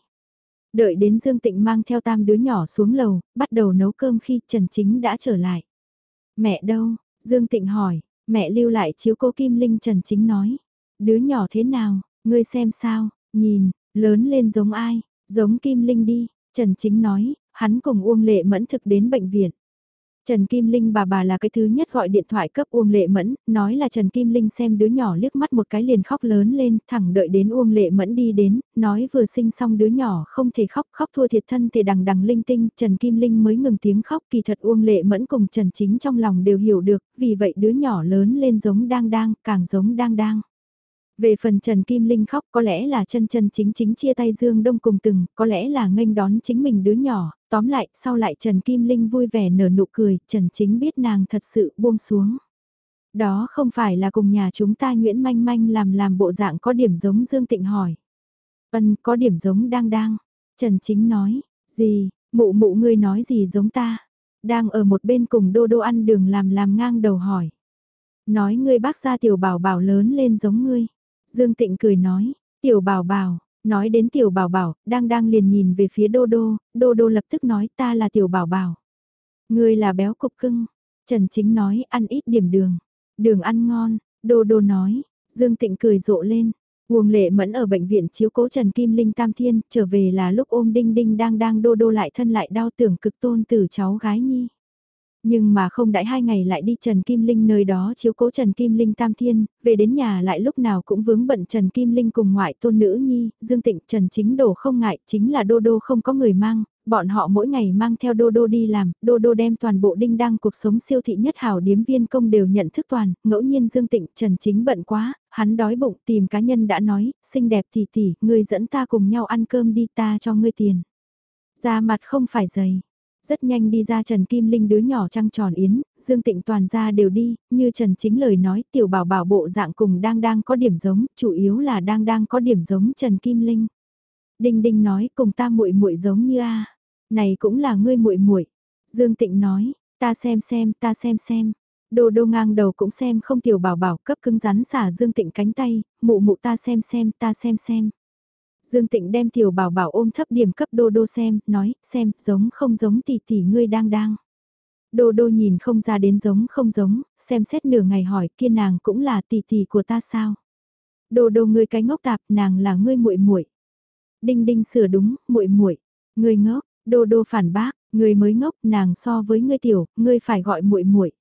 S1: Đợi đến Dương Tịnh mang theo tam đứa nhỏ xuống lầu, bắt đầu nấu cơm khi Trần Chính đã trở lại. Mẹ đâu? Dương Tịnh hỏi, mẹ lưu lại chiếu cô Kim Linh Trần Chính nói. Đứa nhỏ thế nào, ngươi xem sao, nhìn, Lớn lên giống ai, giống Kim Linh đi, Trần Chính nói, hắn cùng Uông Lệ Mẫn thực đến bệnh viện. Trần Kim Linh bà bà là cái thứ nhất gọi điện thoại cấp Uông Lệ Mẫn, nói là Trần Kim Linh xem đứa nhỏ liếc mắt một cái liền khóc lớn lên, thẳng đợi đến Uông Lệ Mẫn đi đến, nói vừa sinh xong đứa nhỏ không thể khóc, khóc thua thiệt thân thể đằng đằng linh tinh, Trần Kim Linh mới ngừng tiếng khóc, kỳ thật Uông Lệ Mẫn cùng Trần Chính trong lòng đều hiểu được, vì vậy đứa nhỏ lớn lên giống đang đang, càng giống đang đang. Về phần Trần Kim Linh khóc có lẽ là chân chân chính chính chia tay Dương Đông cùng từng, có lẽ là nghênh đón chính mình đứa nhỏ, tóm lại, sau lại Trần Kim Linh vui vẻ nở nụ cười, Trần Chính biết nàng thật sự buông xuống. Đó không phải là cùng nhà chúng ta Nguyễn Manh Manh làm làm bộ dạng có điểm giống Dương Tịnh hỏi. Vân có điểm giống đang đang. Trần Chính nói, gì, mụ mụ ngươi nói gì giống ta. Đang ở một bên cùng đô đô ăn đường làm làm ngang đầu hỏi. Nói ngươi bác gia tiểu bảo bảo lớn lên giống ngươi. Dương Tịnh cười nói, tiểu bảo bảo, nói đến tiểu bảo bảo, đang đang liền nhìn về phía đô đô, đô đô lập tức nói ta là tiểu bảo bảo. Ngươi là béo cục cưng, Trần Chính nói ăn ít điểm đường, đường ăn ngon, đô đô nói, Dương Tịnh cười rộ lên. Uông lệ mẫn ở bệnh viện chiếu cố Trần Kim Linh Tam Thiên, trở về là lúc ôm đinh đinh đang đang đô đô lại thân lại đau tưởng cực tôn từ cháu gái nhi. Nhưng mà không đãi hai ngày lại đi Trần Kim Linh nơi đó chiếu cố Trần Kim Linh tam thiên, về đến nhà lại lúc nào cũng vướng bận Trần Kim Linh cùng ngoại tôn nữ nhi, Dương Tịnh Trần chính đổ không ngại, chính là Đô Đô không có người mang, bọn họ mỗi ngày mang theo Đô Đô đi làm, Đô Đô đem toàn bộ đinh đăng cuộc sống siêu thị nhất hảo điếm viên công đều nhận thức toàn, ngẫu nhiên Dương Tịnh Trần chính bận quá, hắn đói bụng tìm cá nhân đã nói, xinh đẹp tỷ tỷ, ngươi dẫn ta cùng nhau ăn cơm đi ta cho ngươi tiền. da mặt không phải dày rất nhanh đi ra Trần Kim Linh đứa nhỏ trăng tròn yến, Dương Tịnh toàn ra đều đi, như Trần chính lời nói tiểu bảo bảo bộ dạng cùng đang đang có điểm giống, chủ yếu là đang đang có điểm giống Trần Kim Linh. Đinh Đinh nói cùng ta muội muội giống như a. Này cũng là ngươi muội muội. Dương Tịnh nói, ta xem xem, ta xem xem. Đồ đô ngang đầu cũng xem không tiểu bảo bảo cấp cứng rắn xả Dương Tịnh cánh tay, mụ mụ ta xem xem, ta xem xem. Dương Tịnh đem tiểu bảo bảo ôm thấp điểm cấp đô đô xem, nói, xem, giống không giống tỷ tỷ ngươi đang đang. Đô đô nhìn không ra đến giống không giống, xem xét nửa ngày hỏi kia nàng cũng là tỷ tỷ của ta sao. Đô đô ngươi cái ngốc tạp, nàng là ngươi muội muội. Đinh đinh sửa đúng, muội muội, ngươi ngốc, đô đô phản bác, ngươi mới ngốc, nàng so với ngươi tiểu, ngươi phải gọi muội muội.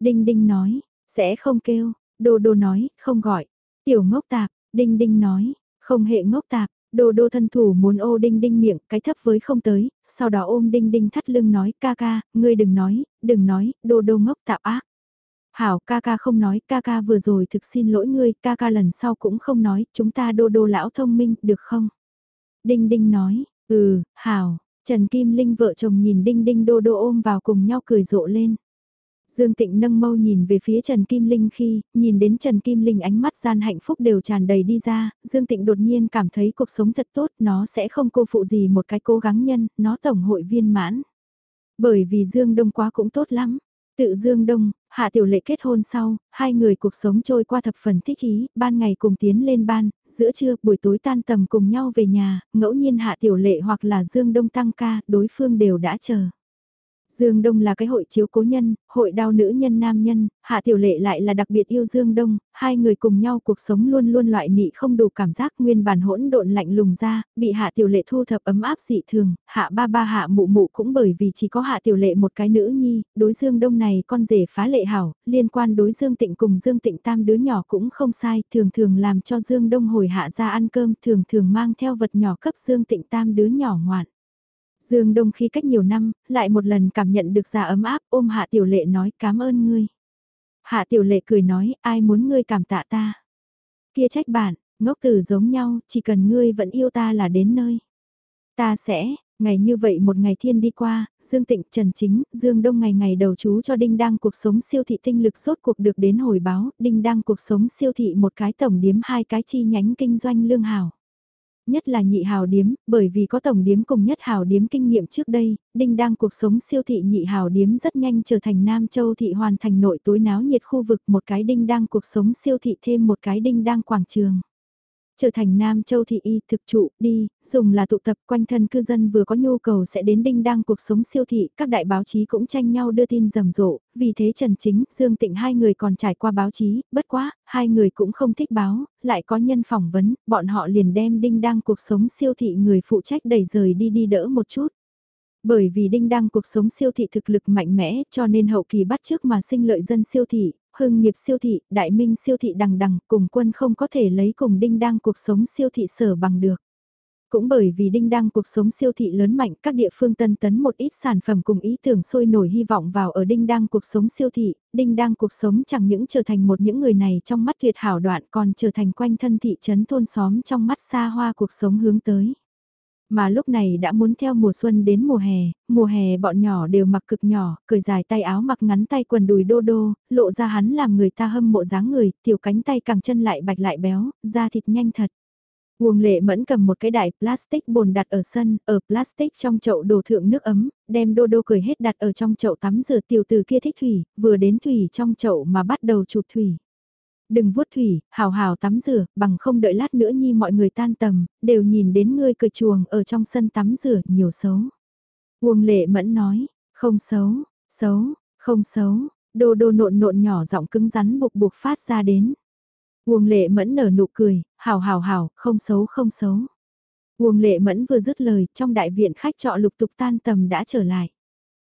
S1: Đinh đinh nói, sẽ không kêu, đô đô nói, không gọi. Tiểu ngốc tạp, đinh đinh nói, không hệ ngốc tạp, đồ đô thân thủ muốn ô đinh đinh miệng, cái thấp với không tới, sau đó ôm đinh đinh thắt lưng nói ca ca, ngươi đừng nói, đừng nói, đồ đô ngốc tạp ác. Hảo ca ca không nói, ca ca vừa rồi thực xin lỗi ngươi, ca ca lần sau cũng không nói, chúng ta đô đô lão thông minh, được không? Đinh đinh nói, ừ, hảo, Trần Kim Linh vợ chồng nhìn đinh đinh đô đô ôm vào cùng nhau cười rộ lên. Dương Tịnh nâng mâu nhìn về phía Trần Kim Linh khi, nhìn đến Trần Kim Linh ánh mắt gian hạnh phúc đều tràn đầy đi ra, Dương Tịnh đột nhiên cảm thấy cuộc sống thật tốt, nó sẽ không cô phụ gì một cái cố gắng nhân, nó tổng hội viên mãn. Bởi vì Dương Đông quá cũng tốt lắm. Tự Dương Đông, Hạ Tiểu Lệ kết hôn sau, hai người cuộc sống trôi qua thập phần thích ý, ban ngày cùng tiến lên ban, giữa trưa buổi tối tan tầm cùng nhau về nhà, ngẫu nhiên Hạ Tiểu Lệ hoặc là Dương Đông tăng ca, đối phương đều đã chờ. Dương Đông là cái hội chiếu cố nhân, hội đau nữ nhân nam nhân, Hạ Tiểu Lệ lại là đặc biệt yêu Dương Đông, hai người cùng nhau cuộc sống luôn luôn loại nị không đủ cảm giác nguyên bản hỗn độn lạnh lùng ra, bị Hạ Tiểu Lệ thu thập ấm áp dị thường, Hạ ba ba Hạ mụ mụ cũng bởi vì chỉ có Hạ Tiểu Lệ một cái nữ nhi, đối Dương Đông này con rể phá lệ hảo, liên quan đối Dương Tịnh cùng Dương Tịnh tam đứa nhỏ cũng không sai, thường thường làm cho Dương Đông hồi hạ ra ăn cơm, thường thường mang theo vật nhỏ cấp Dương Tịnh tam đứa nhỏ ngoạn. Dương Đông khi cách nhiều năm, lại một lần cảm nhận được già ấm áp, ôm Hạ Tiểu Lệ nói cảm ơn ngươi. Hạ Tiểu Lệ cười nói, ai muốn ngươi cảm tạ ta. Kia trách bạn, ngốc tử giống nhau, chỉ cần ngươi vẫn yêu ta là đến nơi. Ta sẽ, ngày như vậy một ngày thiên đi qua, Dương Tịnh, Trần Chính, Dương Đông ngày ngày đầu chú cho Đinh Đăng cuộc sống siêu thị tinh lực rốt cuộc được đến hồi báo, Đinh Đăng cuộc sống siêu thị một cái tổng điếm hai cái chi nhánh kinh doanh lương hảo nhất là nhị hào điếm, bởi vì có tổng điếm cùng nhất hào điếm kinh nghiệm trước đây, đinh đang cuộc sống siêu thị nhị hào điếm rất nhanh trở thành Nam Châu thị hoàn thành nội tối náo nhiệt khu vực một cái đinh đang cuộc sống siêu thị thêm một cái đinh đang quảng trường. Trở thành Nam Châu thị y thực trụ, đi, dùng là tụ tập quanh thân cư dân vừa có nhu cầu sẽ đến đinh đăng cuộc sống siêu thị, các đại báo chí cũng tranh nhau đưa tin rầm rộ, vì thế Trần Chính, Dương Tịnh hai người còn trải qua báo chí, bất quá, hai người cũng không thích báo, lại có nhân phỏng vấn, bọn họ liền đem đinh đăng cuộc sống siêu thị người phụ trách đẩy rời đi đi đỡ một chút. Bởi vì đinh đăng cuộc sống siêu thị thực lực mạnh mẽ cho nên hậu kỳ bắt trước mà sinh lợi dân siêu thị, hưng nghiệp siêu thị, đại minh siêu thị đằng đằng cùng quân không có thể lấy cùng đinh đăng cuộc sống siêu thị sở bằng được. Cũng bởi vì đinh đăng cuộc sống siêu thị lớn mạnh các địa phương tân tấn một ít sản phẩm cùng ý tưởng sôi nổi hy vọng vào ở đinh đăng cuộc sống siêu thị, đinh đăng cuộc sống chẳng những trở thành một những người này trong mắt tuyệt hảo đoạn còn trở thành quanh thân thị trấn thôn xóm trong mắt xa hoa cuộc sống hướng tới. Mà lúc này đã muốn theo mùa xuân đến mùa hè, mùa hè bọn nhỏ đều mặc cực nhỏ, cởi dài tay áo mặc ngắn tay quần đùi đô đô, lộ ra hắn làm người ta hâm mộ dáng người, tiểu cánh tay càng chân lại bạch lại béo, da thịt nhanh thật. Uông lệ mẫn cầm một cái đại plastic bồn đặt ở sân, ở plastic trong chậu đổ thượng nước ấm, đem đô đô cười hết đặt ở trong chậu tắm rửa tiểu từ kia thích thủy, vừa đến thủy trong chậu mà bắt đầu chụp thủy đừng vuốt thủy, hào hào tắm rửa, bằng không đợi lát nữa nhi mọi người tan tầm, đều nhìn đến ngươi cười chuồng ở trong sân tắm rửa, nhiều xấu. Uông lệ mẫn nói, không xấu, xấu, không xấu, đô đô nộn nộn nhỏ giọng cứng rắn buộc buộc phát ra đến. Uông lệ mẫn nở nụ cười, hào hào hào, không xấu không xấu. Uông lệ mẫn vừa dứt lời, trong đại viện khách trọ lục tục tan tầm đã trở lại.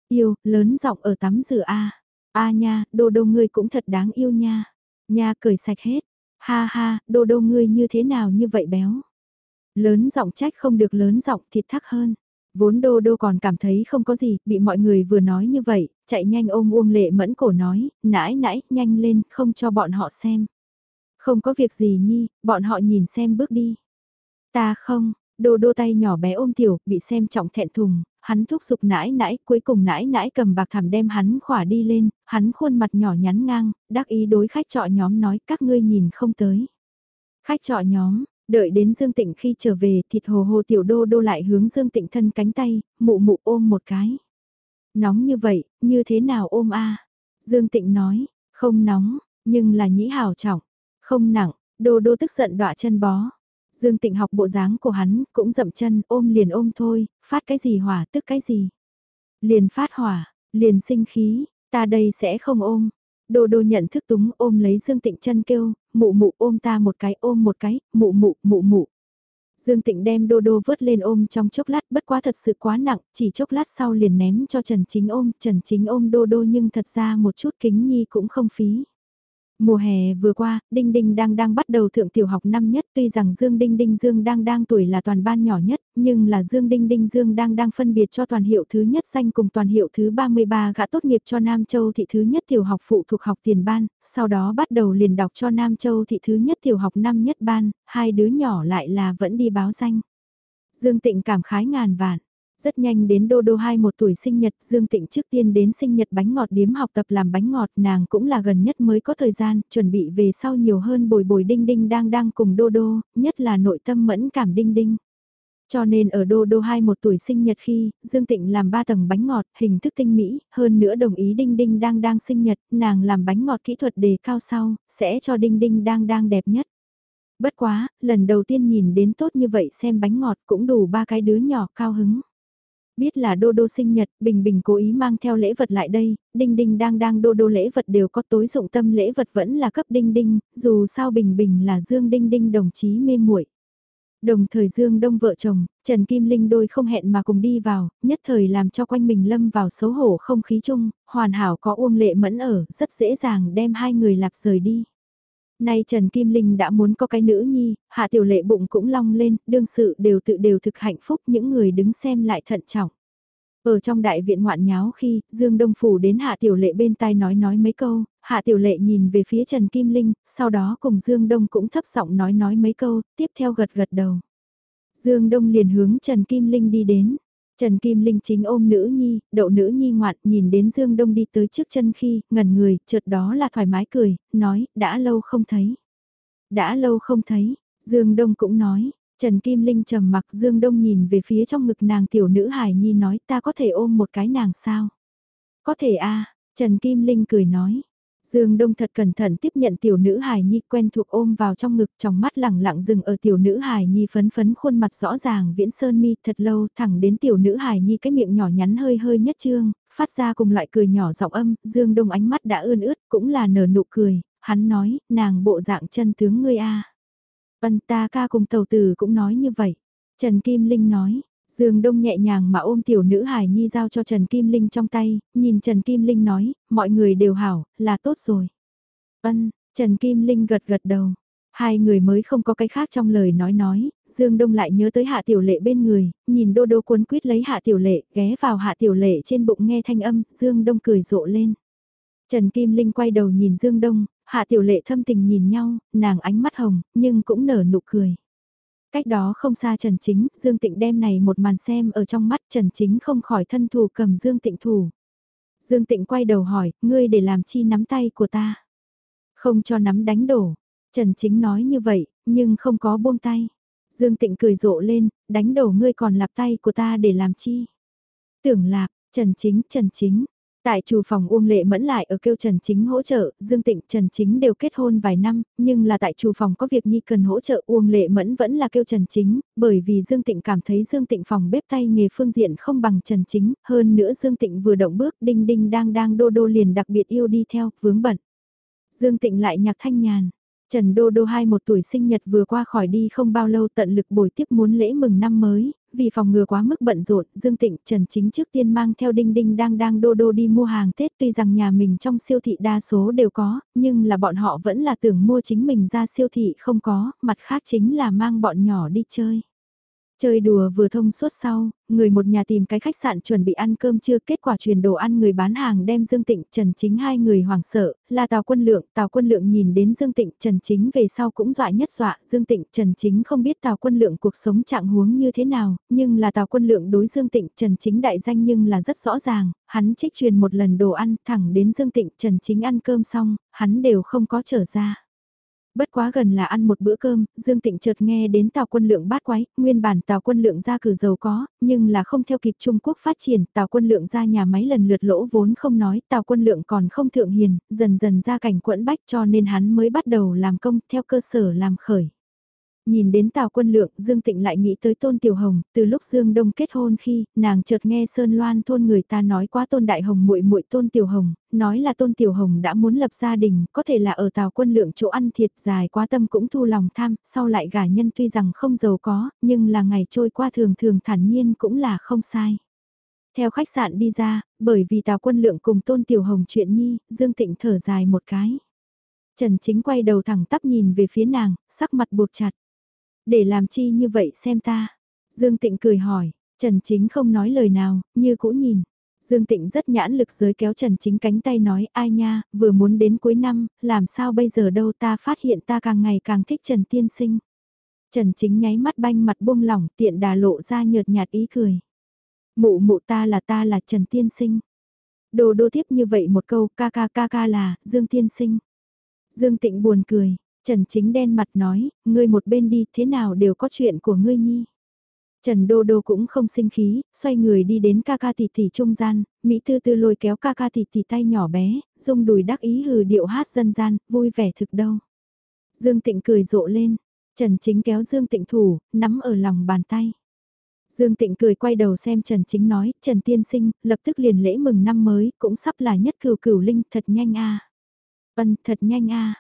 S1: Yêu, lớn giọng ở tắm rửa a. A nha, đô đô ngươi cũng thật đáng yêu nha. Nha cởi sạch hết. Ha ha, đô đô ngươi như thế nào như vậy béo. Lớn giọng trách không được lớn giọng thịt thắc hơn. Vốn đô đô còn cảm thấy không có gì, bị mọi người vừa nói như vậy, chạy nhanh ôm Uông Lệ mẫn cổ nói, nãi nãi, nhanh lên, không cho bọn họ xem. Không có việc gì nhi, bọn họ nhìn xem bước đi. Ta không, đô đô tay nhỏ bé ôm tiểu, bị xem trọng thẹn thùng, hắn thúc giục nãi nãi, cuối cùng nãi nãi cầm bạc thảm đem hắn khỏa đi lên, hắn khuôn mặt nhỏ nhắn ngang, đắc ý đối khách trọ nhóm nói các ngươi nhìn không tới. Khách trọ nhóm, đợi đến Dương Tịnh khi trở về thịt hồ hồ tiểu đô đô lại hướng Dương Tịnh thân cánh tay, mụ mụ ôm một cái. Nóng như vậy, như thế nào ôm a Dương Tịnh nói, không nóng, nhưng là nhĩ hào trọng, không nặng, đô đô tức giận đọa chân bó. Dương Tịnh học bộ dáng của hắn, cũng dậm chân, ôm liền ôm thôi, phát cái gì hỏa tức cái gì. Liền phát hỏa, liền sinh khí, ta đây sẽ không ôm. Đô đô nhận thức túng ôm lấy Dương Tịnh chân kêu, mụ mụ ôm ta một cái ôm một cái, mụ mụ, mụ mụ. Dương Tịnh đem đô đô vớt lên ôm trong chốc lát bất quá thật sự quá nặng, chỉ chốc lát sau liền ném cho Trần Chính ôm, Trần Chính ôm đô đô nhưng thật ra một chút kính nhi cũng không phí. Mùa hè vừa qua, Đinh Đinh đang đang bắt đầu thượng tiểu học năm nhất tuy rằng Dương Đinh Đinh Dương đang đang tuổi là toàn ban nhỏ nhất, nhưng là Dương Đinh Đinh Dương đang đang phân biệt cho toàn hiệu thứ nhất danh cùng toàn hiệu thứ 33 gã tốt nghiệp cho Nam Châu thị thứ nhất tiểu học phụ thuộc học tiền ban, sau đó bắt đầu liền đọc cho Nam Châu thị thứ nhất tiểu học năm nhất ban, hai đứa nhỏ lại là vẫn đi báo danh. Dương Tịnh cảm khái ngàn vạn. Rất nhanh đến đô đô hai một tuổi sinh nhật, Dương Tịnh trước tiên đến sinh nhật bánh ngọt điếm học tập làm bánh ngọt, nàng cũng là gần nhất mới có thời gian, chuẩn bị về sau nhiều hơn bồi bồi đinh đinh đang đang cùng đô đô, nhất là nội tâm mẫn cảm đinh đinh. Cho nên ở đô đô hai một tuổi sinh nhật khi, Dương Tịnh làm ba tầng bánh ngọt, hình thức tinh mỹ, hơn nữa đồng ý Đinh Đinh đang đang sinh nhật, nàng làm bánh ngọt kỹ thuật đề cao sau, sẽ cho Đinh Đinh đang đang đẹp nhất. Bất quá, lần đầu tiên nhìn đến tốt như vậy xem bánh ngọt cũng đủ ba cái đứa nhỏ cao hứng. Biết là đô đô sinh nhật, Bình Bình cố ý mang theo lễ vật lại đây, Đinh Đinh đang đang đô đô lễ vật đều có tối dụng tâm lễ vật vẫn là cấp Đinh Đinh, dù sao Bình Bình là Dương Đinh Đinh đồng chí mê muội. Đồng thời Dương Đông vợ chồng, Trần Kim Linh đôi không hẹn mà cùng đi vào, nhất thời làm cho quanh mình lâm vào xấu hổ không khí chung, hoàn hảo có uông lệ mẫn ở, rất dễ dàng đem hai người lạp rời đi. Nay Trần Kim Linh đã muốn có cái nữ nhi, hạ tiểu lệ bụng cũng long lên, đương sự đều tự đều thực hạnh phúc những người đứng xem lại thận trọng. Ở trong đại viện ngoạn nháo khi, Dương Đông Phủ đến Hạ Tiểu Lệ bên tai nói nói mấy câu, Hạ Tiểu Lệ nhìn về phía Trần Kim Linh, sau đó cùng Dương Đông cũng thấp giọng nói nói mấy câu, tiếp theo gật gật đầu. Dương Đông liền hướng Trần Kim Linh đi đến. Trần Kim Linh chính ôm nữ nhi, đậu nữ nhi ngoạn, nhìn đến Dương Đông đi tới trước chân khi, ngẩn người, chợt đó là thoải mái cười, nói, đã lâu không thấy. Đã lâu không thấy, Dương Đông cũng nói, Trần Kim Linh trầm mặc Dương Đông nhìn về phía trong ngực nàng tiểu nữ Hải Nhi nói ta có thể ôm một cái nàng sao? Có thể a Trần Kim Linh cười nói. Dương Đông thật cẩn thận tiếp nhận tiểu nữ hài nhi quen thuộc ôm vào trong ngực trong mắt lẳng lặng dừng ở tiểu nữ hài nhi phấn phấn khuôn mặt rõ ràng viễn sơn mi thật lâu thẳng đến tiểu nữ hài nhi cái miệng nhỏ nhắn hơi hơi nhất trương, phát ra cùng loại cười nhỏ giọng âm, Dương Đông ánh mắt đã ươn ướt cũng là nở nụ cười, hắn nói, nàng bộ dạng chân tướng ngươi a Vân ta ca cùng tàu tử cũng nói như vậy. Trần Kim Linh nói, Dương Đông nhẹ nhàng mà ôm tiểu nữ Hải Nhi giao cho Trần Kim Linh trong tay, nhìn Trần Kim Linh nói, mọi người đều hảo, là tốt rồi. Ân, Trần Kim Linh gật gật đầu. Hai người mới không có cái khác trong lời nói nói, Dương Đông lại nhớ tới Hạ Tiểu Lệ bên người, nhìn Đô Đô cuốn quyết lấy Hạ Tiểu Lệ, ghé vào Hạ Tiểu Lệ trên bụng nghe thanh âm, Dương Đông cười rộ lên. Trần Kim Linh quay đầu nhìn Dương Đông, Hạ Tiểu Lệ thâm tình nhìn nhau, nàng ánh mắt hồng, nhưng cũng nở nụ cười. Cách đó không xa Trần Chính, Dương Tịnh đem này một màn xem ở trong mắt Trần Chính không khỏi thân thù cầm Dương Tịnh thủ. Dương Tịnh quay đầu hỏi, ngươi để làm chi nắm tay của ta? Không cho nắm đánh đổ. Trần Chính nói như vậy, nhưng không có buông tay. Dương Tịnh cười rộ lên, đánh đổ ngươi còn lạp tay của ta để làm chi? Tưởng lạp, Trần Chính, Trần Chính, Tại chủ phòng Uông Lệ Mẫn lại ở kêu Trần Chính hỗ trợ, Dương Tịnh Trần Chính đều kết hôn vài năm, nhưng là tại chủ phòng có việc Nhi cần hỗ trợ Uông Lệ Mẫn vẫn là kêu Trần Chính, bởi vì Dương Tịnh cảm thấy Dương Tịnh phòng bếp tay nghề phương diện không bằng Trần Chính, hơn nữa Dương Tịnh vừa động bước đinh đinh đang đang đô đô liền đặc biệt yêu đi theo, vướng bận. Dương Tịnh lại nhạc thanh nhàn. Trần Đô Đô hai một tuổi sinh nhật vừa qua khỏi đi không bao lâu tận lực bồi tiếp muốn lễ mừng năm mới, vì phòng ngừa quá mức bận rộn, Dương Tịnh Trần Chính trước tiên mang theo Đinh Đinh đang đang đô đô đi mua hàng Tết tuy rằng nhà mình trong siêu thị đa số đều có, nhưng là bọn họ vẫn là tưởng mua chính mình ra siêu thị không có, mặt khác chính là mang bọn nhỏ đi chơi. Chơi đùa vừa thông suốt sau, người một nhà tìm cái khách sạn chuẩn bị ăn cơm trưa kết quả truyền đồ ăn người bán hàng đem Dương Tịnh Trần Chính hai người hoảng sợ, là Tào Quân Lượng, Tào Quân Lượng nhìn đến Dương Tịnh Trần Chính về sau cũng dọa nhất dọa, Dương Tịnh Trần Chính không biết Tào Quân Lượng cuộc sống trạng huống như thế nào, nhưng là Tào Quân Lượng đối Dương Tịnh Trần Chính đại danh nhưng là rất rõ ràng, hắn trích truyền một lần đồ ăn thẳng đến Dương Tịnh Trần Chính ăn cơm xong, hắn đều không có trở ra. Bất quá gần là ăn một bữa cơm, Dương Tịnh chợt nghe đến Tào quân lượng bát quái, nguyên bản Tào quân lượng ra cử giàu có, nhưng là không theo kịp Trung Quốc phát triển, Tào quân lượng ra nhà máy lần lượt lỗ vốn không nói, Tào quân lượng còn không thượng hiền, dần dần ra cảnh quẫn bách cho nên hắn mới bắt đầu làm công theo cơ sở làm khởi. Nhìn đến Tào Quân Lượng, Dương Tịnh lại nghĩ tới Tôn Tiểu Hồng, từ lúc Dương Đông kết hôn khi, nàng chợt nghe Sơn Loan thôn người ta nói qua Tôn Đại Hồng muội muội Tôn Tiểu Hồng, nói là Tôn Tiểu Hồng đã muốn lập gia đình, có thể là ở Tào Quân Lượng chỗ ăn thiệt dài quá tâm cũng thu lòng tham, sau lại gả nhân tuy rằng không giàu có, nhưng là ngày trôi qua thường thường thản nhiên cũng là không sai. Theo khách sạn đi ra, bởi vì Tào Quân Lượng cùng Tôn Tiểu Hồng chuyện nhi, Dương Tịnh thở dài một cái. Trần Chính quay đầu thẳng tắp nhìn về phía nàng, sắc mặt buộc chặt. Để làm chi như vậy xem ta. Dương Tịnh cười hỏi, Trần Chính không nói lời nào, như cũ nhìn. Dương Tịnh rất nhãn lực giới kéo Trần Chính cánh tay nói ai nha, vừa muốn đến cuối năm, làm sao bây giờ đâu ta phát hiện ta càng ngày càng thích Trần Tiên Sinh. Trần Chính nháy mắt banh mặt buông lỏng tiện đà lộ ra nhợt nhạt ý cười. Mụ mụ ta là ta là Trần Tiên Sinh. Đồ đô tiếp như vậy một câu ca ca ca ca là Dương Tiên Sinh. Dương Tịnh buồn cười, Trần Chính đen mặt nói, ngươi một bên đi thế nào đều có chuyện của ngươi nhi. Trần Đô Đô cũng không sinh khí, xoay người đi đến ca ca tỷ tỷ trung gian, Mỹ Tư Tư lôi kéo ca ca tỷ tỷ tay nhỏ bé, dùng đùi đắc ý hừ điệu hát dân gian, vui vẻ thực đâu. Dương Tịnh cười rộ lên, Trần Chính kéo Dương Tịnh thủ, nắm ở lòng bàn tay. Dương Tịnh cười quay đầu xem Trần Chính nói, Trần Tiên Sinh, lập tức liền lễ mừng năm mới, cũng sắp là nhất cửu cửu linh, thật nhanh a. vân thật nhanh a.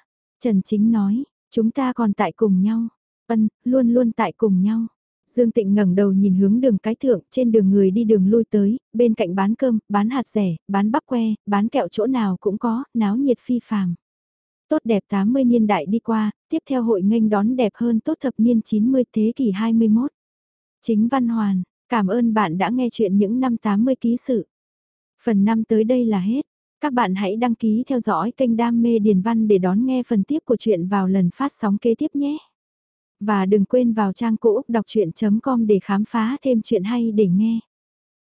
S1: Trần Chính nói, chúng ta còn tại cùng nhau. Ân, luôn luôn tại cùng nhau. Dương Tịnh ngẩng đầu nhìn hướng đường cái thượng, trên đường người đi đường lui tới, bên cạnh bán cơm, bán hạt rẻ, bán bắp que, bán kẹo chỗ nào cũng có, náo nhiệt phi phàm. Tốt đẹp 80 niên đại đi qua, tiếp theo hội nghênh đón đẹp hơn tốt thập niên 90 thế kỷ 21. Chính Văn Hoàn, cảm ơn bạn đã nghe chuyện những năm 80 ký sự. Phần 5 tới đây là hết. Các bạn hãy đăng ký theo dõi kênh Đam mê Điền Văn để đón nghe phần tiếp của chuyện vào lần phát sóng kế tiếp nhé. Và đừng quên vào trang cũ đọc chuyện.com để khám phá thêm chuyện hay để nghe.